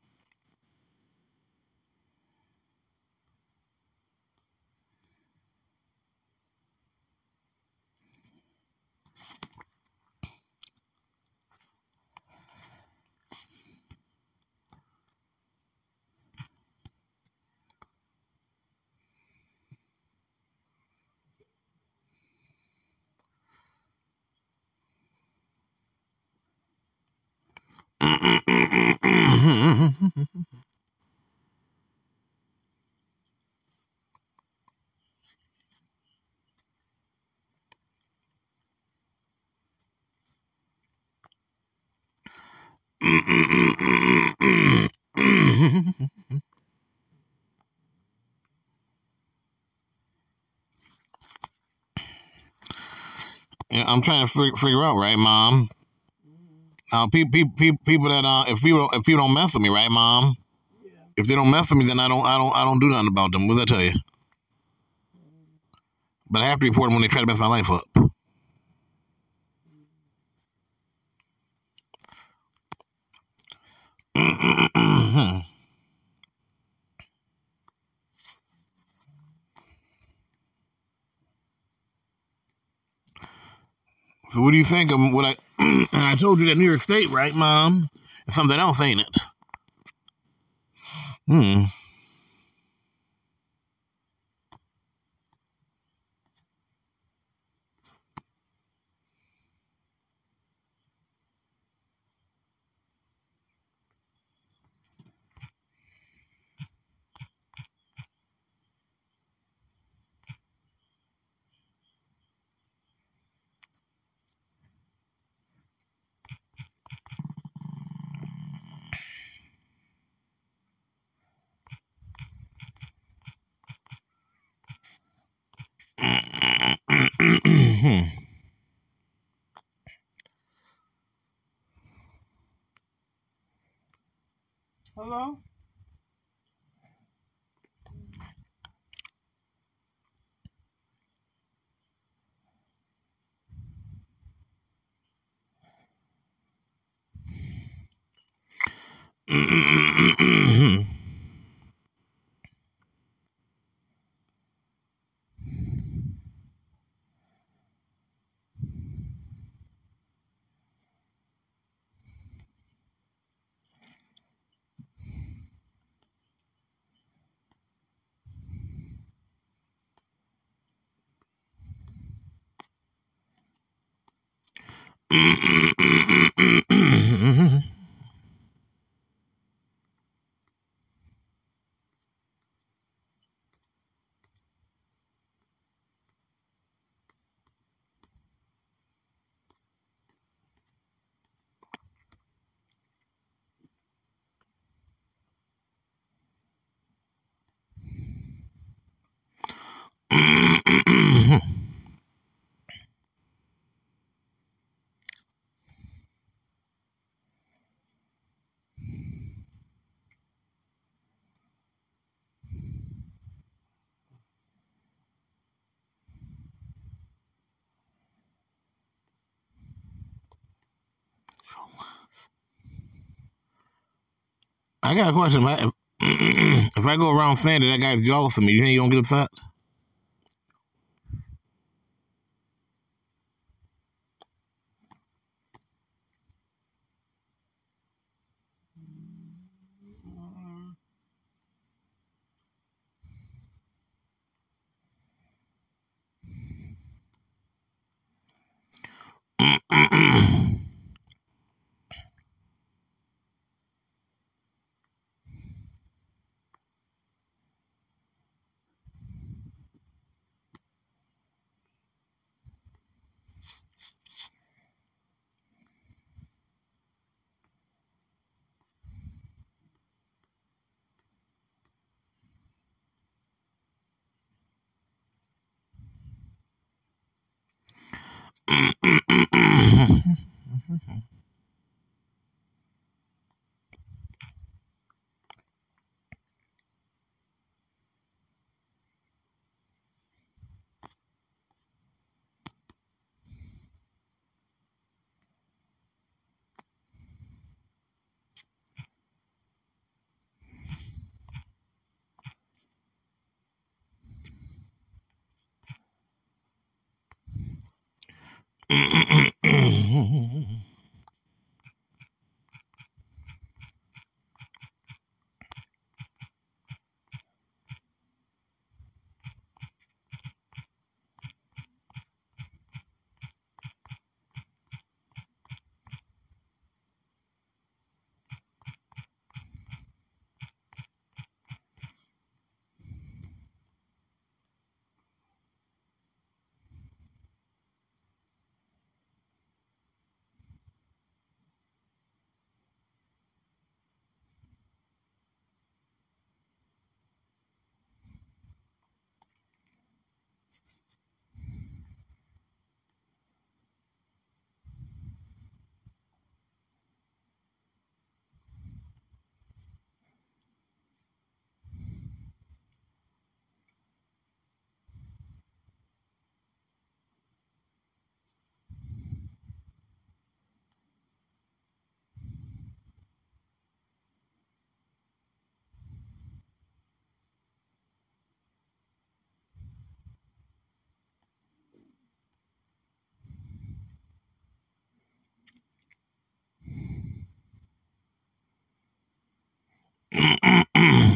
S16: I'm trying to figure out, right, Mom? Uh, people, people, people that uh, if people if people don't mess with me, right, Mom? If they don't mess with me, then I don't, I don't, I don't do nothing about them. What did I tell you? But I have to report them when they try to mess my life up. So what do you think of what I? And I told you that New York State, right, Mom? It's something else, ain't it? Hmm.
S14: Hello? Mm-mm. I got a question. If, if I go around saying that that guy's jealous of me, you think you don't get upset?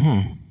S16: Hmm.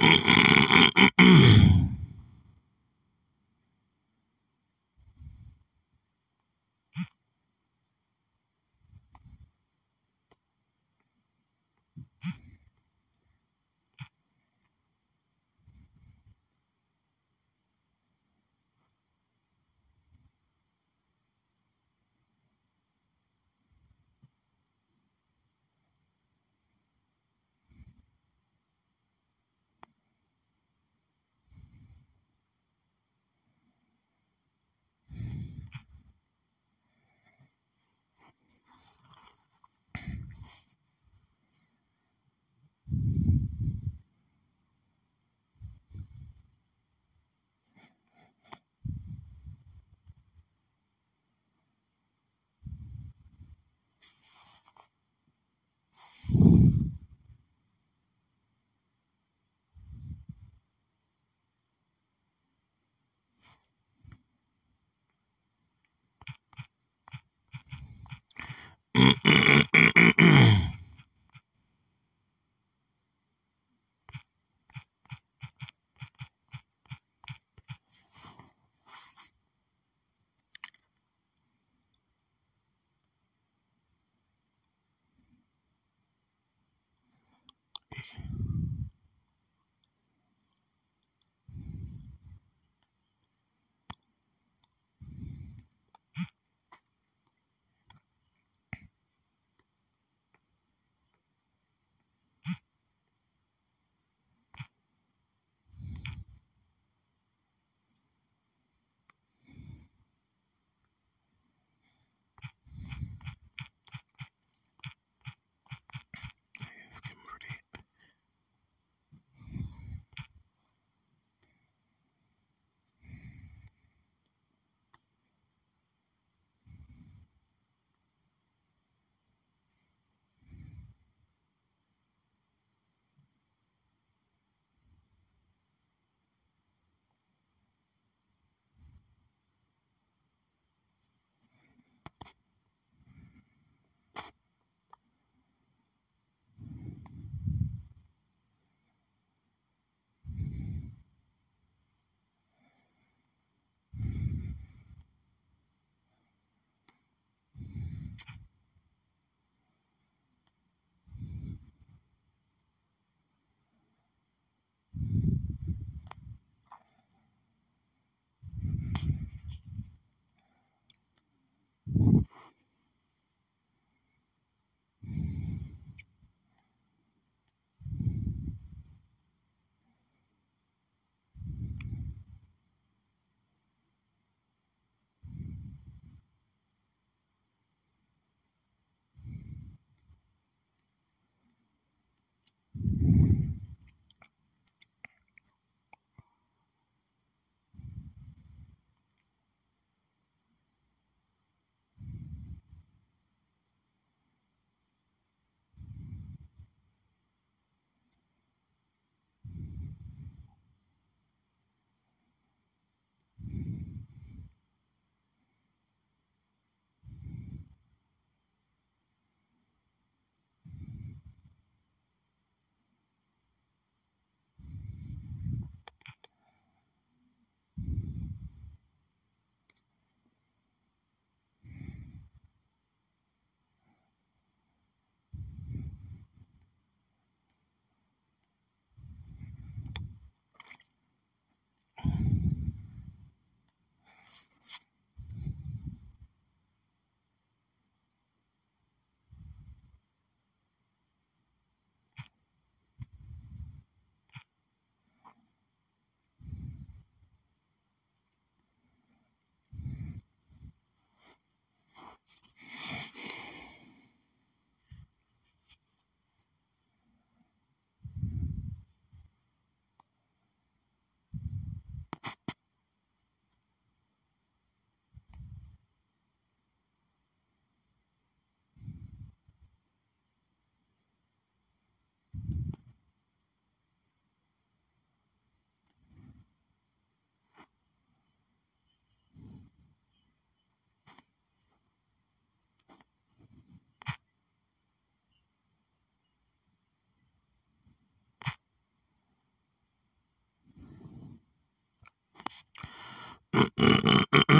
S16: Mm-mm-mm-mm-mm. mm mm mm mm mm, mm, mm.
S11: mm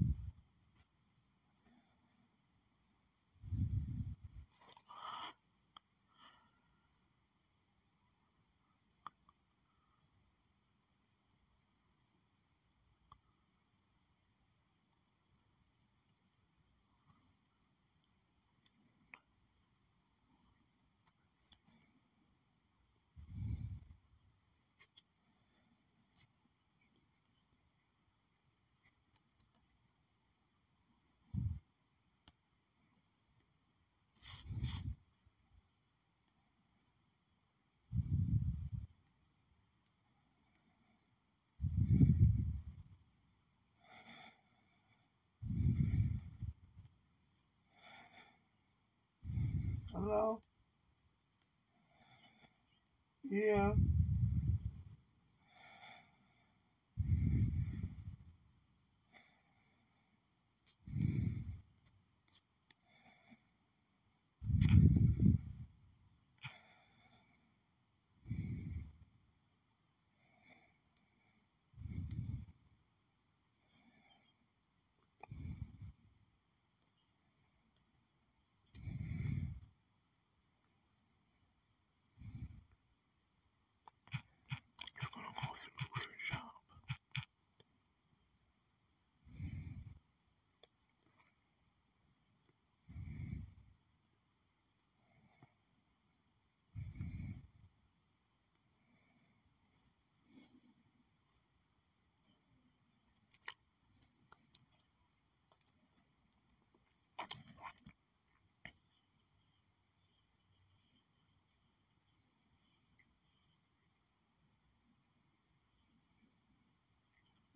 S14: Hello? Yeah.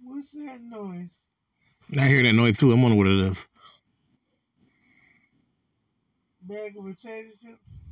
S14: What's that noise?
S16: I hear that noise too. I wonder what it is.
S14: Bag of potato chips?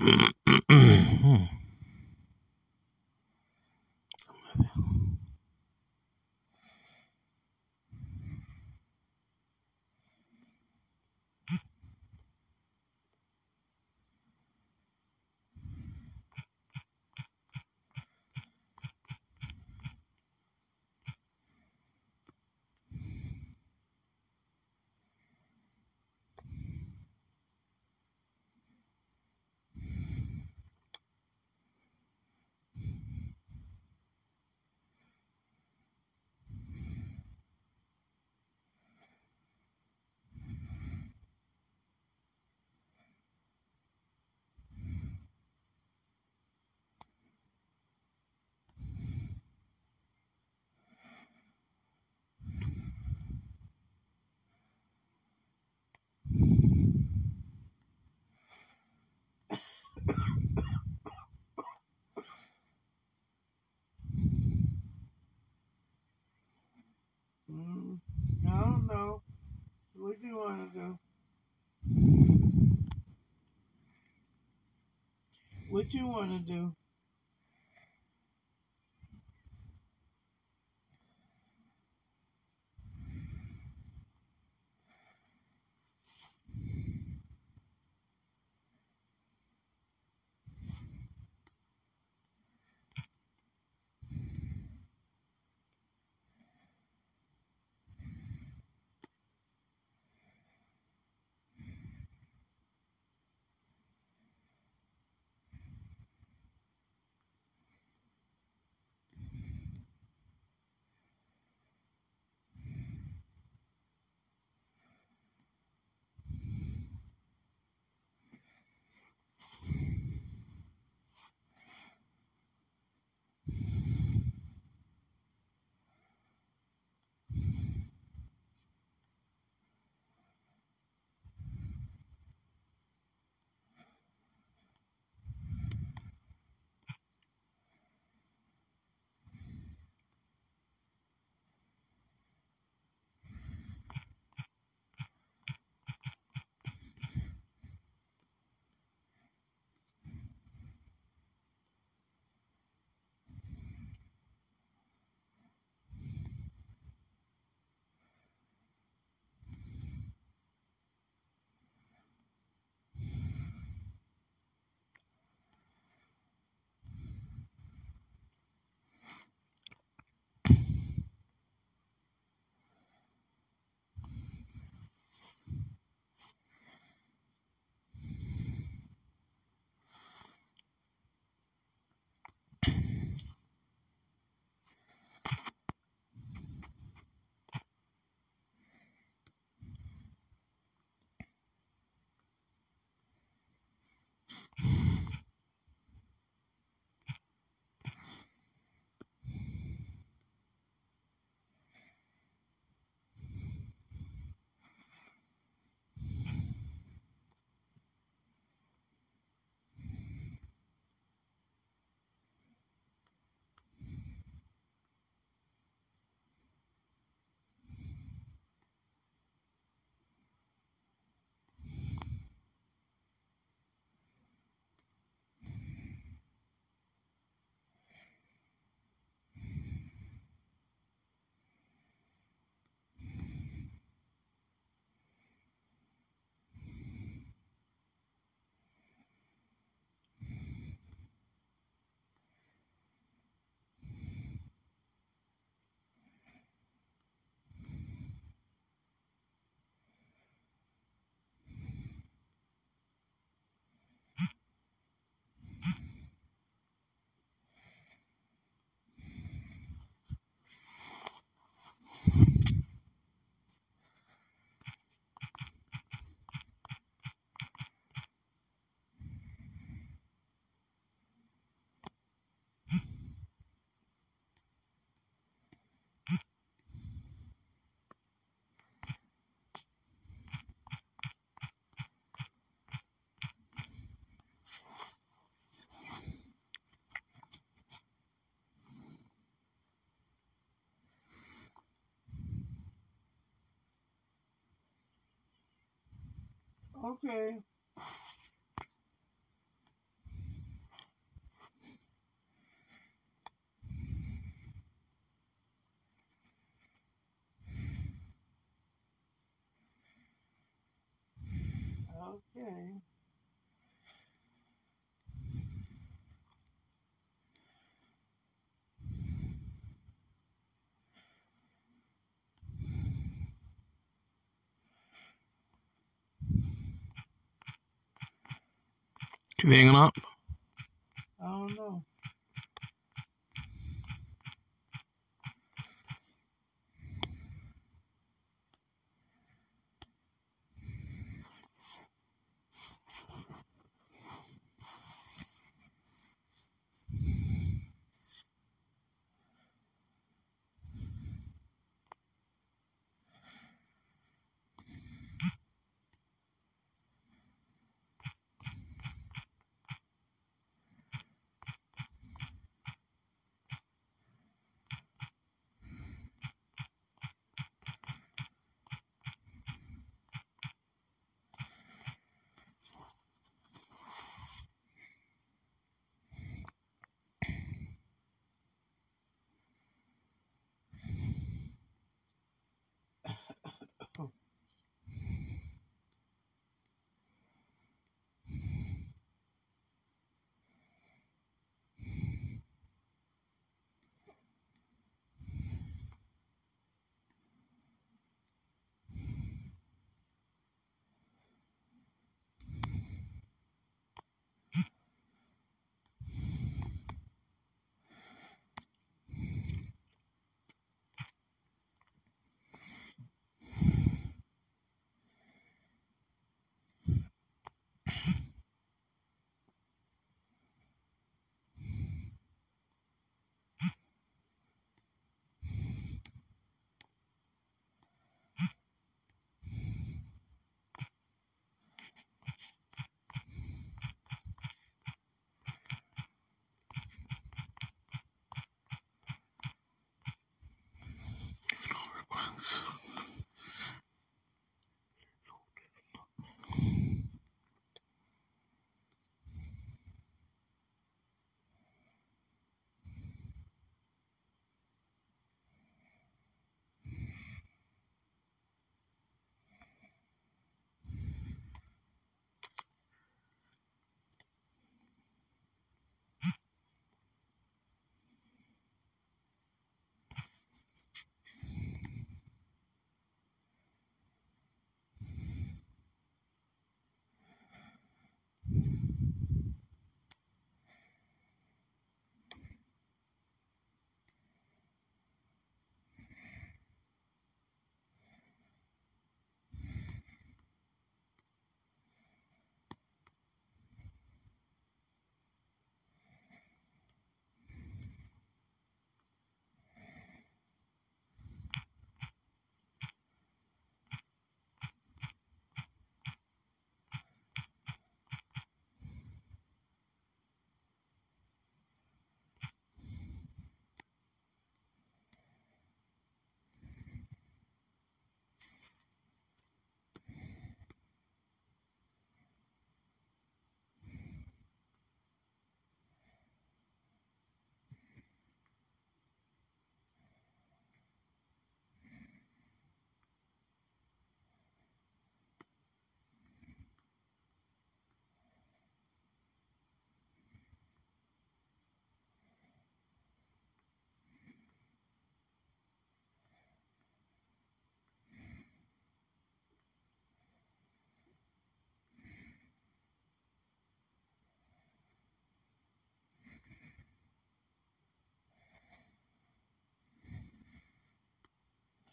S14: Mm. What you want to do? What you want to do? Okay. Okay.
S16: You hanging up?
S14: I don't know.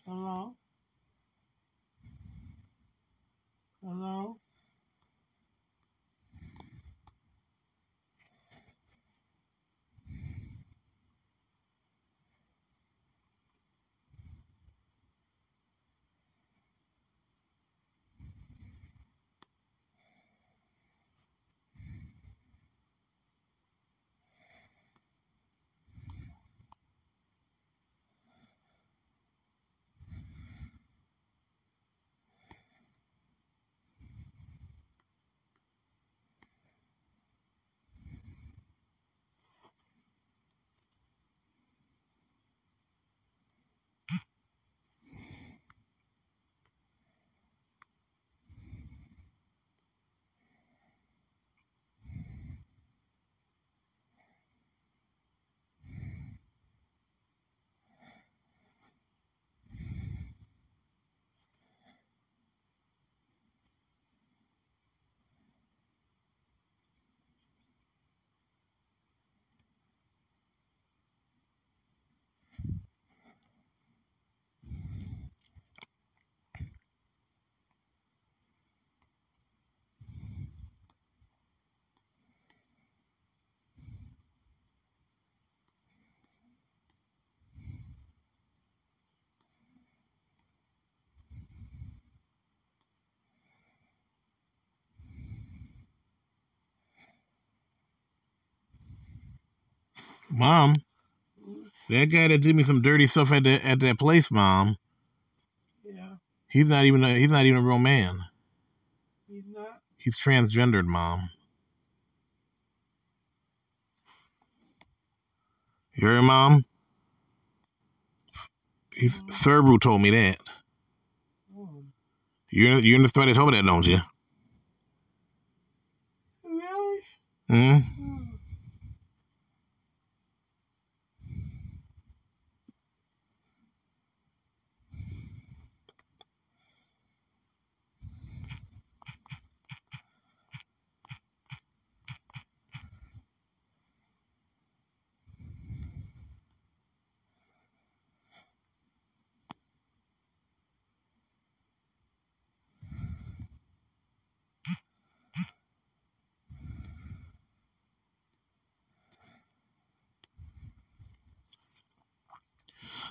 S14: Hello? Hello?
S16: Mom, that guy that did me some dirty stuff at that at that place, Mom.
S14: Yeah,
S16: He's not even a, he's not even a real man.
S14: he's not.
S16: He's transgendered, Mom. You heard, Mom? He's Thurbu told me that. You you understand? They told me that, don't you?
S14: Really?
S16: Hmm.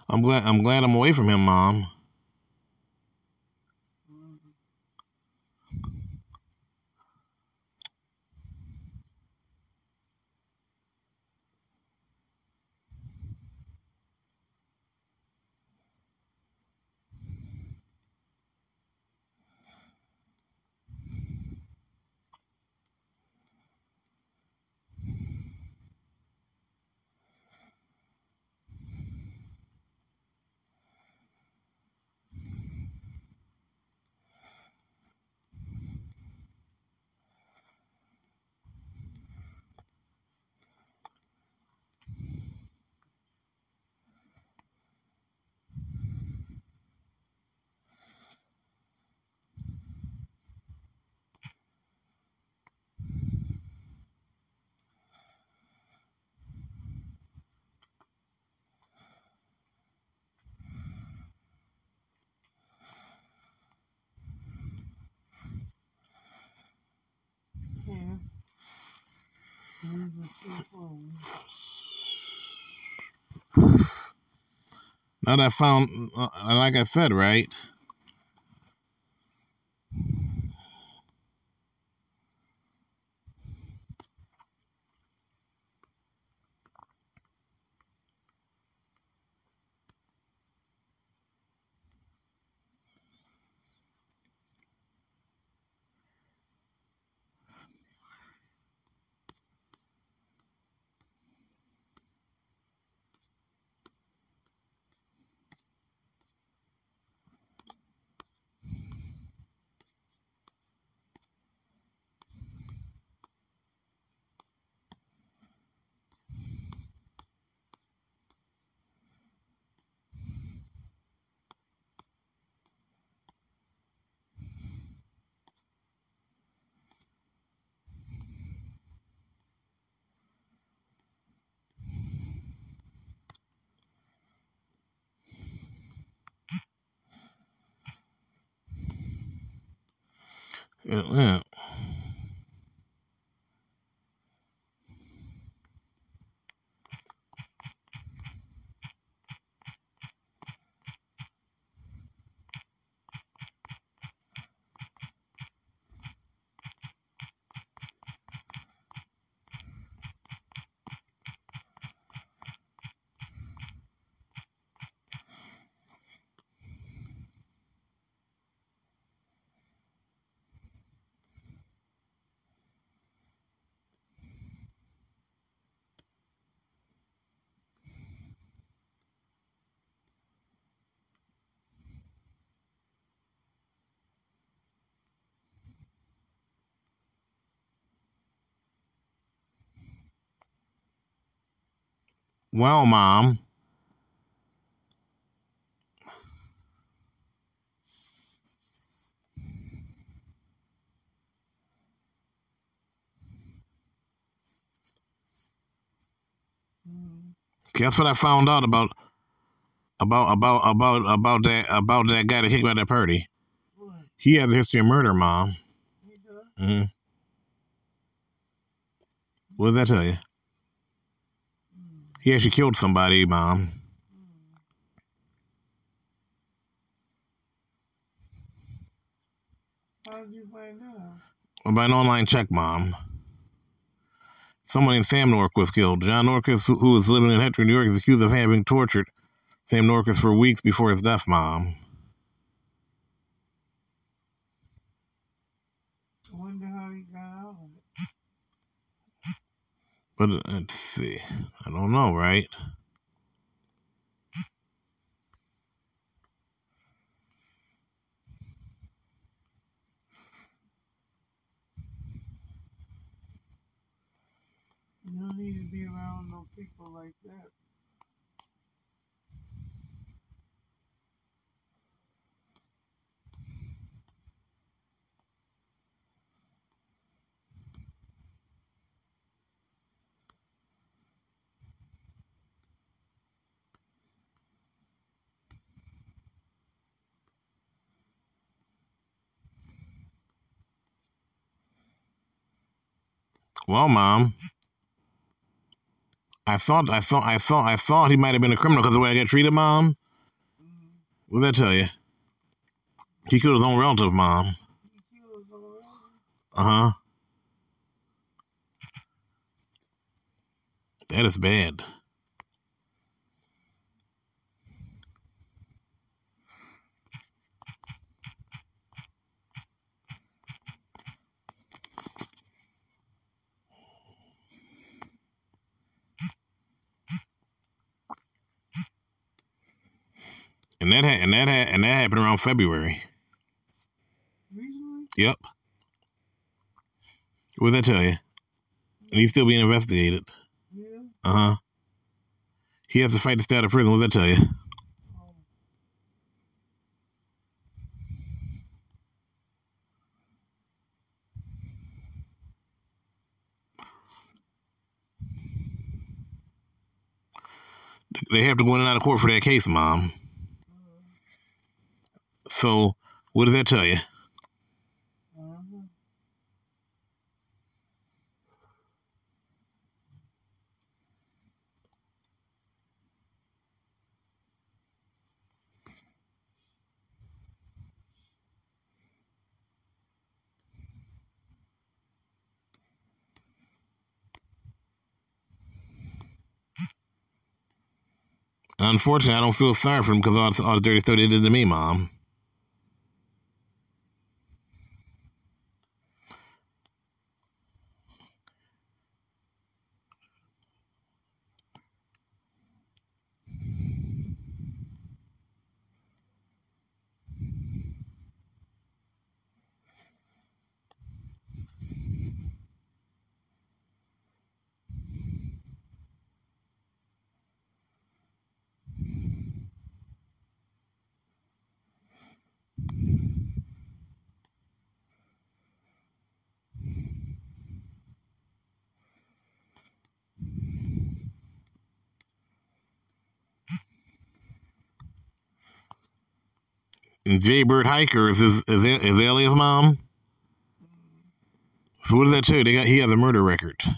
S16: I'm glad I'm glad I'm away from him, Mom.
S14: Yeah. Leave the shit alone.
S16: Now that I found, uh, like I said, right? Well, Mom. Guess what I found out about about about about about that about that guy that hit at that party? He has a history of murder, Mom. hmm What did that tell you? He actually killed somebody, Mom.
S14: How did you find out?
S16: By an online check, Mom. Someone named Sam Nordquist was killed. John Norquist, who, was living in Hector, New York, is accused of having tortured Sam Nordquist for weeks before his death, Mom.
S14: I wonder how he got out of it.
S16: But uh, let's see. I don't know, right?
S14: You don't need to be around no people like that.
S16: Well, Mom, I thought, I thought, I thought, I thought he might have been a criminal because the way I got treated, Mom. What did I tell you? He killed his own relative, Mom. Uh huh. That is bad. And that ha- and that ha- and that happened around February. Yep. What did I tell you? And he's still being investigated. Yeah. Uh huh. He has to fight to stay out of prison. What did I tell you? They have to go in and out of court for that case, Mom. So, what does that tell you? Unfortunately, I don't feel sorry for him because all, all the dirty stuff they did to me, Mom. And Jaybird Hiker is his is, is Elias' mom. So what does that tell you? They got he has a murder record.
S14: You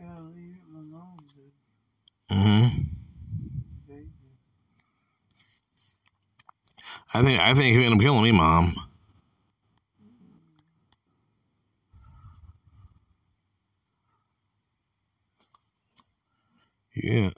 S14: gotta leave him alone, dude.
S16: hmm I think I think he ended up killing me, Mom. Yeah.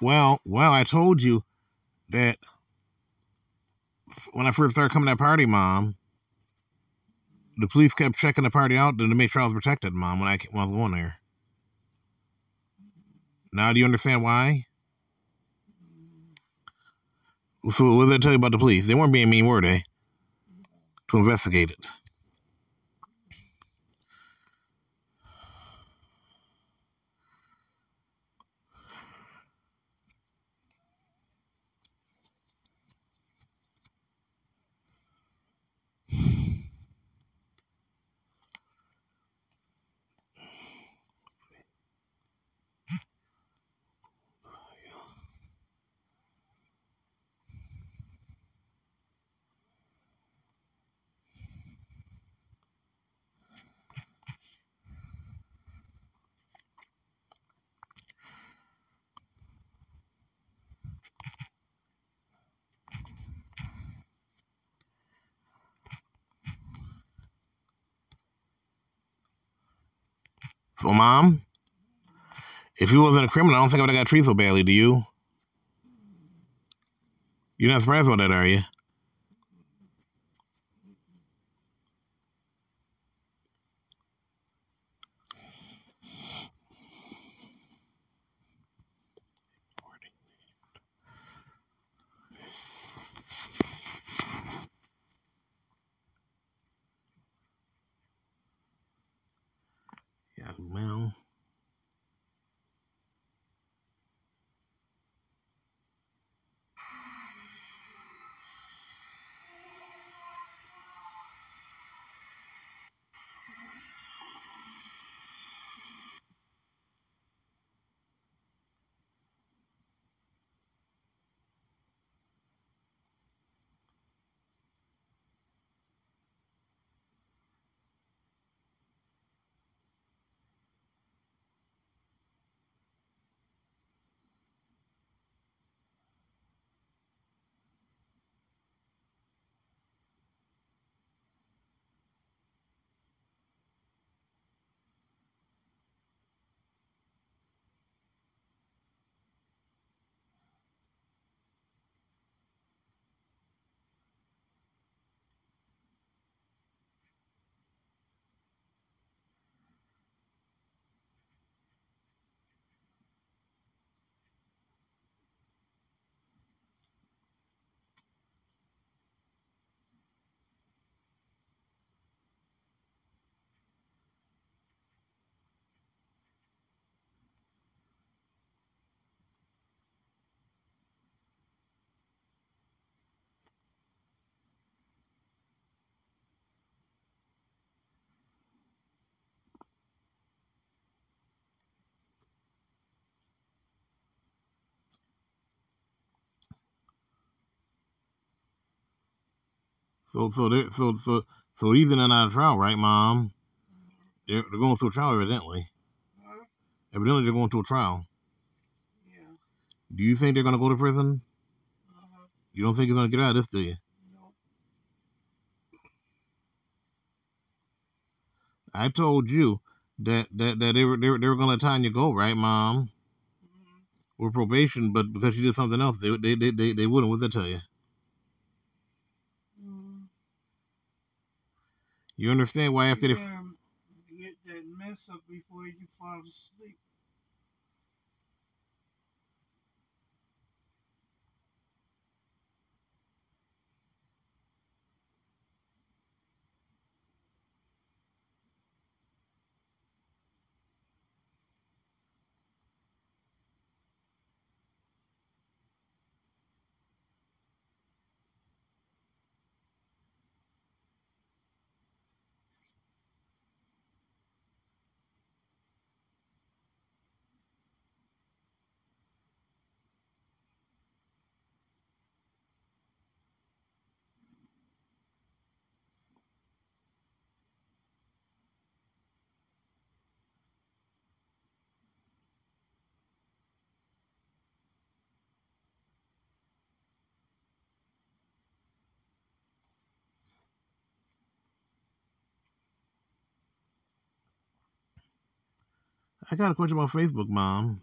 S16: Well, well, I told you that when I first started coming to that party, Mom, the police kept checking the party out to make sure I was protected, Mom, when I, when I was going there. Now, do you understand why? So, what did I tell you about the police? They weren't being mean, were they? To investigate it. So, mom, if he wasn't a criminal, I don't think I would have got treated so badly. Do you? You're not surprised about that, are you? So, so, they so, so, so, even in our trial, right, mom? They're, they're going through a trial, evidently. Evidently, they're going through a trial. Yeah. Do you think they're going to go to prison? Uh-huh. You don't think he's going to get out of this, do you? I told you that that, that they were they were, they were going to let Tanya go, right, mom? Mm-hmm. With probation, but because she did something else, they they they they, they wouldn't. What did I tell you? You understand why after
S14: get that mess up before you fall asleep.
S16: I got a question about Facebook, mom.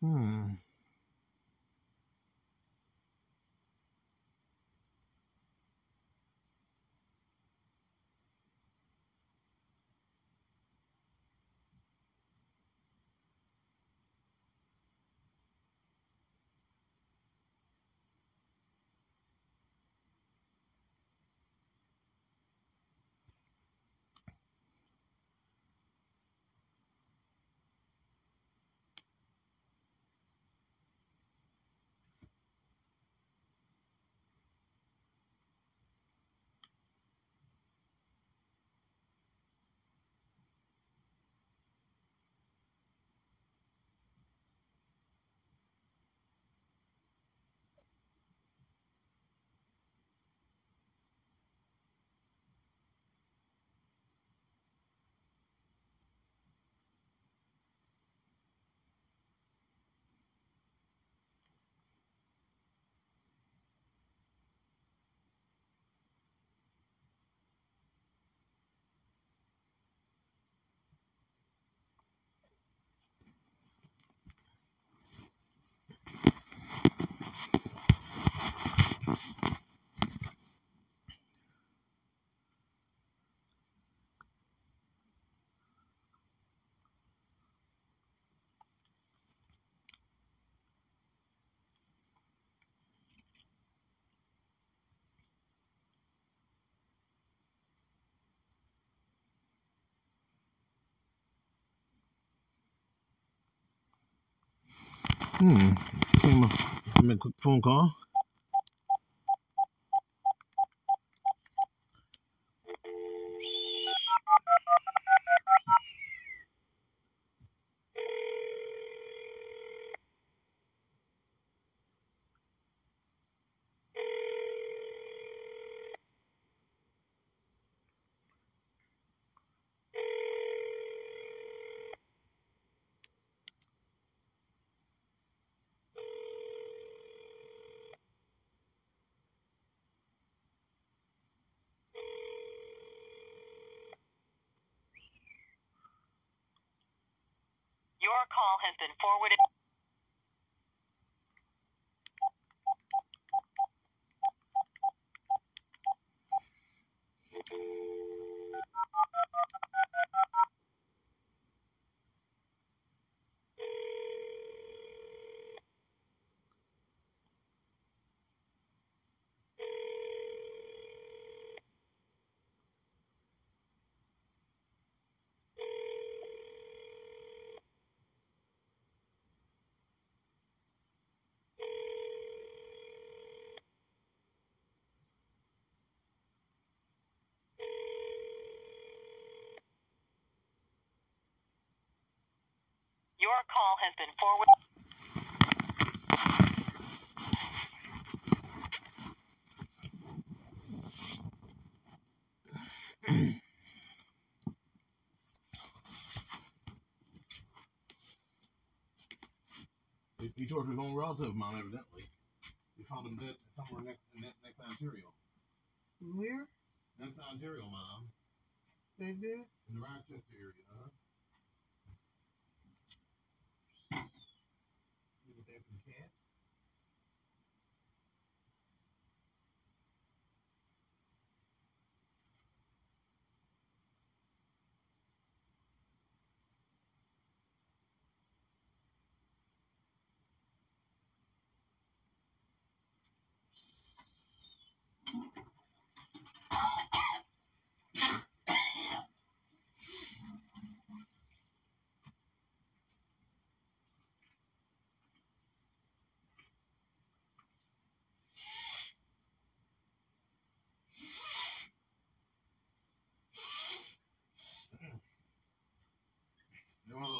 S16: Hmm. Hmm. Phone call.
S19: Call has been.
S16: He, he tortured his own relative, mom, evidently. They found him dead somewhere next, next, next to Ontario.
S14: Where?
S16: Next to Ontario, mom.
S14: They did?
S16: In the Rochester area, huh? See what happened to Cat?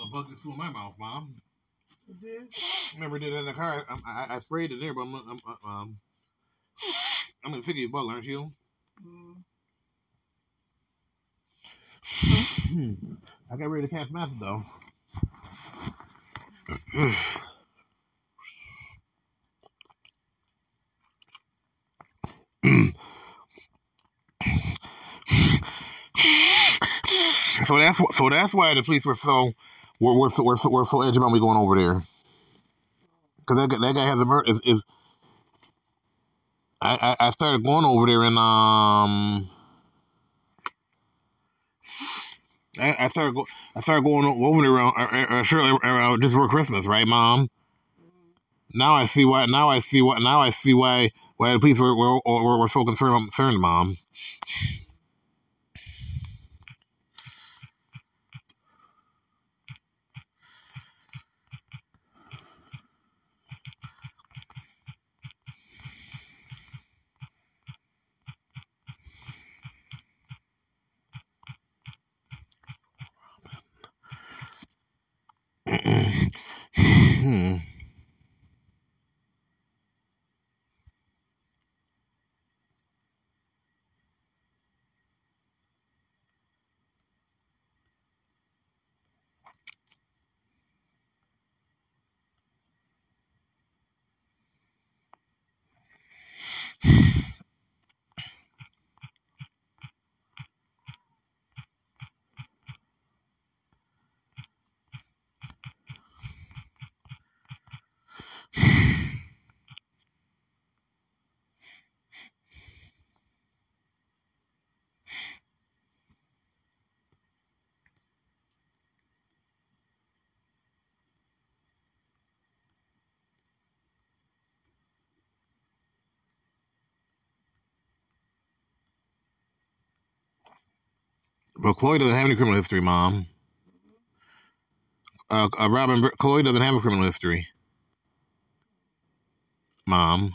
S16: They want a bug that's flew in my mouth, mom.
S14: Did?
S16: Remember did it in the car? I, I, I sprayed it there, but I'm, I'm, I'm um, I'm gonna figure you bug, aren't you?
S14: Mm.
S16: I got rid of the cat's mess though. so that's so that's why the police were so were were so, were so, were so about me going over there. Cause that guy, that guy has a murder is, is I, I started going over there and um I, I started go, I started going over there around uh, uh, surely around just for Christmas, right, mom? Now I see why. Now I see why. Now I see why why the police were were, were, were so concerned, concerned, mom. Hmm. But Chloe doesn't have any criminal history, mom. Uh, uh Robin, Chloe doesn't have a criminal history, mom.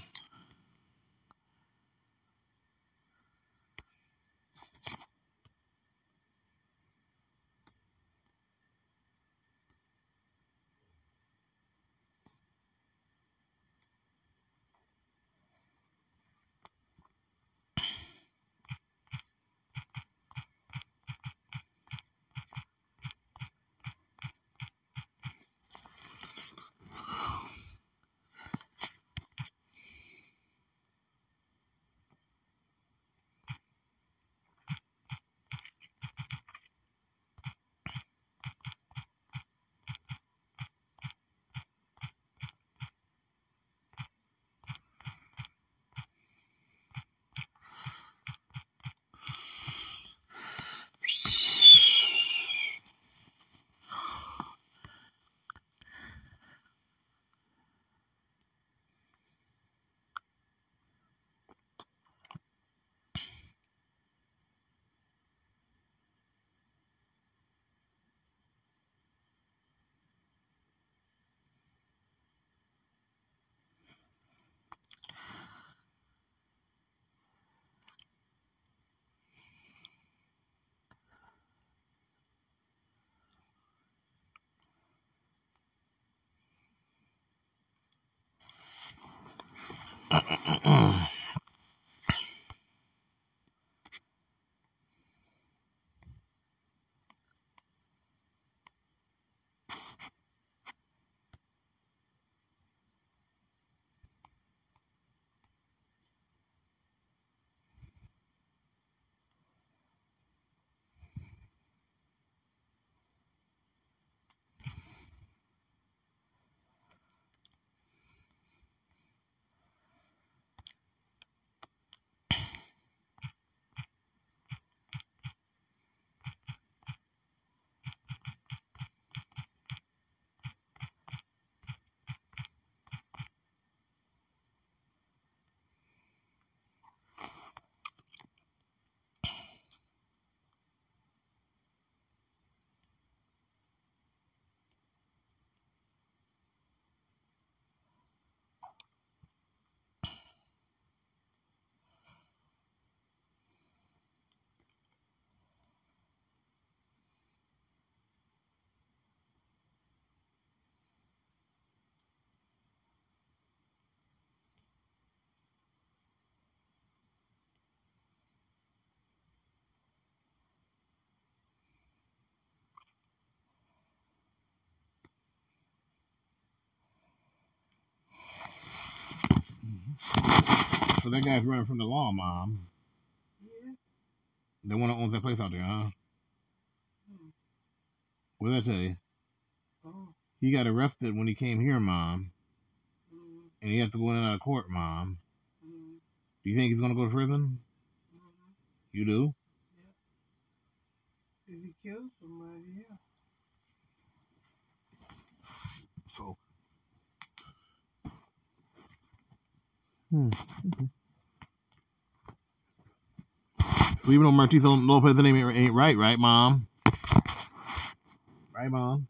S16: うん。So that guy's running from the law, Mom.
S14: Yeah.
S16: The one that owns that place out there, huh? What did I tell you?
S14: Oh.
S16: He got arrested when he came here, Mom.
S14: Mm,
S16: And he has to go in and out of court, Mom.
S14: mm,
S16: Do you think he's going to go to prison? You do?
S14: Did he kill somebody? Yeah.
S16: So. Hmm. So even though Martisa Lopez name ain't, ain't right, right, Mom? Right, Mom?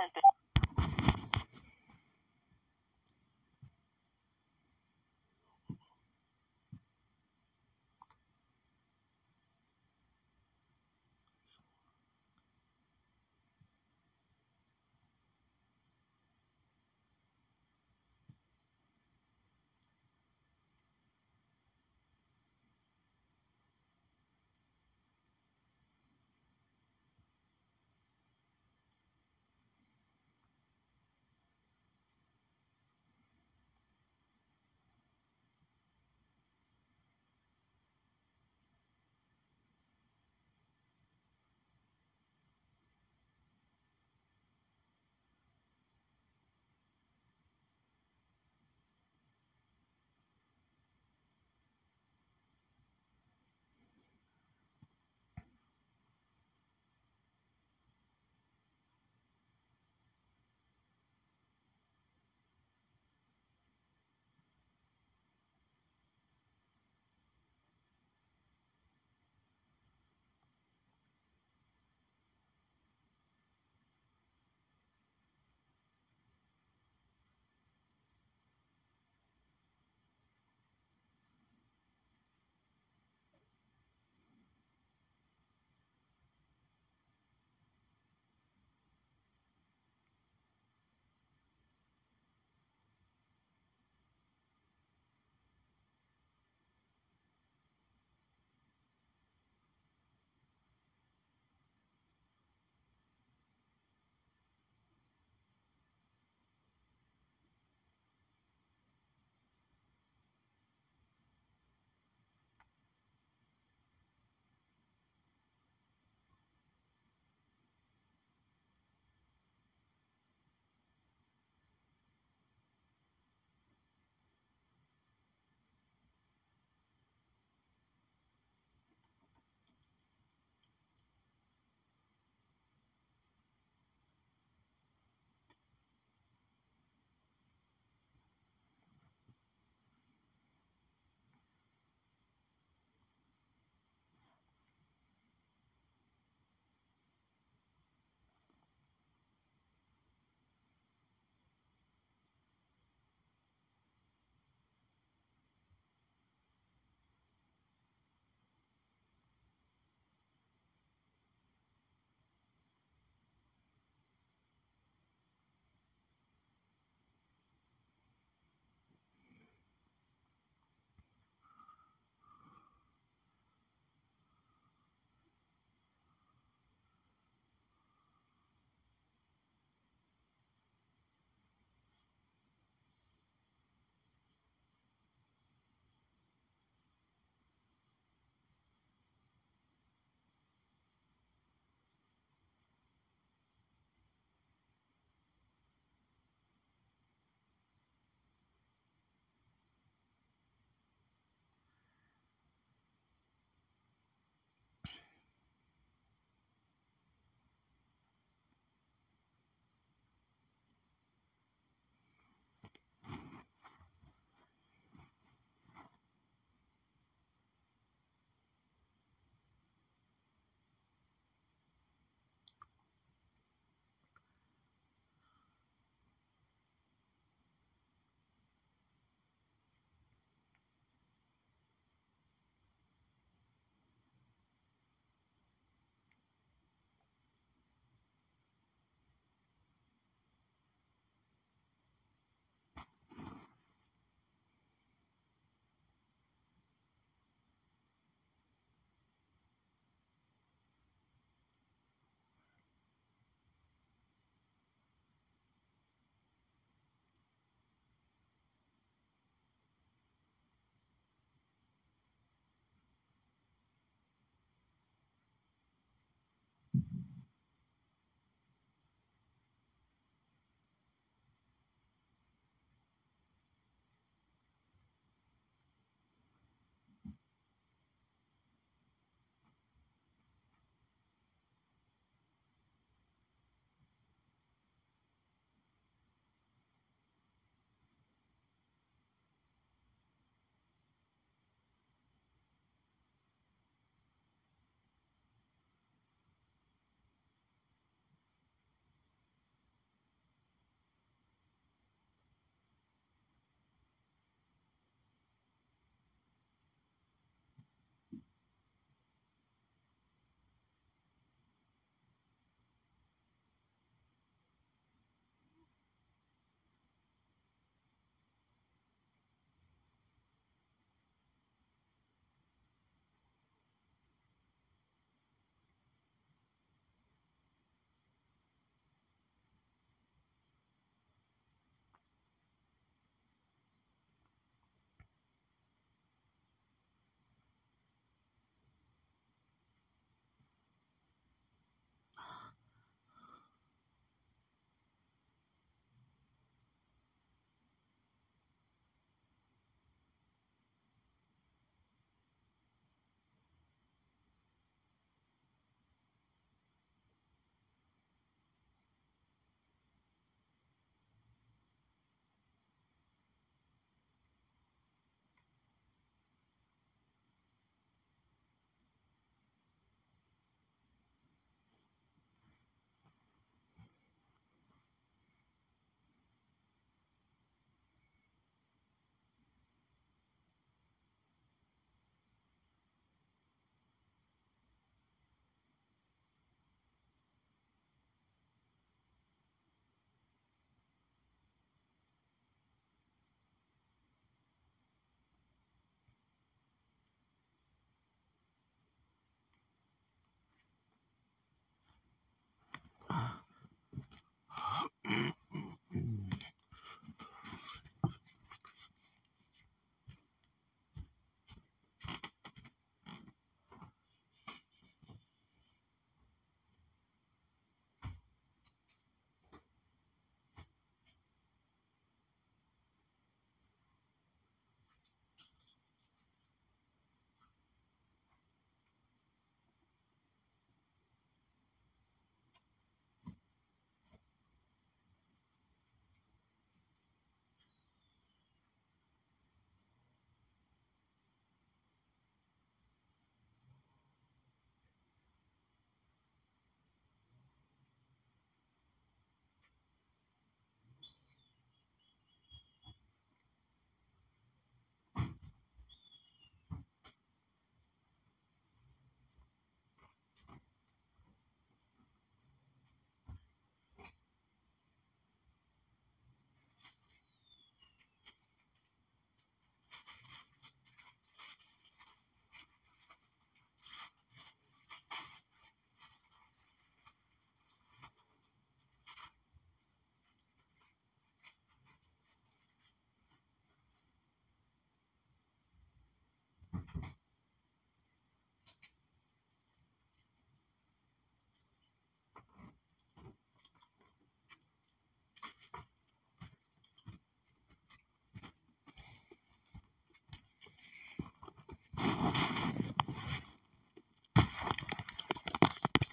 S19: Has been.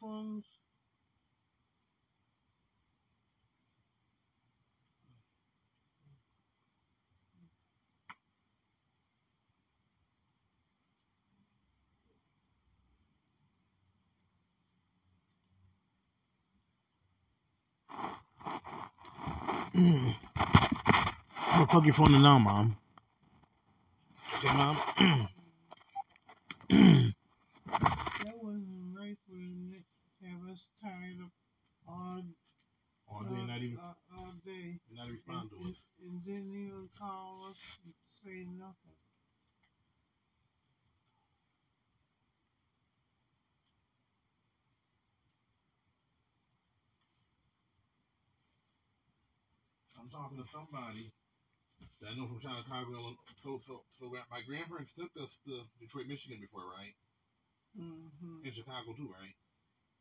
S14: phones?
S16: Plug your phone in now, mom. Okay, mom.
S14: That wasn't right for them to have us tied up all,
S16: All day, not even-
S14: uh, all day.
S16: not respond to us.
S14: And didn't even call us and say nothing.
S16: I'm talking to somebody that I know from Chicago. Illinois. So, so, so my grandparents took us to Detroit, Michigan before, right?
S14: Mm-hmm.
S16: In Chicago too, right?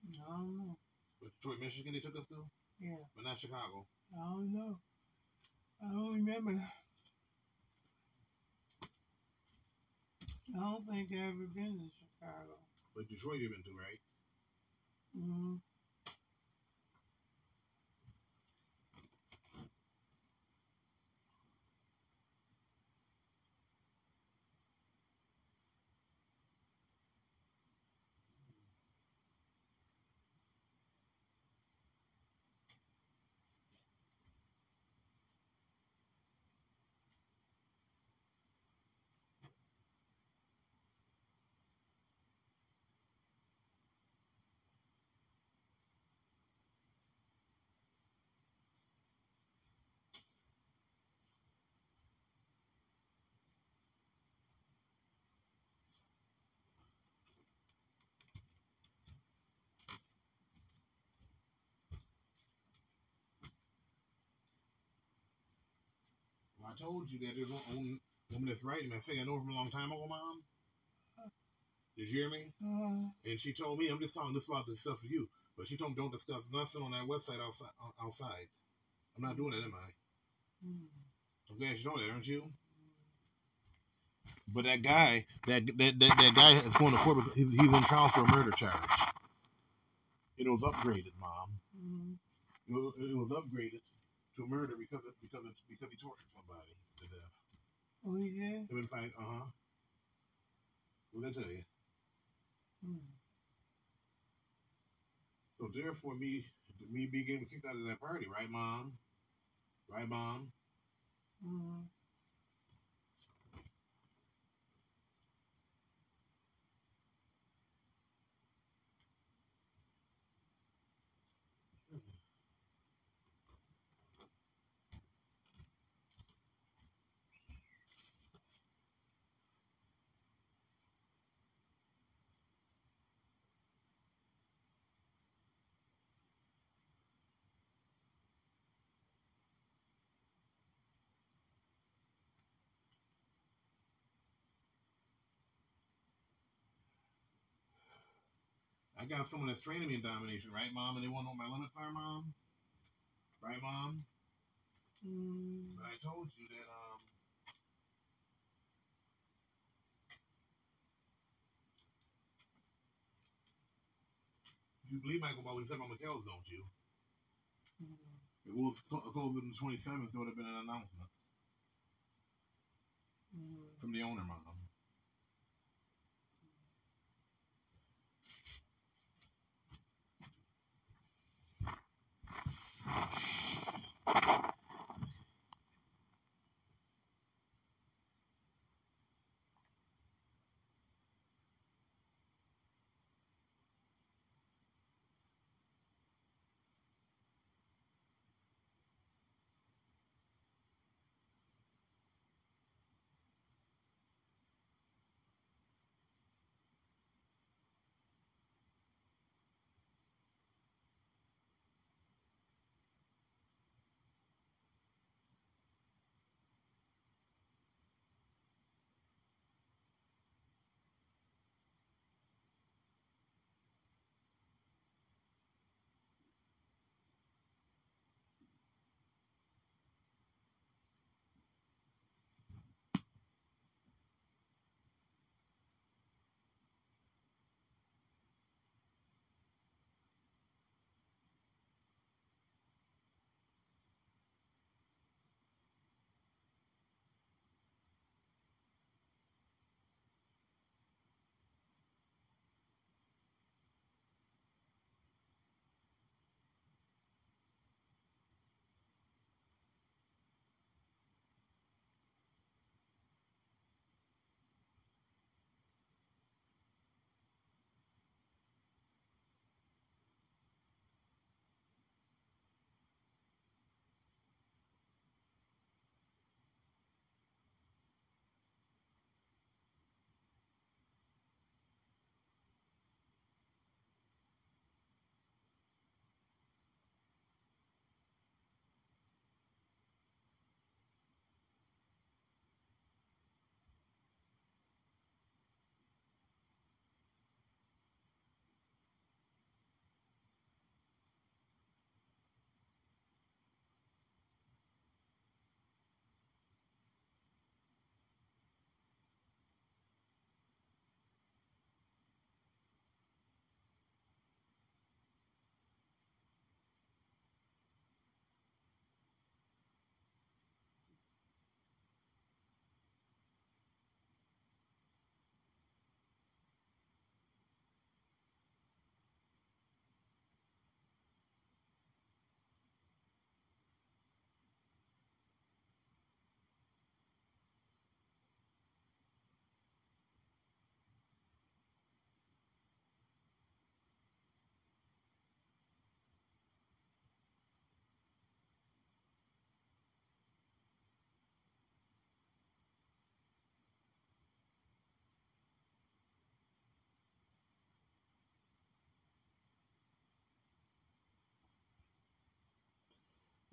S14: I don't know.
S16: But Detroit, Michigan, they took us to,
S14: Yeah,
S16: but not Chicago.
S14: I don't know. I don't remember. I don't think I ever been to Chicago.
S16: But Detroit, you've been to, right?
S14: Mm-hmm.
S16: Told you that there's one woman that's writing. I think I know from a long time ago, mom. Did you hear me?
S14: Uh,
S16: And she told me, I'm just talking this about this stuff to you. But she told me don't discuss nothing on that website outside. Outside, I'm not doing that, am I?
S14: mm,
S16: I'm glad you know that, aren't you? But that guy, that that that, that guy is going to court. because He's, he's in trial for a murder charge. It was upgraded, mom.
S14: mm,
S16: It was, it was upgraded to murder because of, because of, because he tortured somebody to death.
S14: oh, yeah?
S16: They've been fine. Uh huh. What did I tell you?
S14: Mm.
S16: So therefore, me me being getting kicked out of that party, right, mom? Right, mom?
S14: Mm.
S16: Got someone that's training me in domination, right, mom? And they want to know what my limits are, mom. Right, mom?
S14: Mm.
S16: But I told you that um. You believe Michael he said about McKells, don't you? If it was clo- closer than the 27th, there would have been an announcement
S14: Mm.
S16: from the owner, mom. Thank you.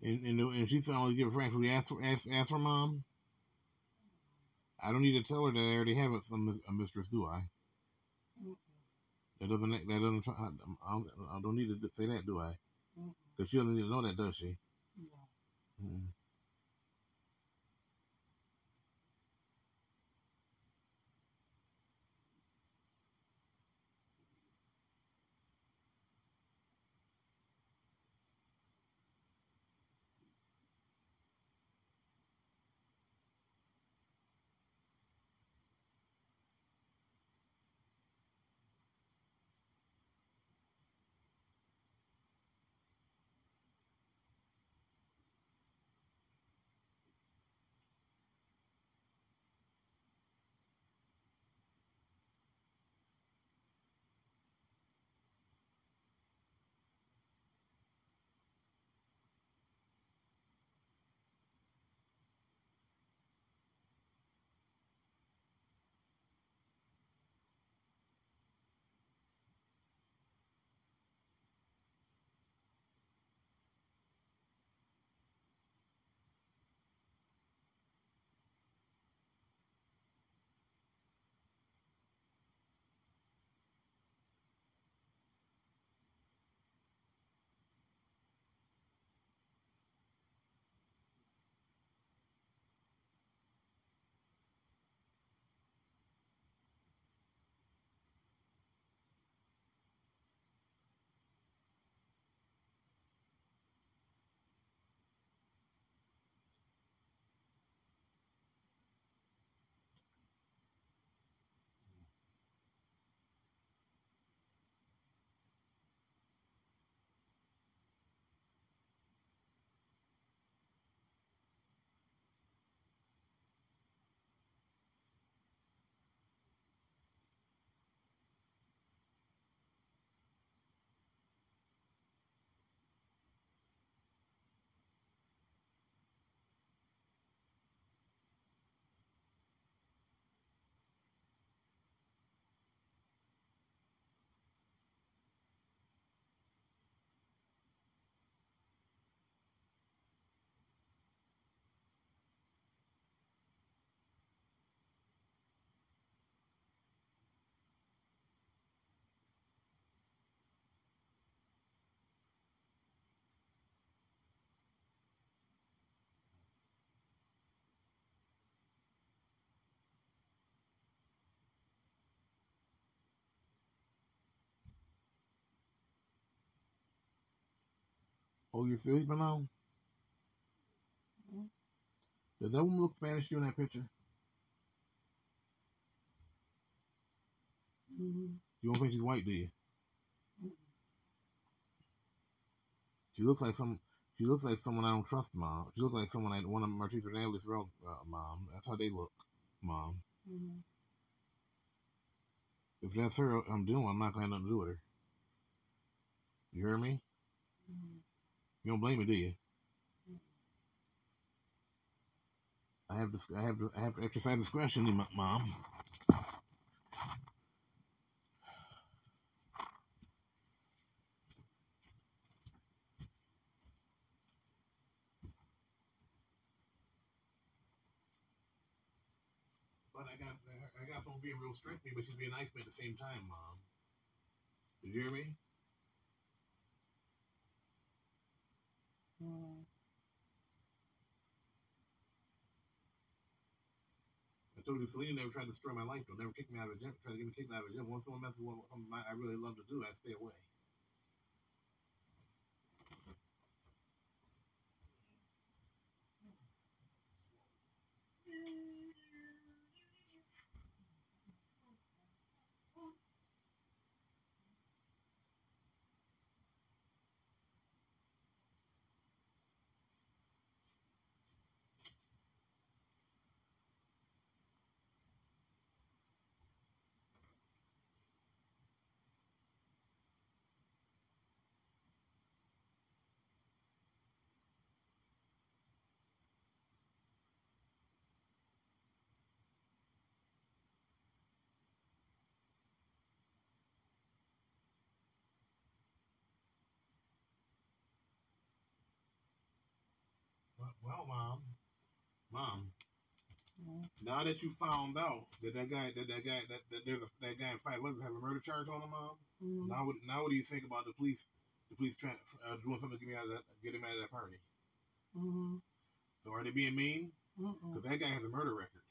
S16: And and, and she said, "Only give her Frank. We ask for ask, ask for mom." I don't need to tell her that I already have a, a mistress, do I? That doesn't. That doesn't. I don't, I don't need to say that, do I? Because she doesn't need to know that, does she? Mm. Oh, you're sleeping now? Does that woman look Spanish to you in that picture?
S14: Mm-hmm.
S16: You don't think she's white, do you? She looks like some. She looks like someone I don't trust, mom. She looks like someone I one of Martise Hernandez wrote, uh, mom. That's how they look, mom.
S14: Mm-hmm.
S16: If that's her, I'm doing. I'm not going to have nothing to do with her. You hear me?
S14: Mm-hmm.
S16: You don't blame me, do you? I have to. I have to. I have to exercise discretion, mom. But I got. I got someone being real strict me, but she's being nice me at the same time, mom. You hear me?
S14: Mm-hmm.
S16: I told you, Selena never tried to destroy my life. Though, never kick me out of the gym. Tried to get me kicked out of the gym. Once someone messes with something I really love to do, I stay away. Well, mom, mom. Now that you found out that that guy, that that guy, that, that there's a, that guy in fight wasn't have a murder charge on him, mom.
S14: Mhm.
S16: Now, what, now what do you think about the police? The police trying uh, doing something to get me out of that, get him out of that party.
S14: Mhm.
S16: So are they being mean? Because that guy has a murder record.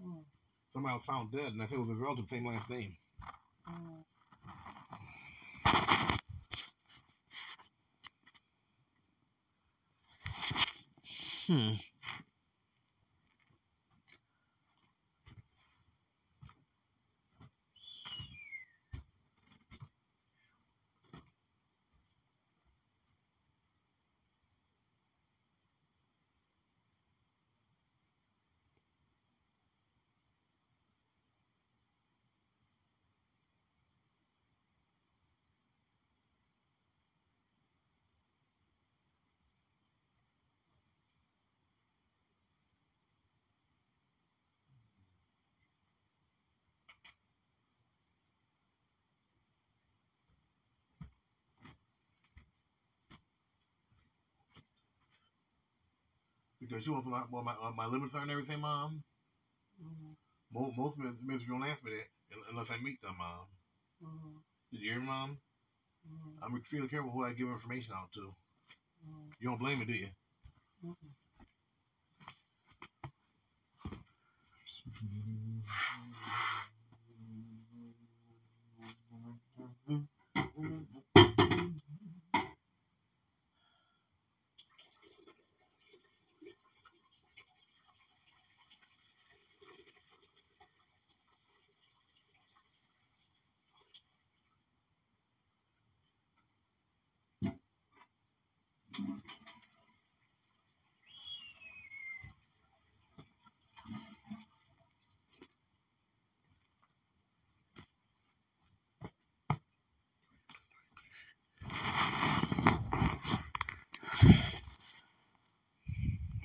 S14: Mm.
S16: Somebody was found dead, and I think it was his relative, same last name. Hmm. Because she wants my well, my, uh, my limits are and everything, mom.
S14: Mhm.
S16: Most, most men, don't ask me that unless I meet them, mom.
S14: Mhm.
S16: Did you hear mom?
S14: Mhm.
S16: I'm extremely careful who I give information out to.
S14: Mhm.
S16: You don't blame me, do you?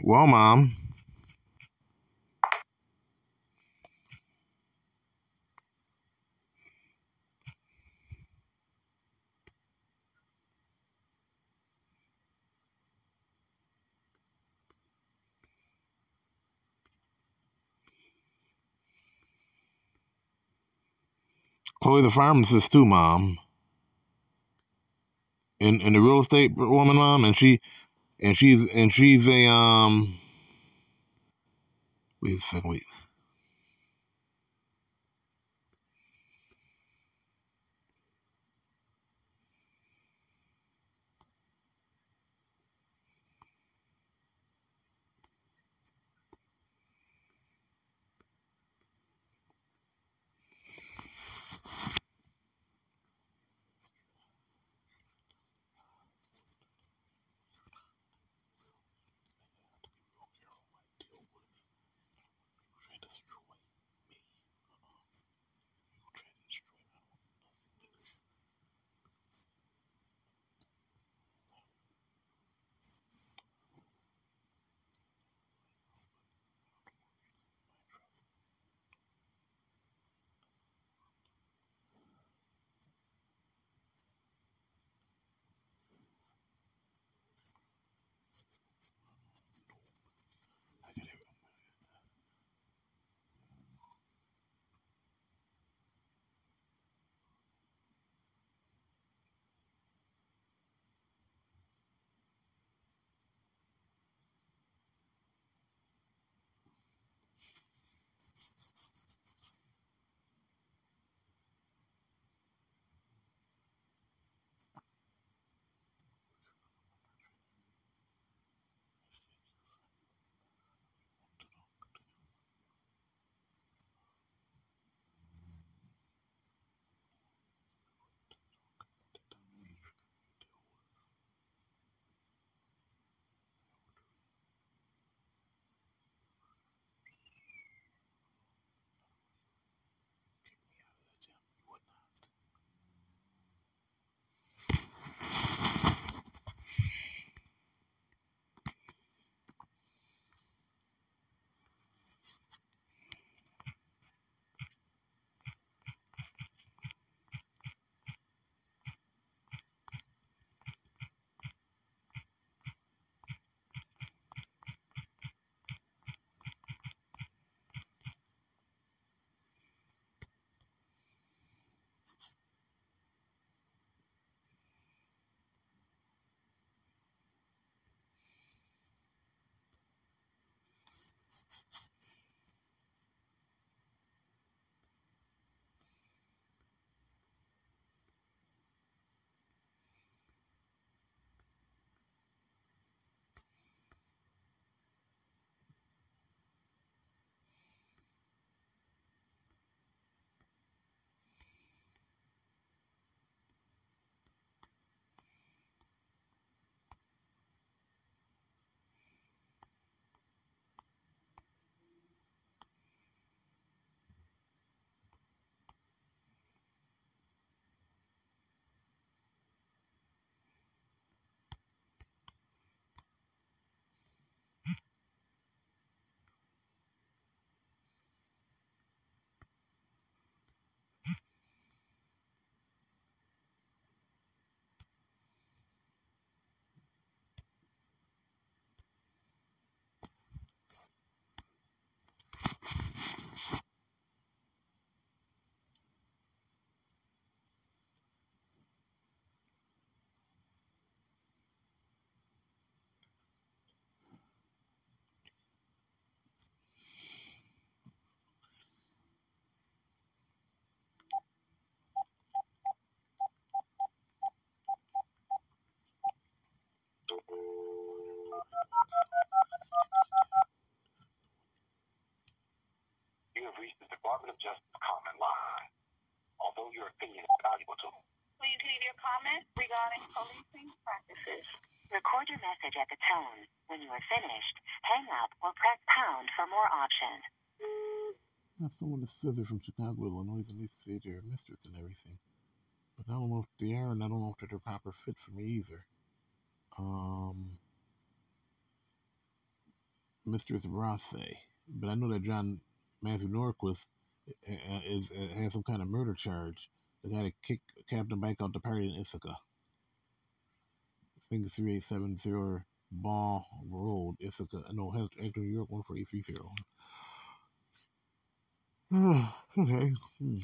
S16: Well, mom. Chloe the pharmacist too, mom. And and the real estate woman, mom, and she and she's and she's a um. Wait a second, wait.
S19: Electronic policing practices.
S38: Record your message at the tone. When you are finished, hang up or press pound for more options.
S11: Now, someone is scissors from Chicago, Illinois, and they say they're mistress and everything. But I don't know if they are, and I don't know if they're the proper fit for me either. Um, Mistress Rosse. But I know that John Matthew Nordquist uh, uh, is, uh, has some kind of murder charge. The guy that kicked Captain Bank out the party in Ithaca. It's 3870 Ball Road, Ithaca. No, Hector, New York, 14830. okay. Hmm.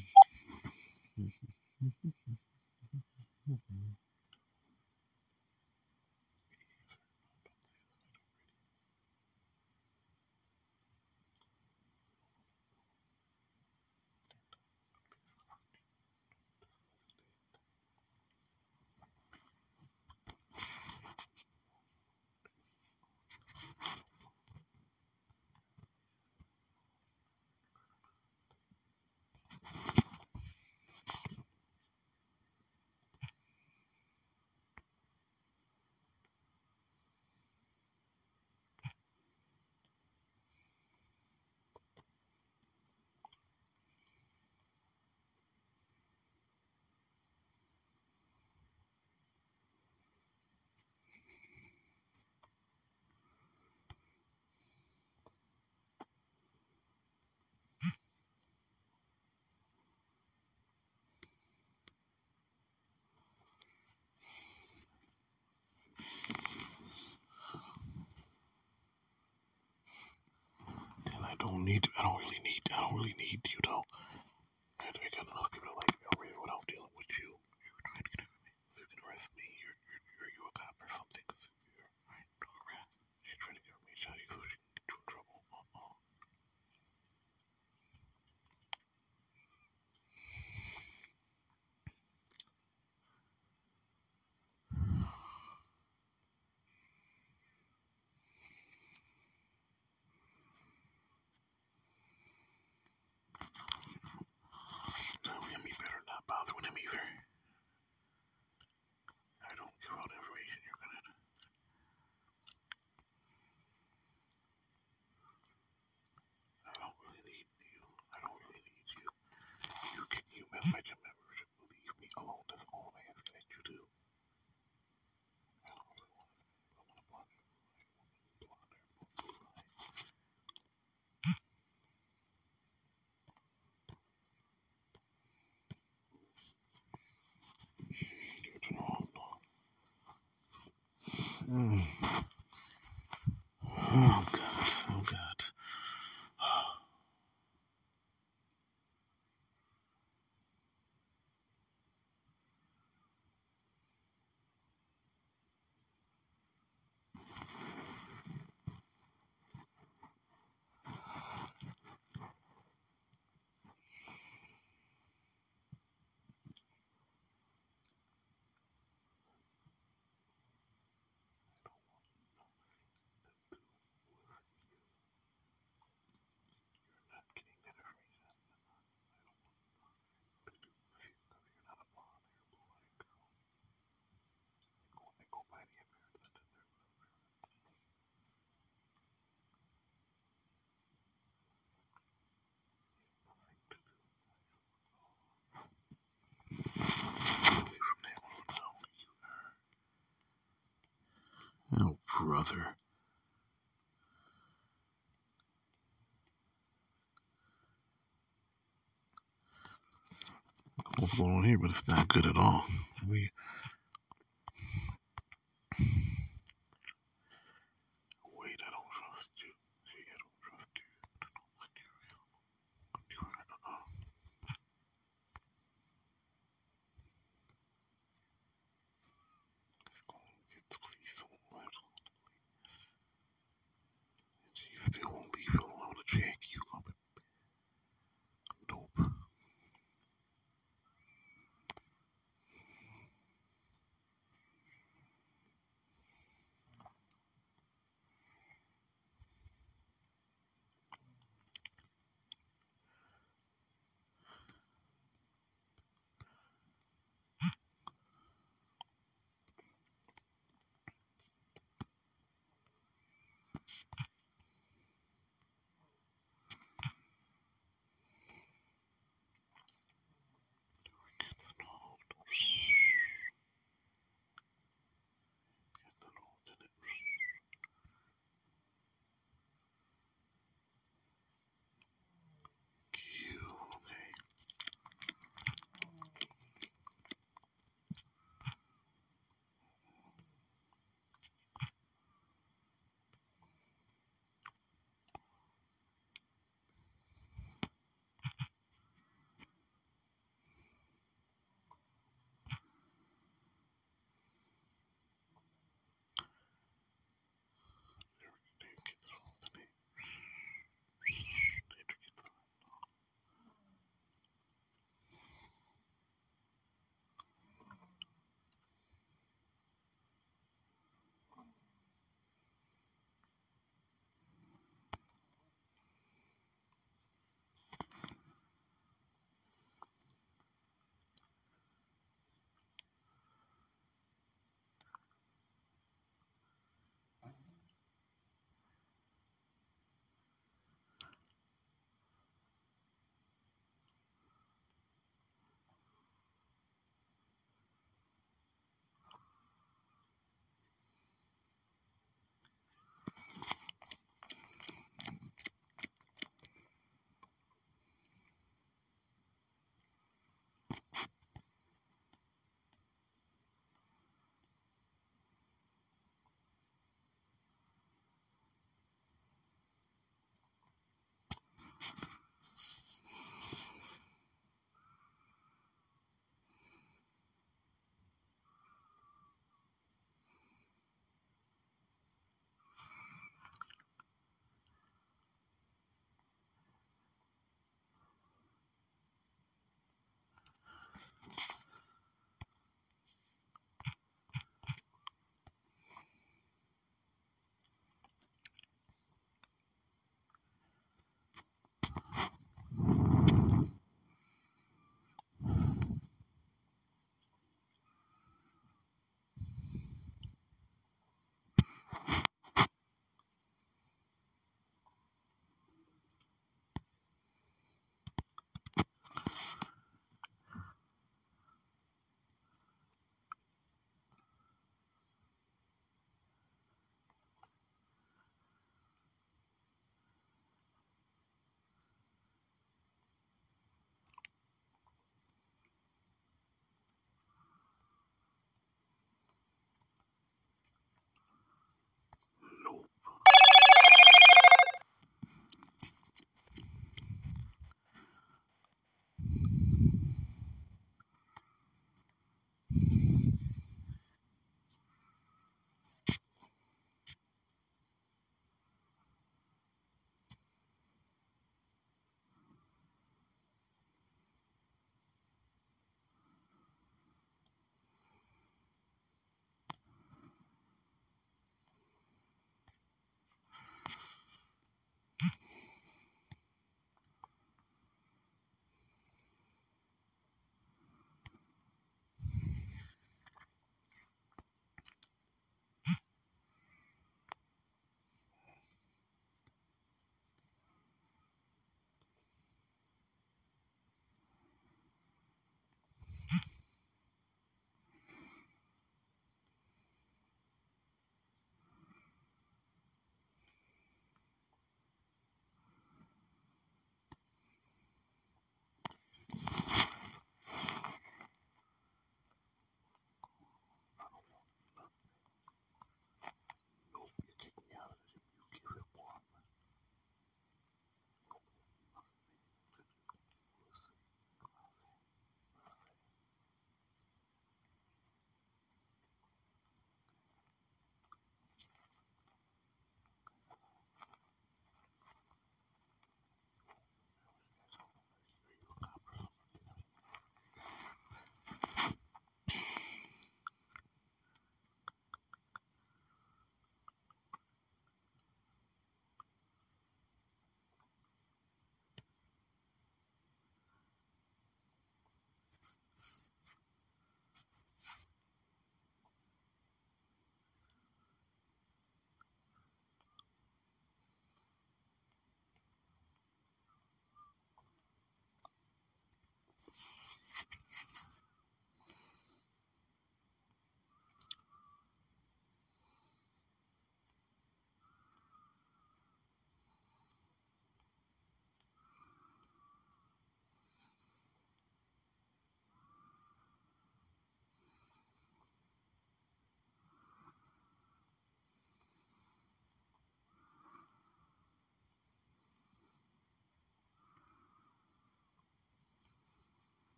S11: I don't need. I don't really need. I don't really need you though. I, got enough people that like me already without dealing with you. You're trying to get me. You can arrest me. You're, you a cop or something. You're, right, right. She's trying to get me shot so she can get you in trouble. Uh-uh. So we better not bother with him either. I don't give out information you're gonna. I don't really need you. I don't really need you. You can you message your membership. Leave me alone. That's all I'm asking that you do. I don't really want to. I want to block you. I want to block her. Mm. Oh God! Oh God! Oh, brother. What's going on here? But it's not good at all. We.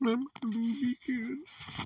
S11: Remember the weekends. I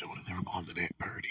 S11: I would have never gone to that party.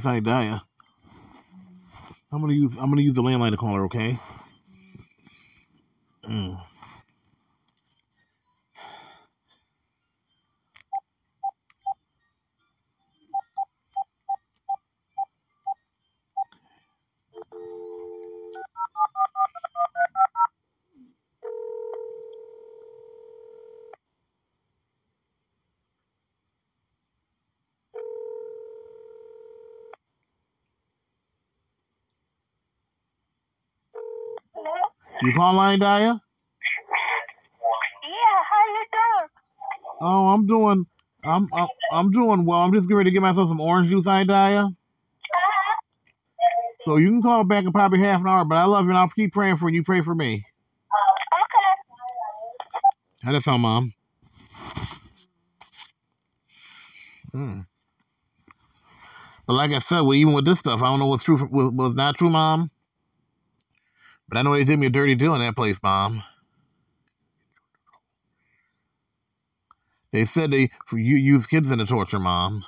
S16: Side, Daya. I'm gonna use I'm gonna use the landline to call her. Okay. Mm. Call Daya?
S34: Yeah, how you doing?
S16: Oh, I'm doing. I'm I'm, I'm doing well. I'm just getting ready to get myself some orange juice, I Daya. So you can call back in probably half an hour. But I love you, and I'll keep praying for you. You pray for me. Okay. How that sound, Mom? Hmm. But like I said, well, even with this stuff, I don't know what's true, for, what- what's not true, Mom. But I know they did me a dirty deal in that place, Mom. They said they you use kids in the torture, Mom.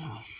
S16: Oh.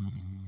S39: Mm-hmm.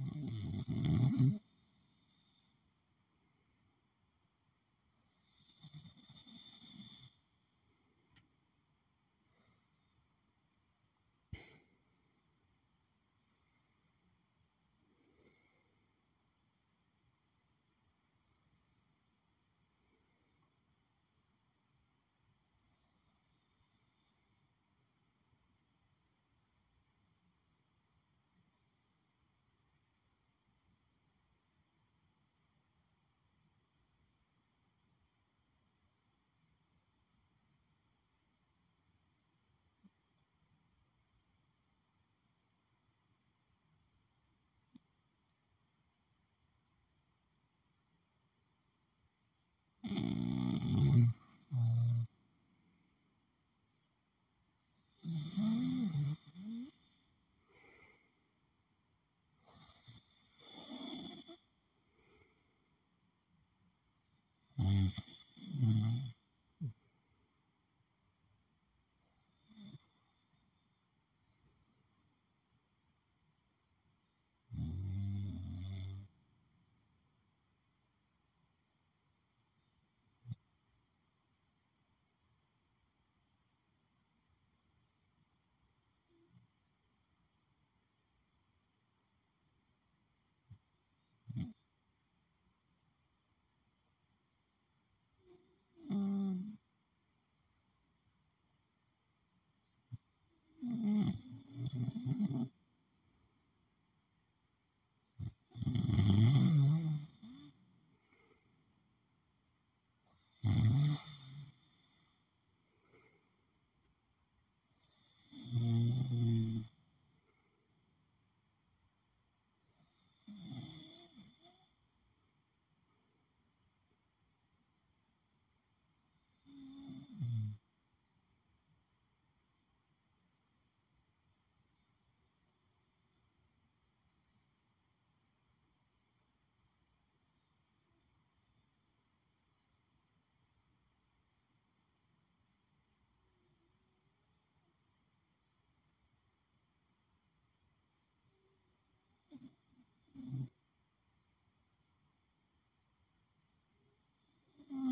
S39: Mm-hmm.
S11: Mm-hmm.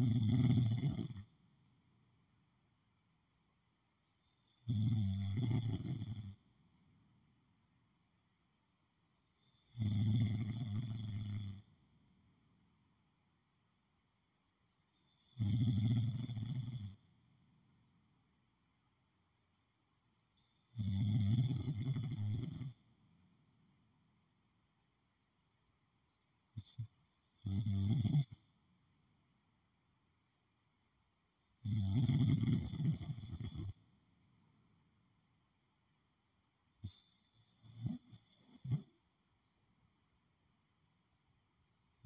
S11: Mm-hmm.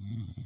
S11: Mm-hmm.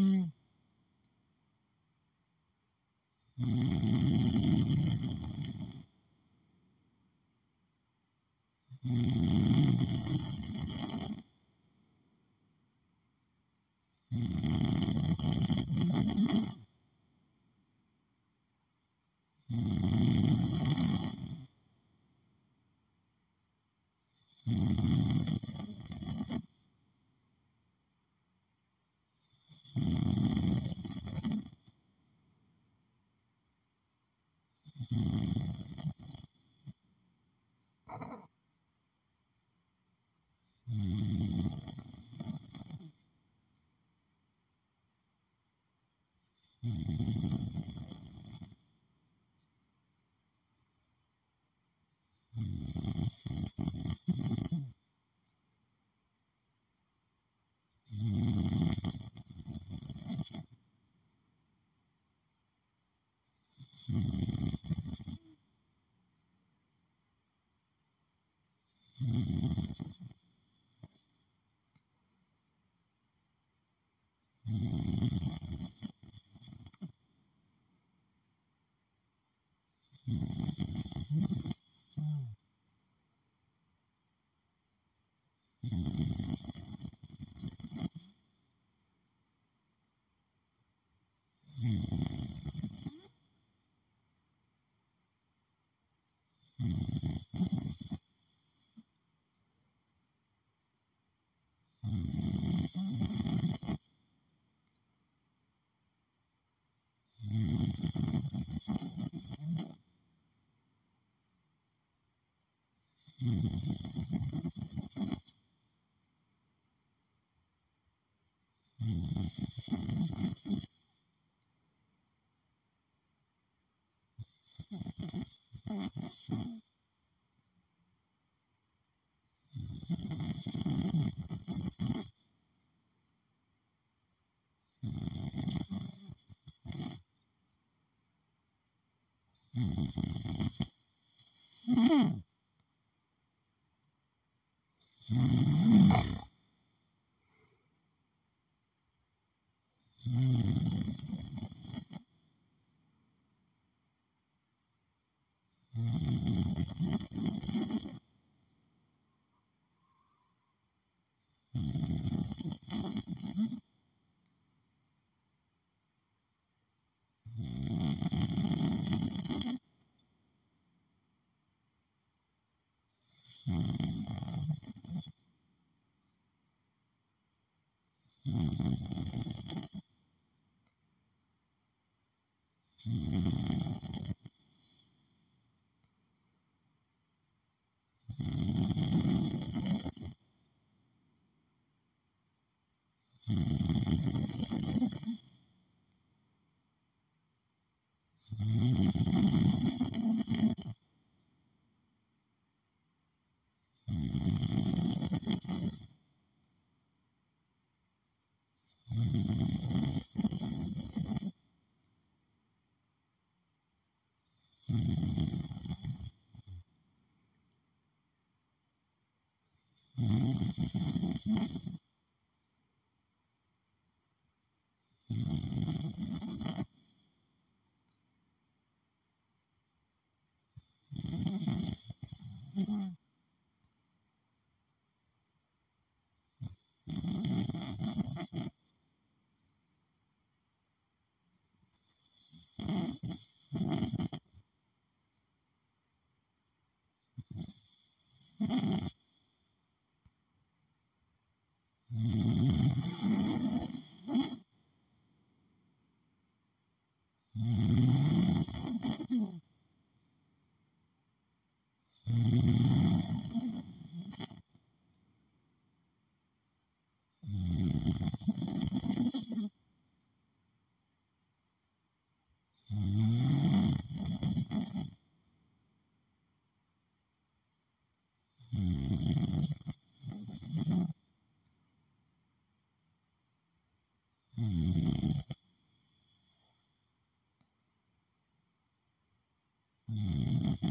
S11: Mm-hmm. Mm-hmm. Mm-hmm. Mm-hmm. Mm-hmm. Mm-hmm.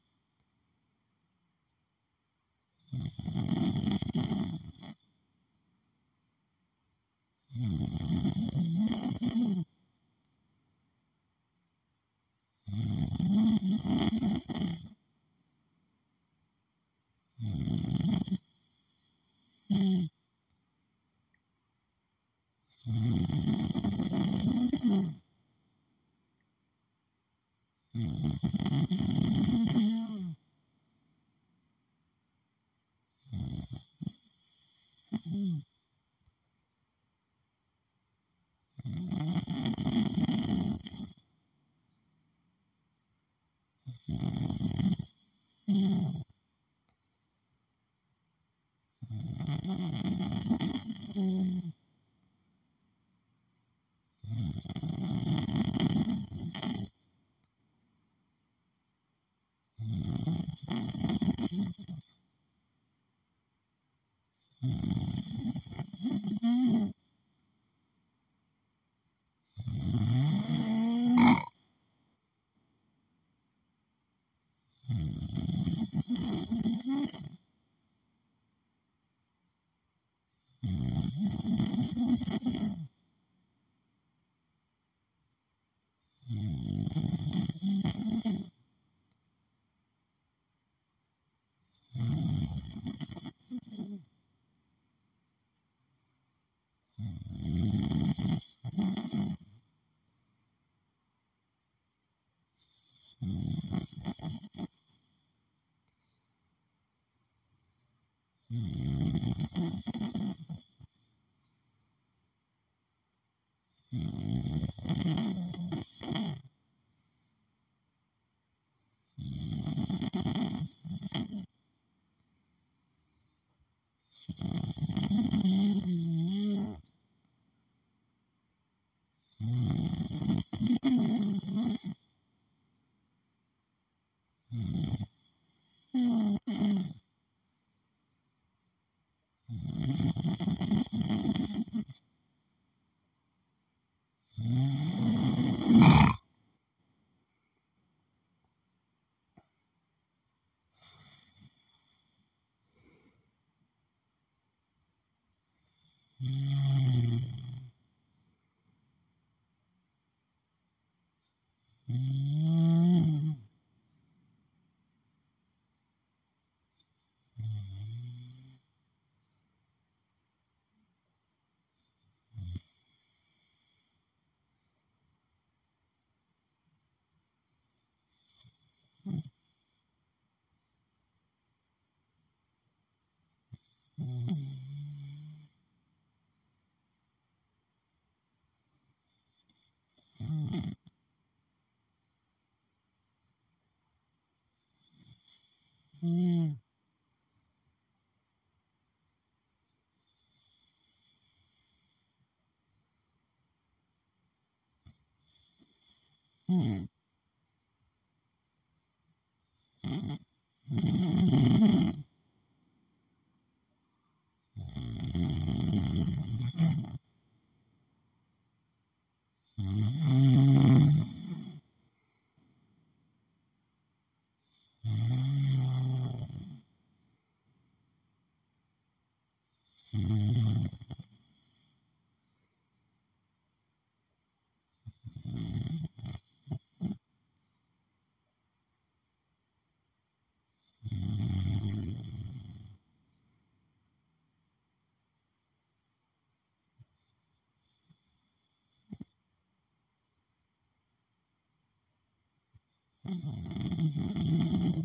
S11: Mm. Mm. Mm. Mm-hmm.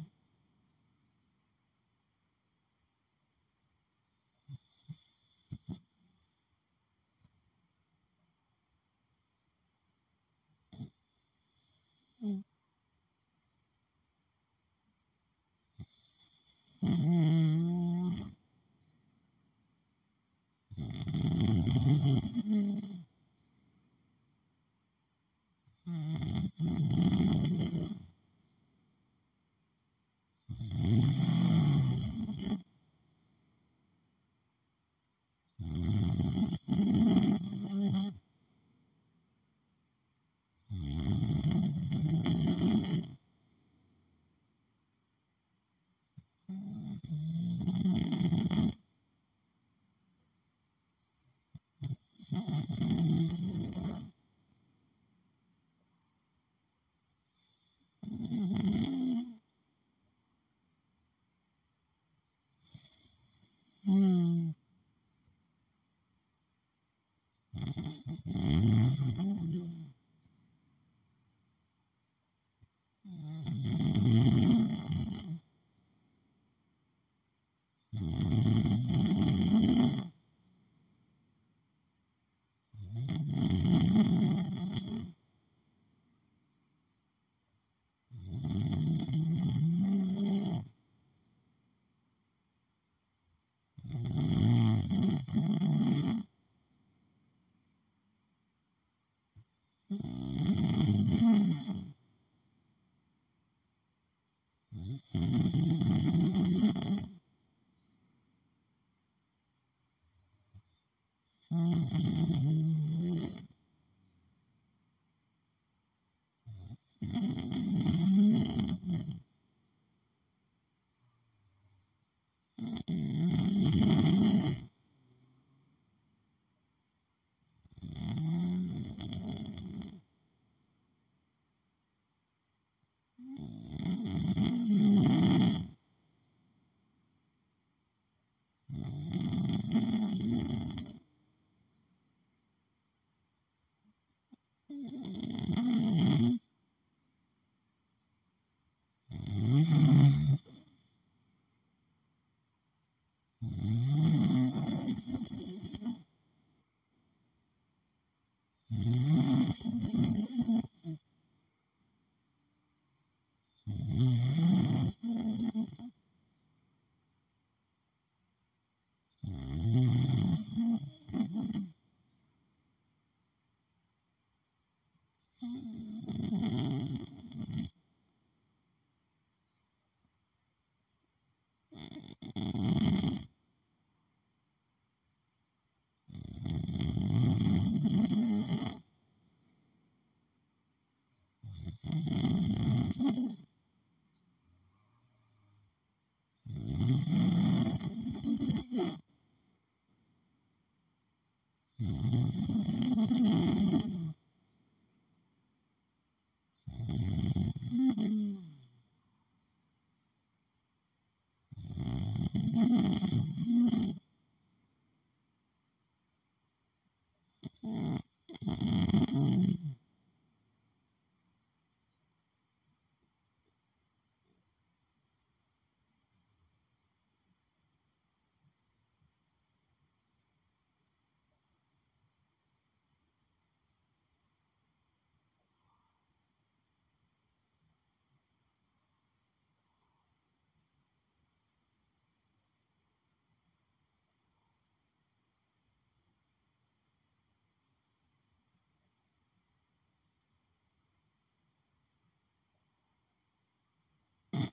S11: Mm.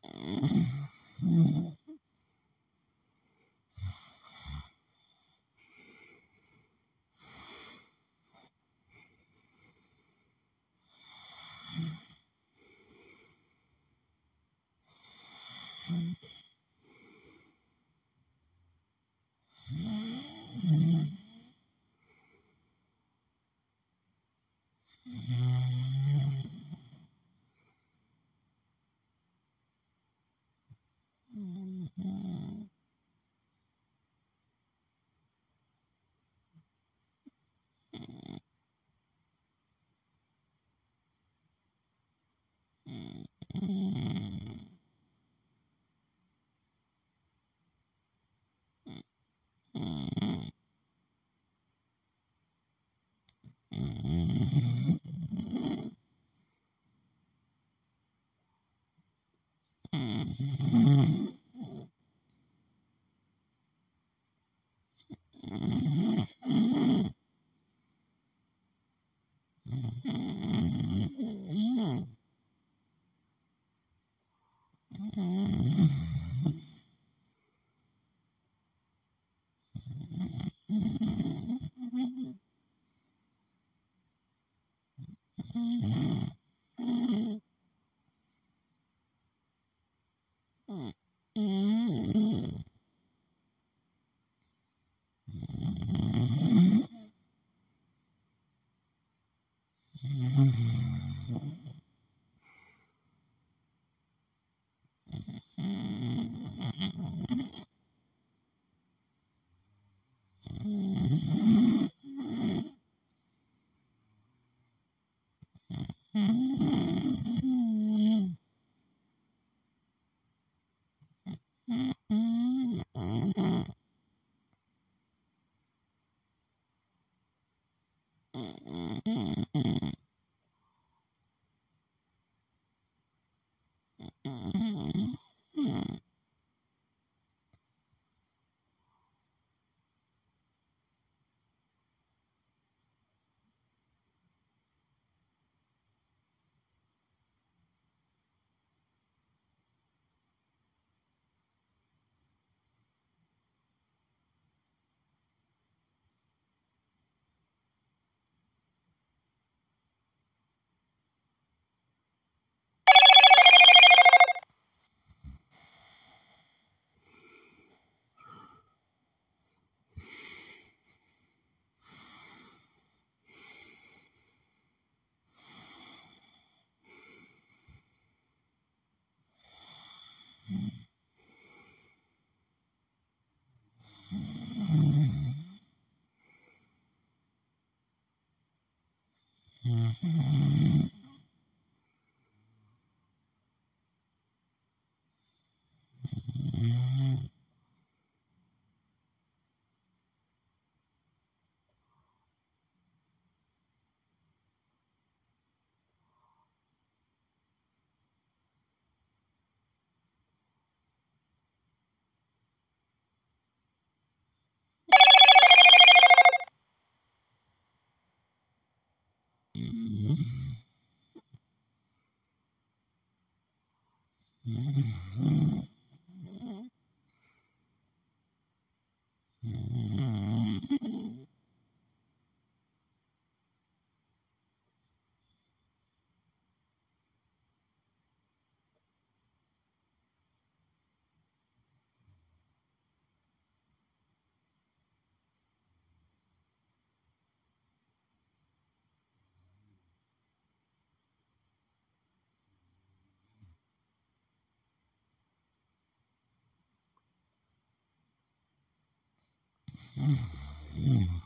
S11: Mm-hmm. Mm-hmm. Mm-hmm. Mm-hmm.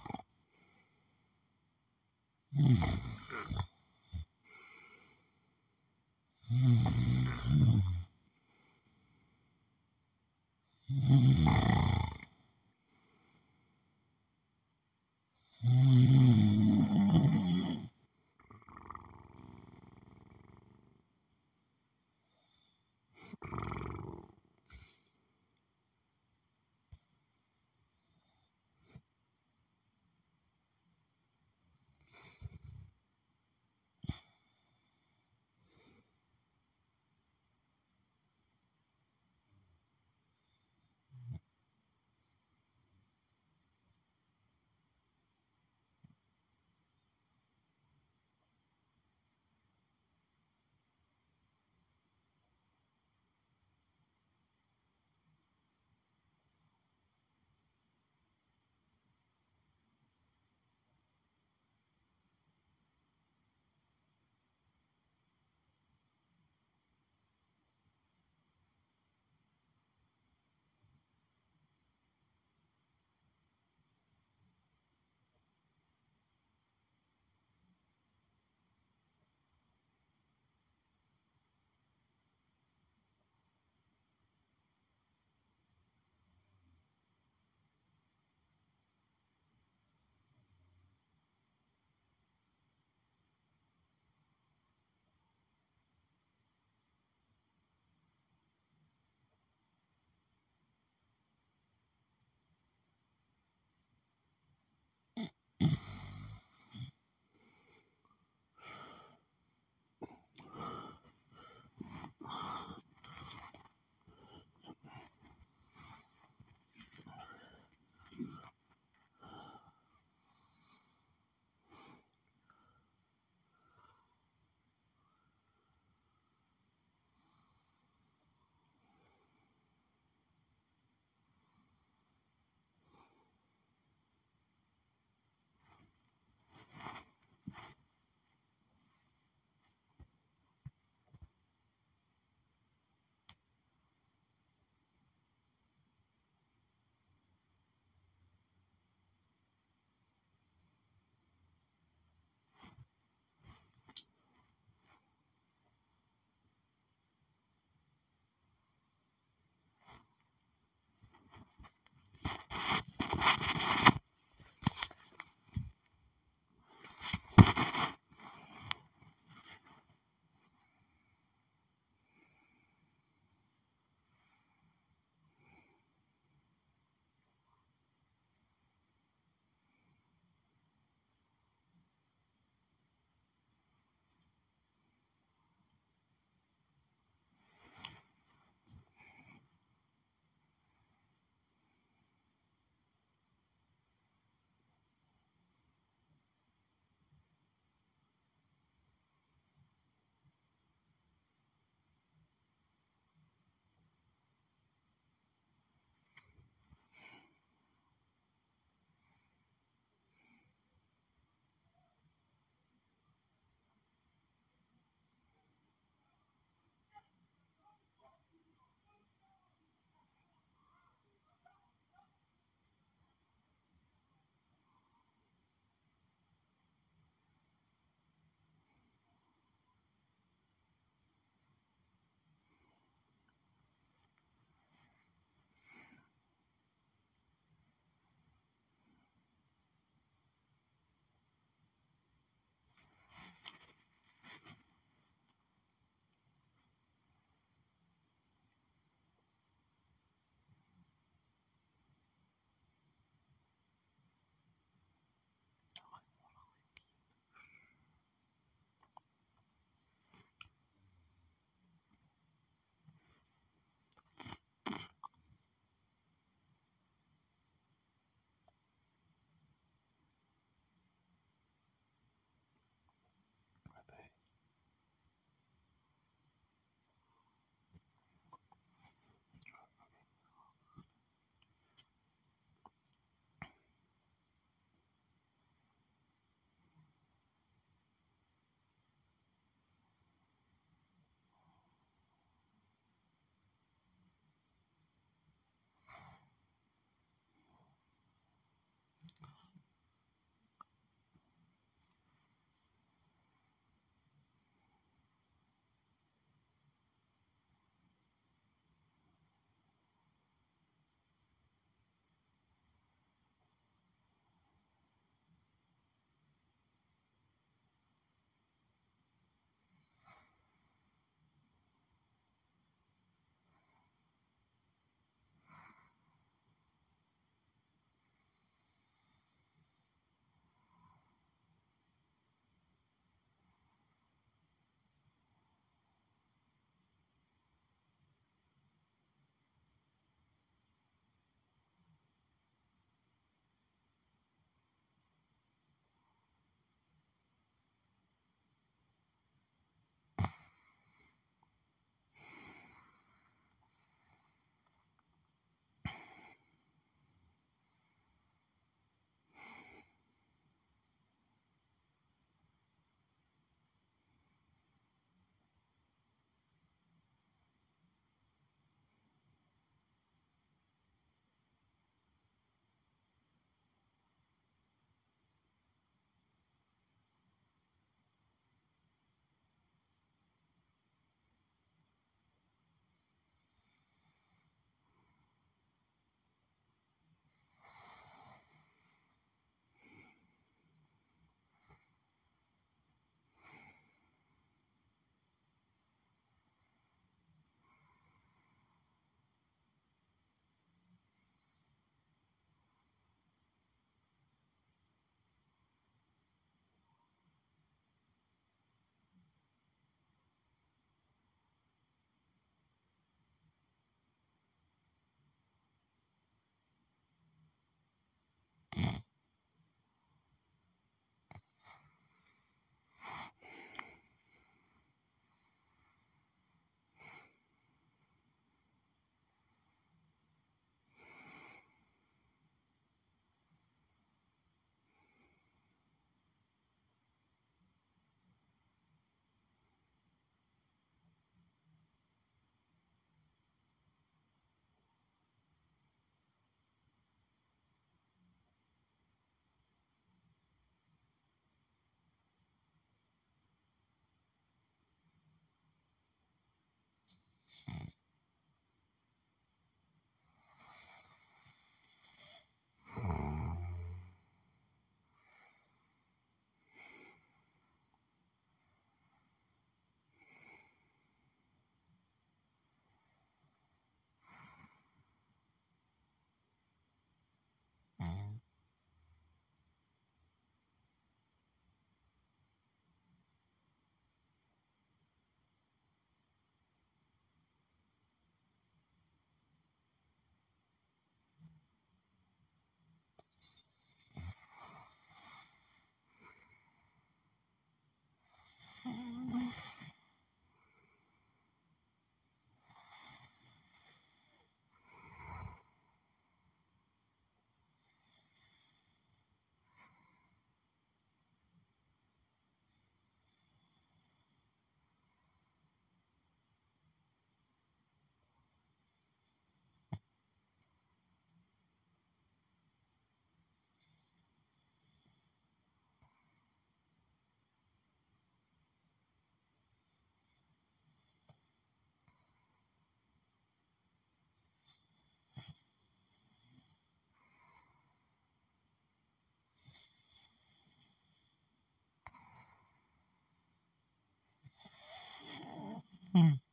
S11: Mm-hmm.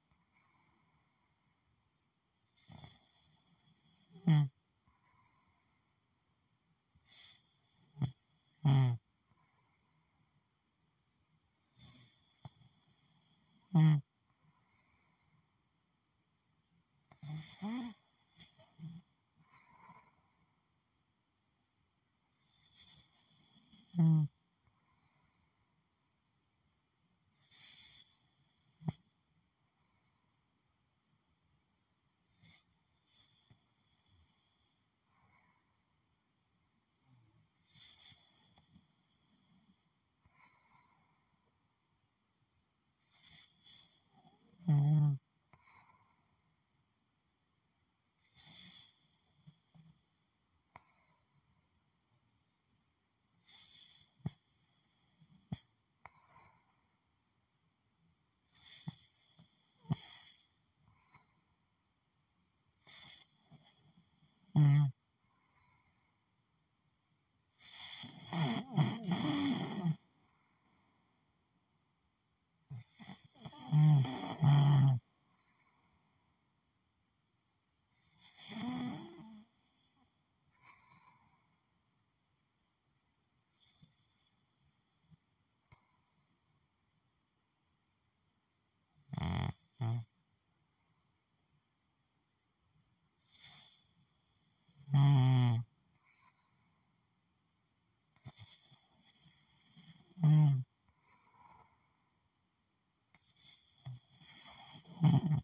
S11: Mm-hmm.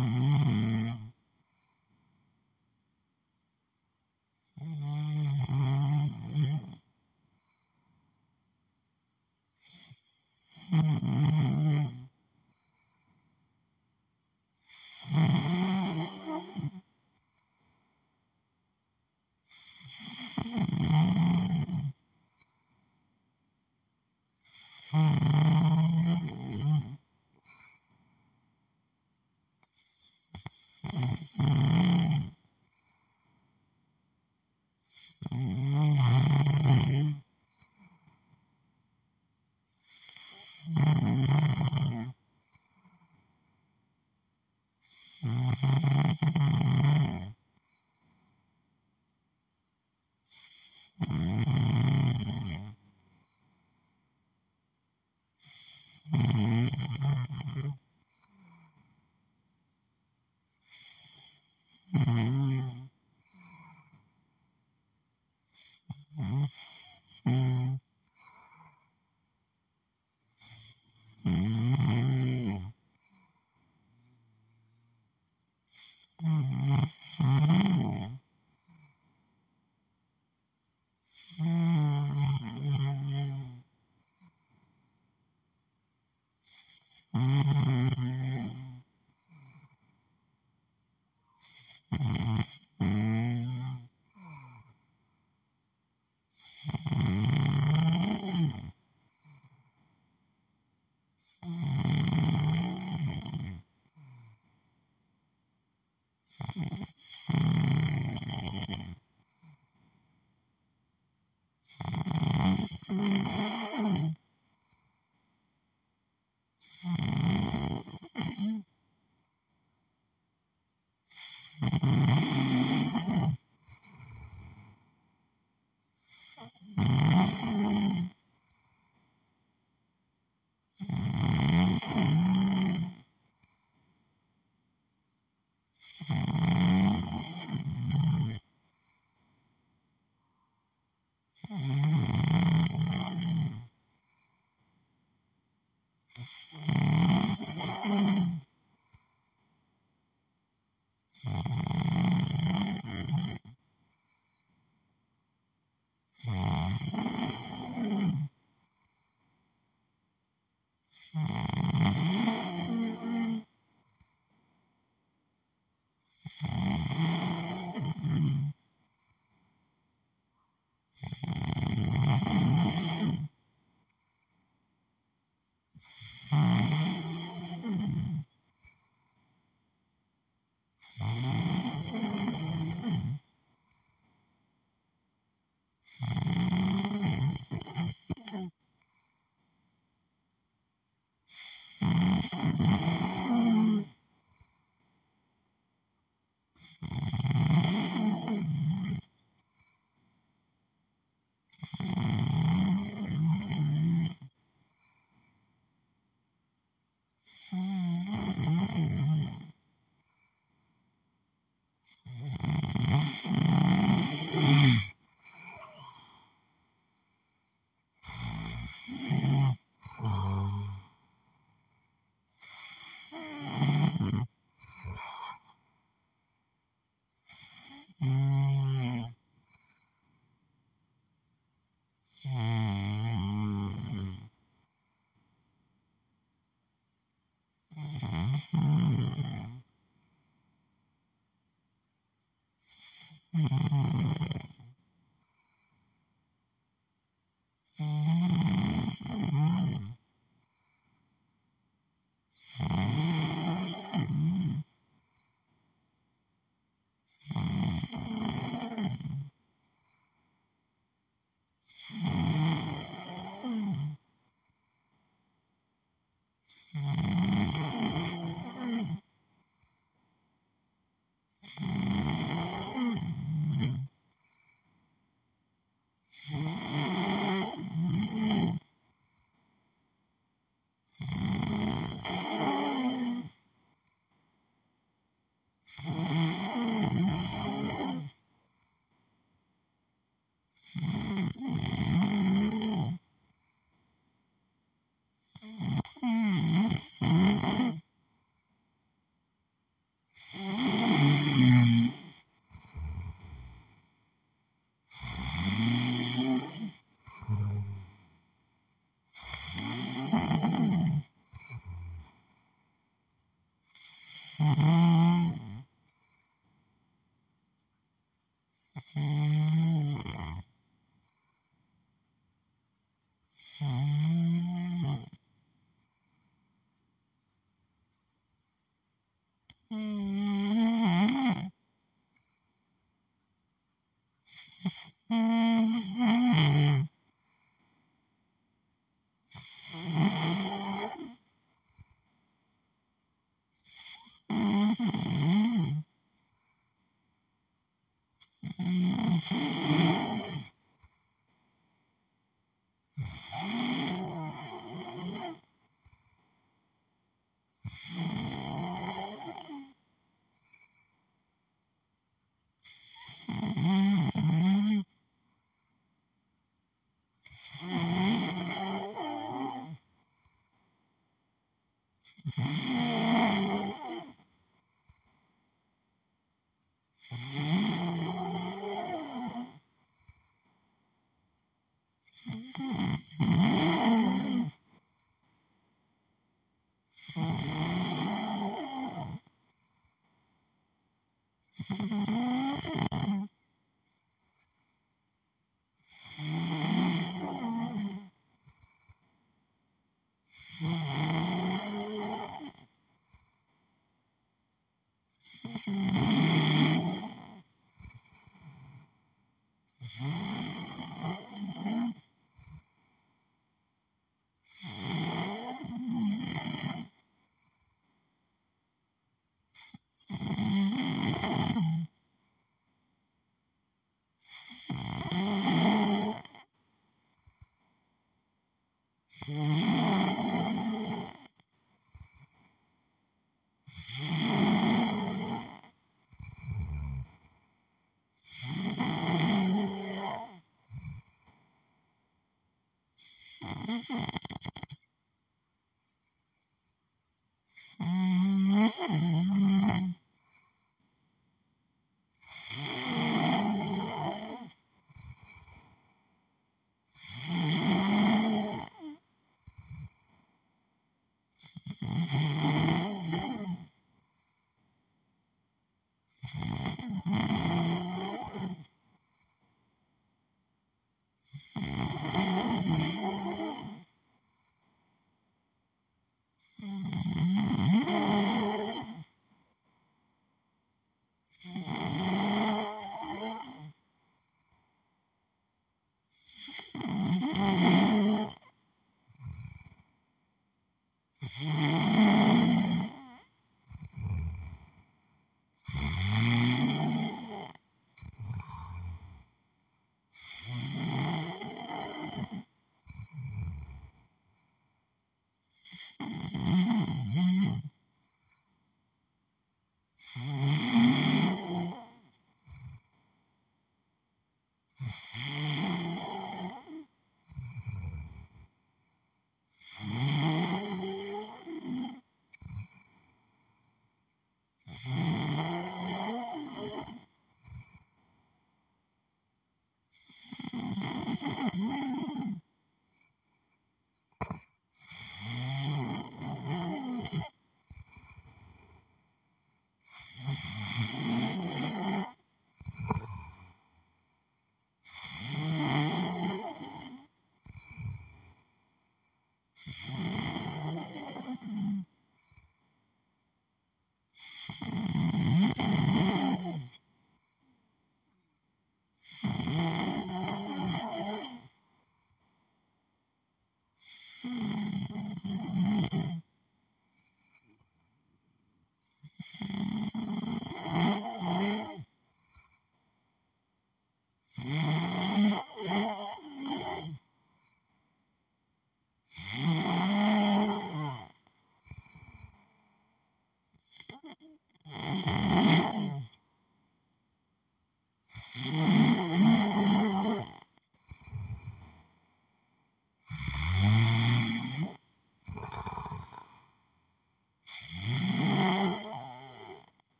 S11: Mm-hmm.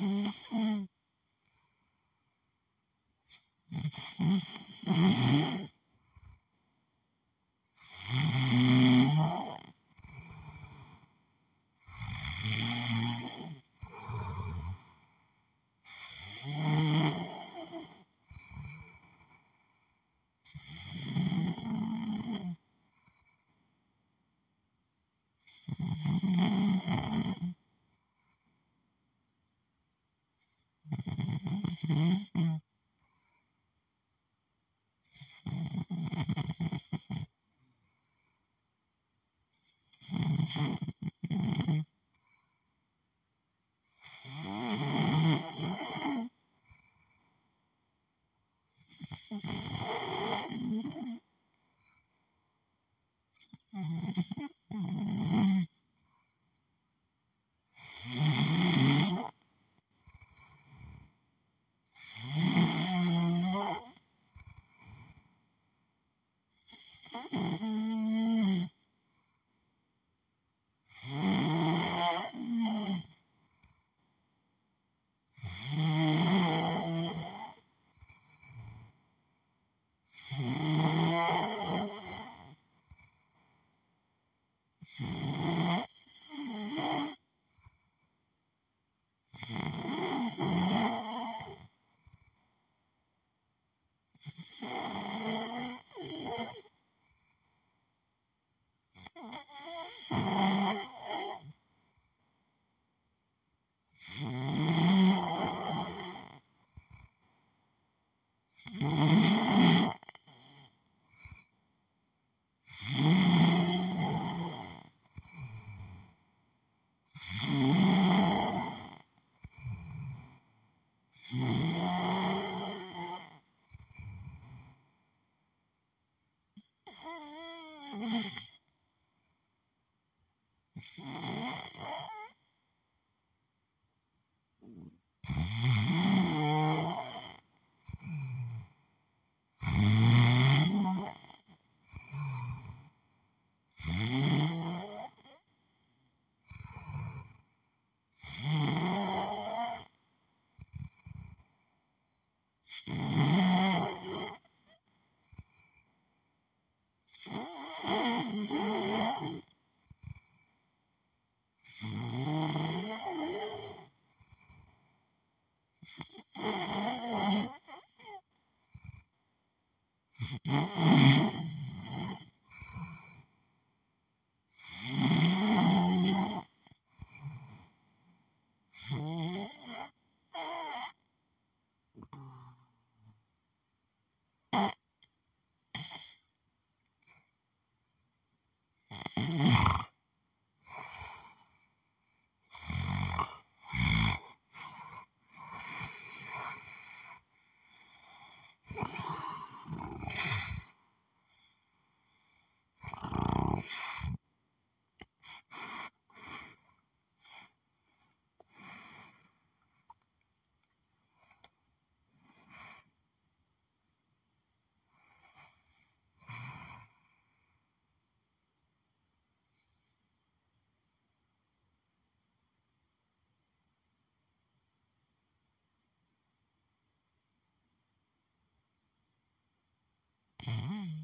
S11: Mm-hmm. Bye.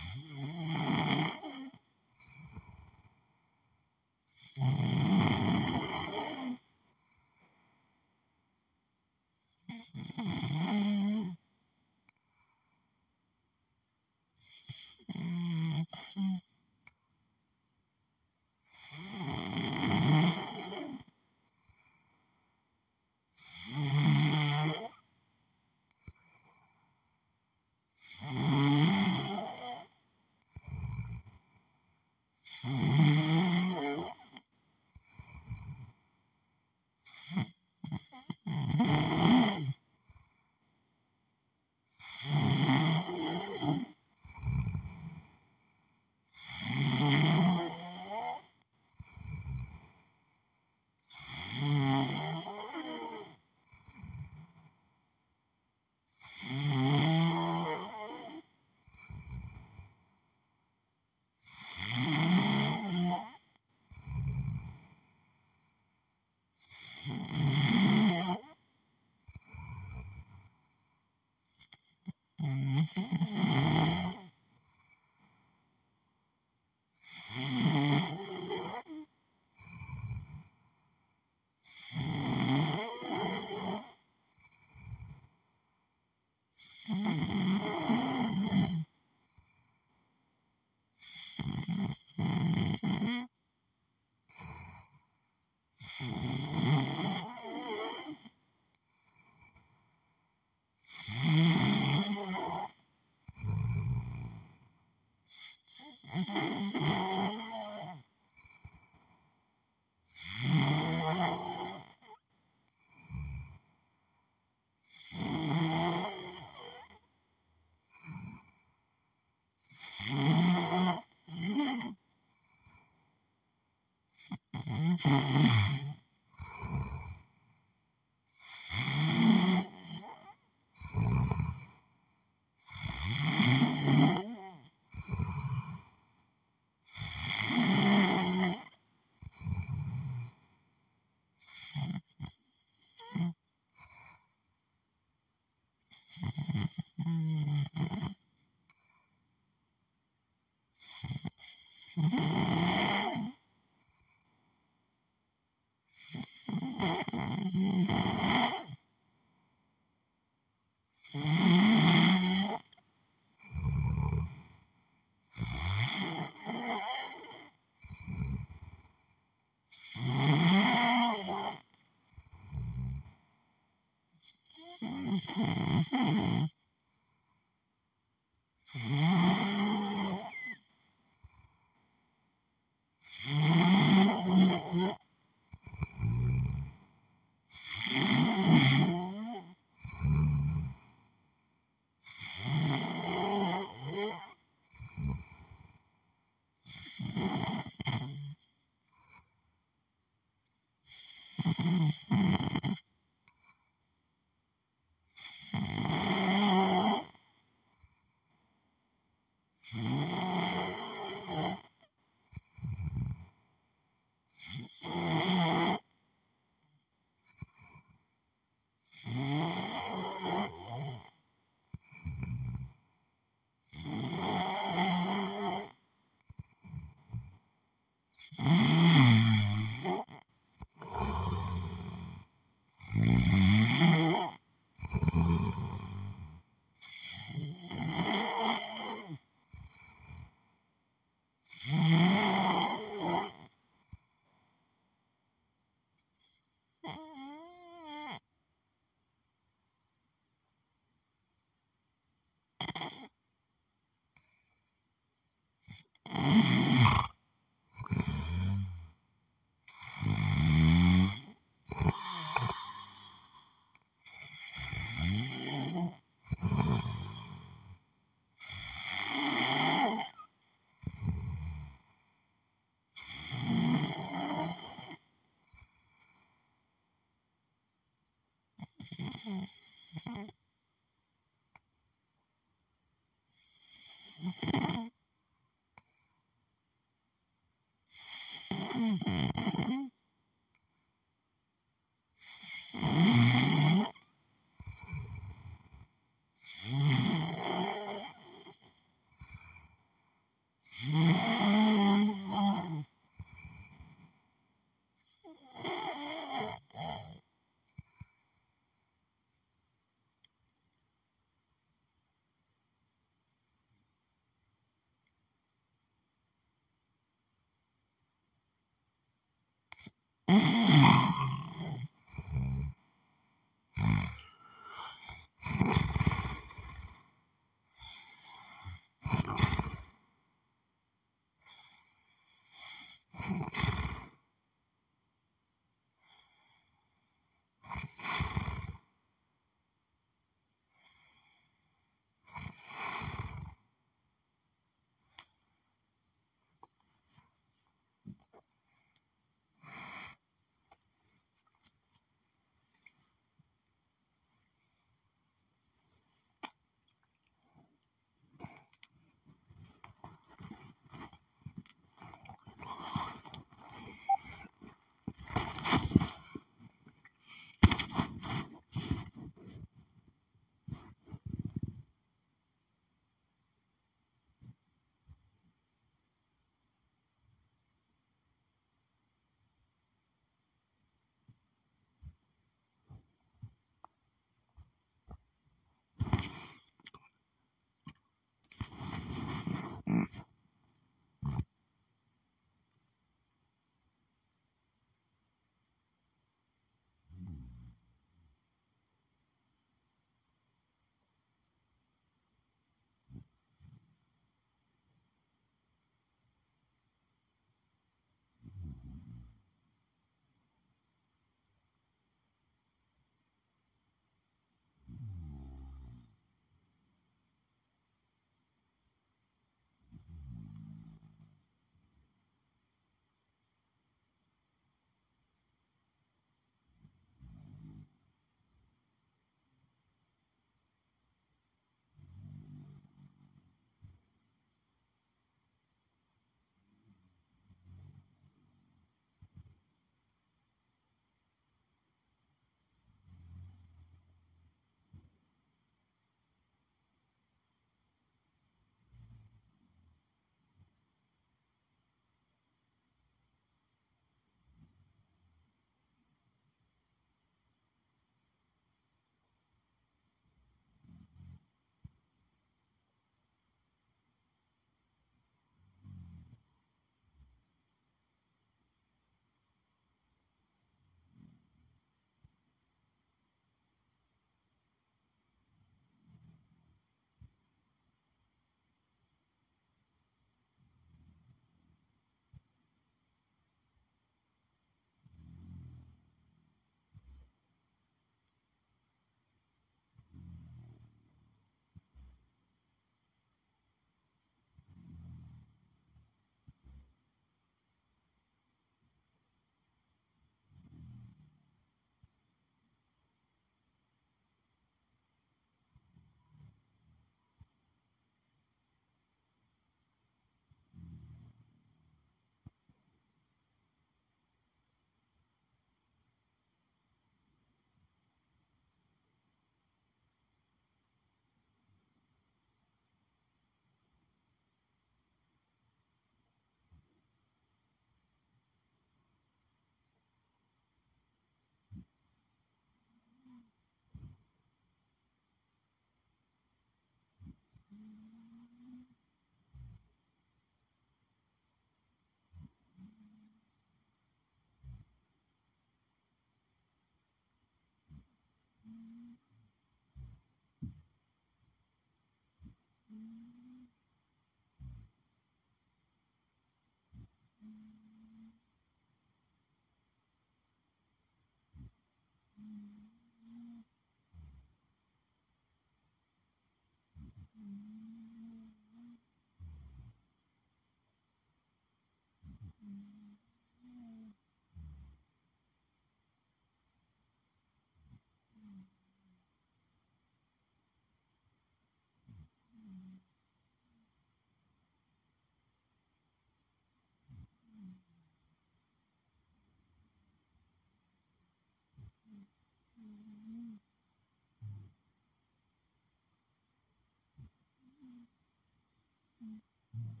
S11: Mm-hmm.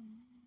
S11: Mm-hmm.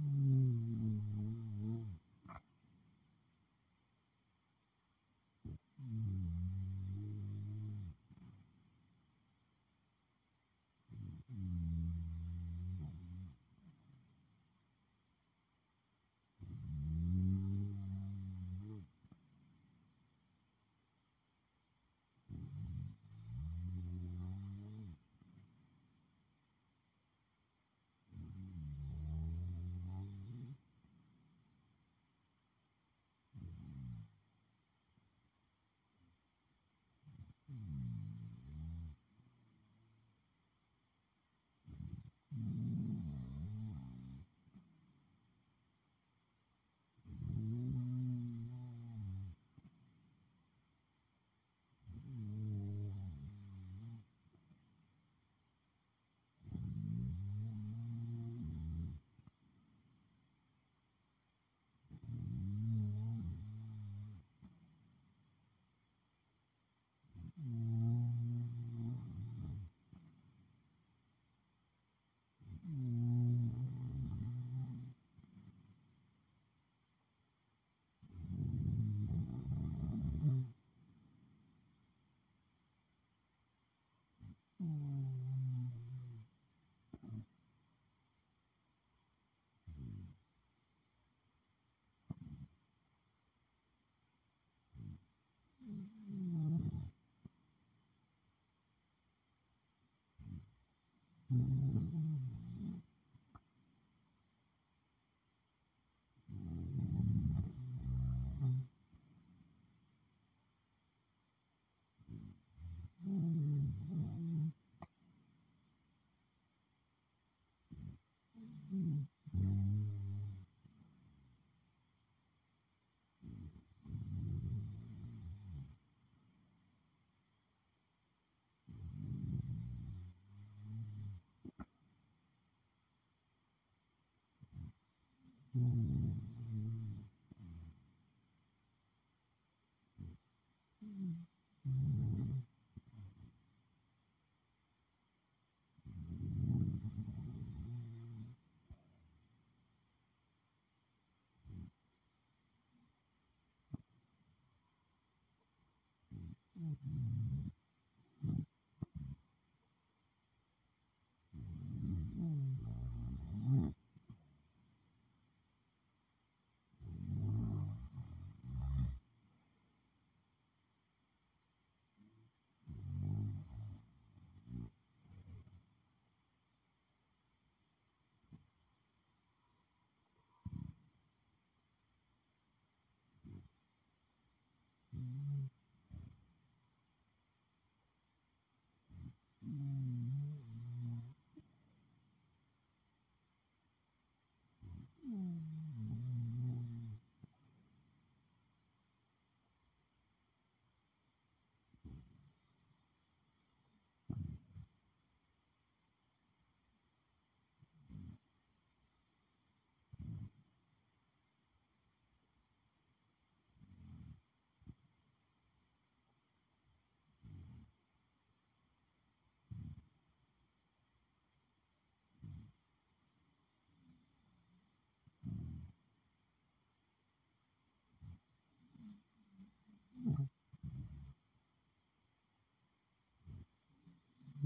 S11: Mm-hmm. Mm-hmm. Mm-hmm.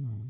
S11: Mm-hmm.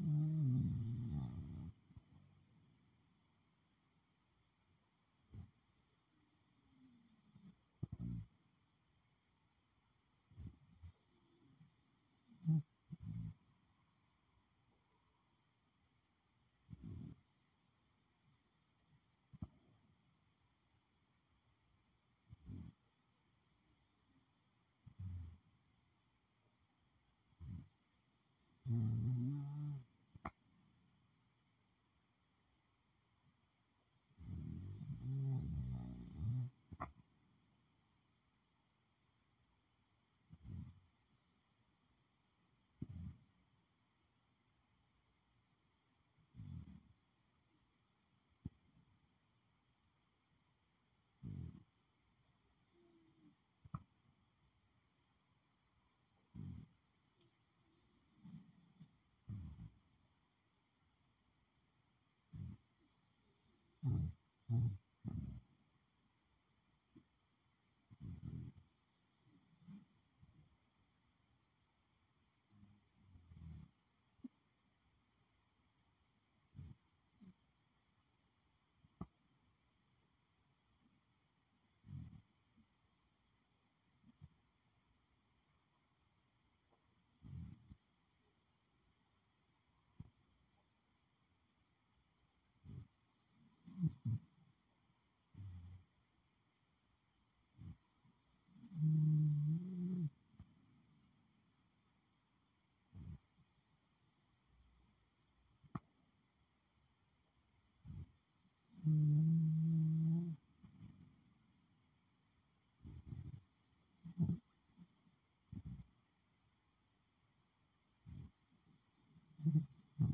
S11: Mm-hmm. Mm-hmm. mm-hmm. mm-hmm.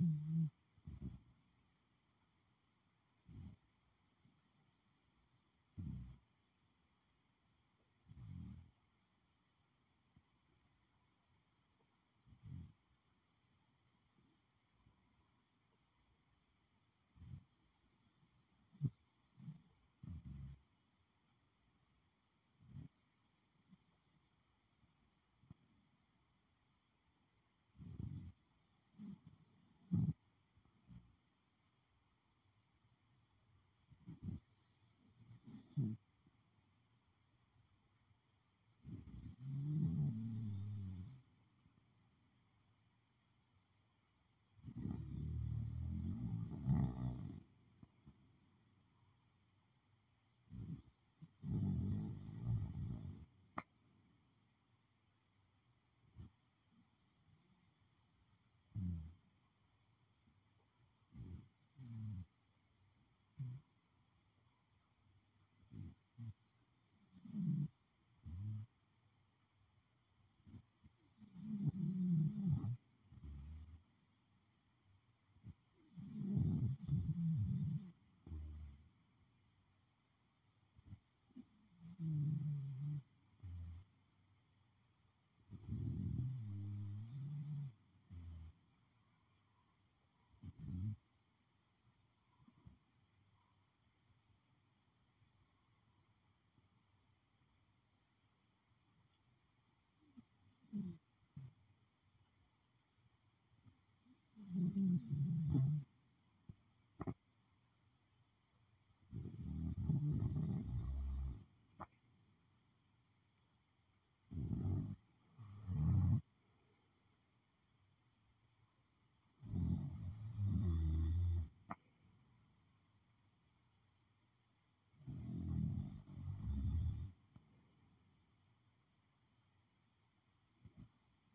S11: Mm-hmm. Hmm.
S16: Mm-hmm.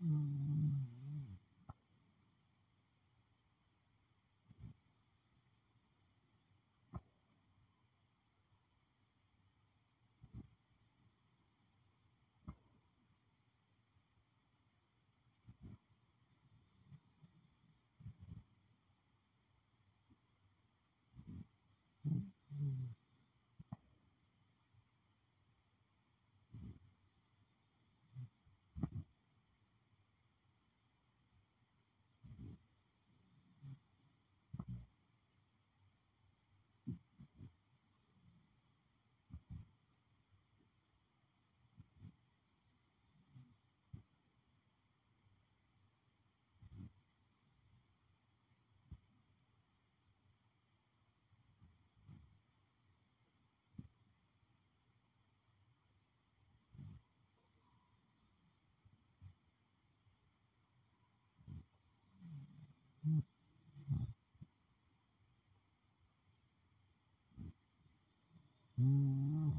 S16: Mm-hmm. Mm-hmm.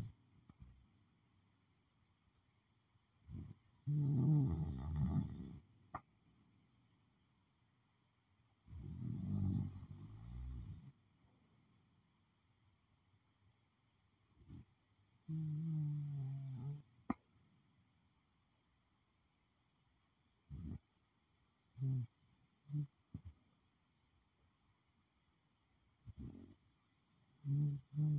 S14: Mm-hmm.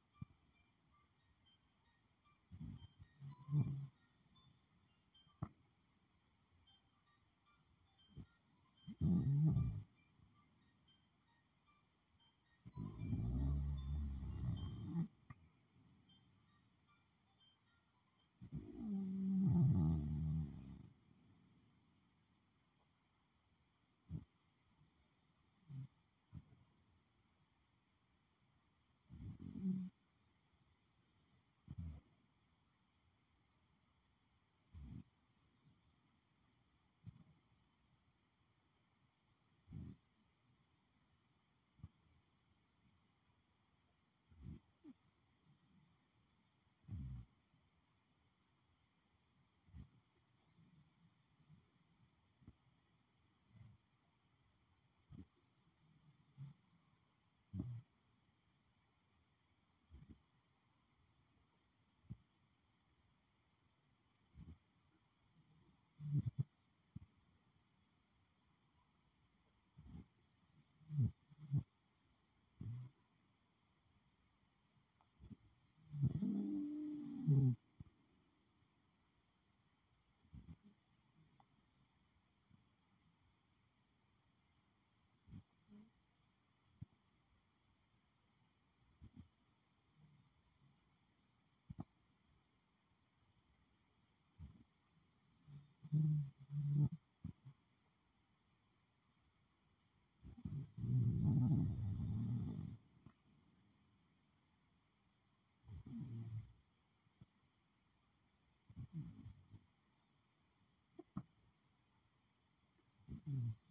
S14: Mm-hmm.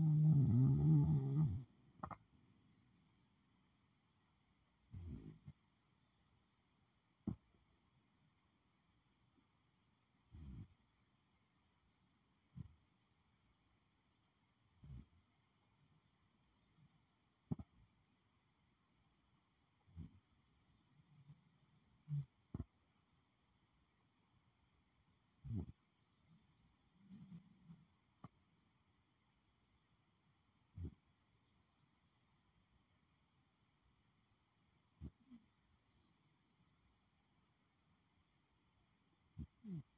S14: Mm-hmm.
S16: Mm-hmm.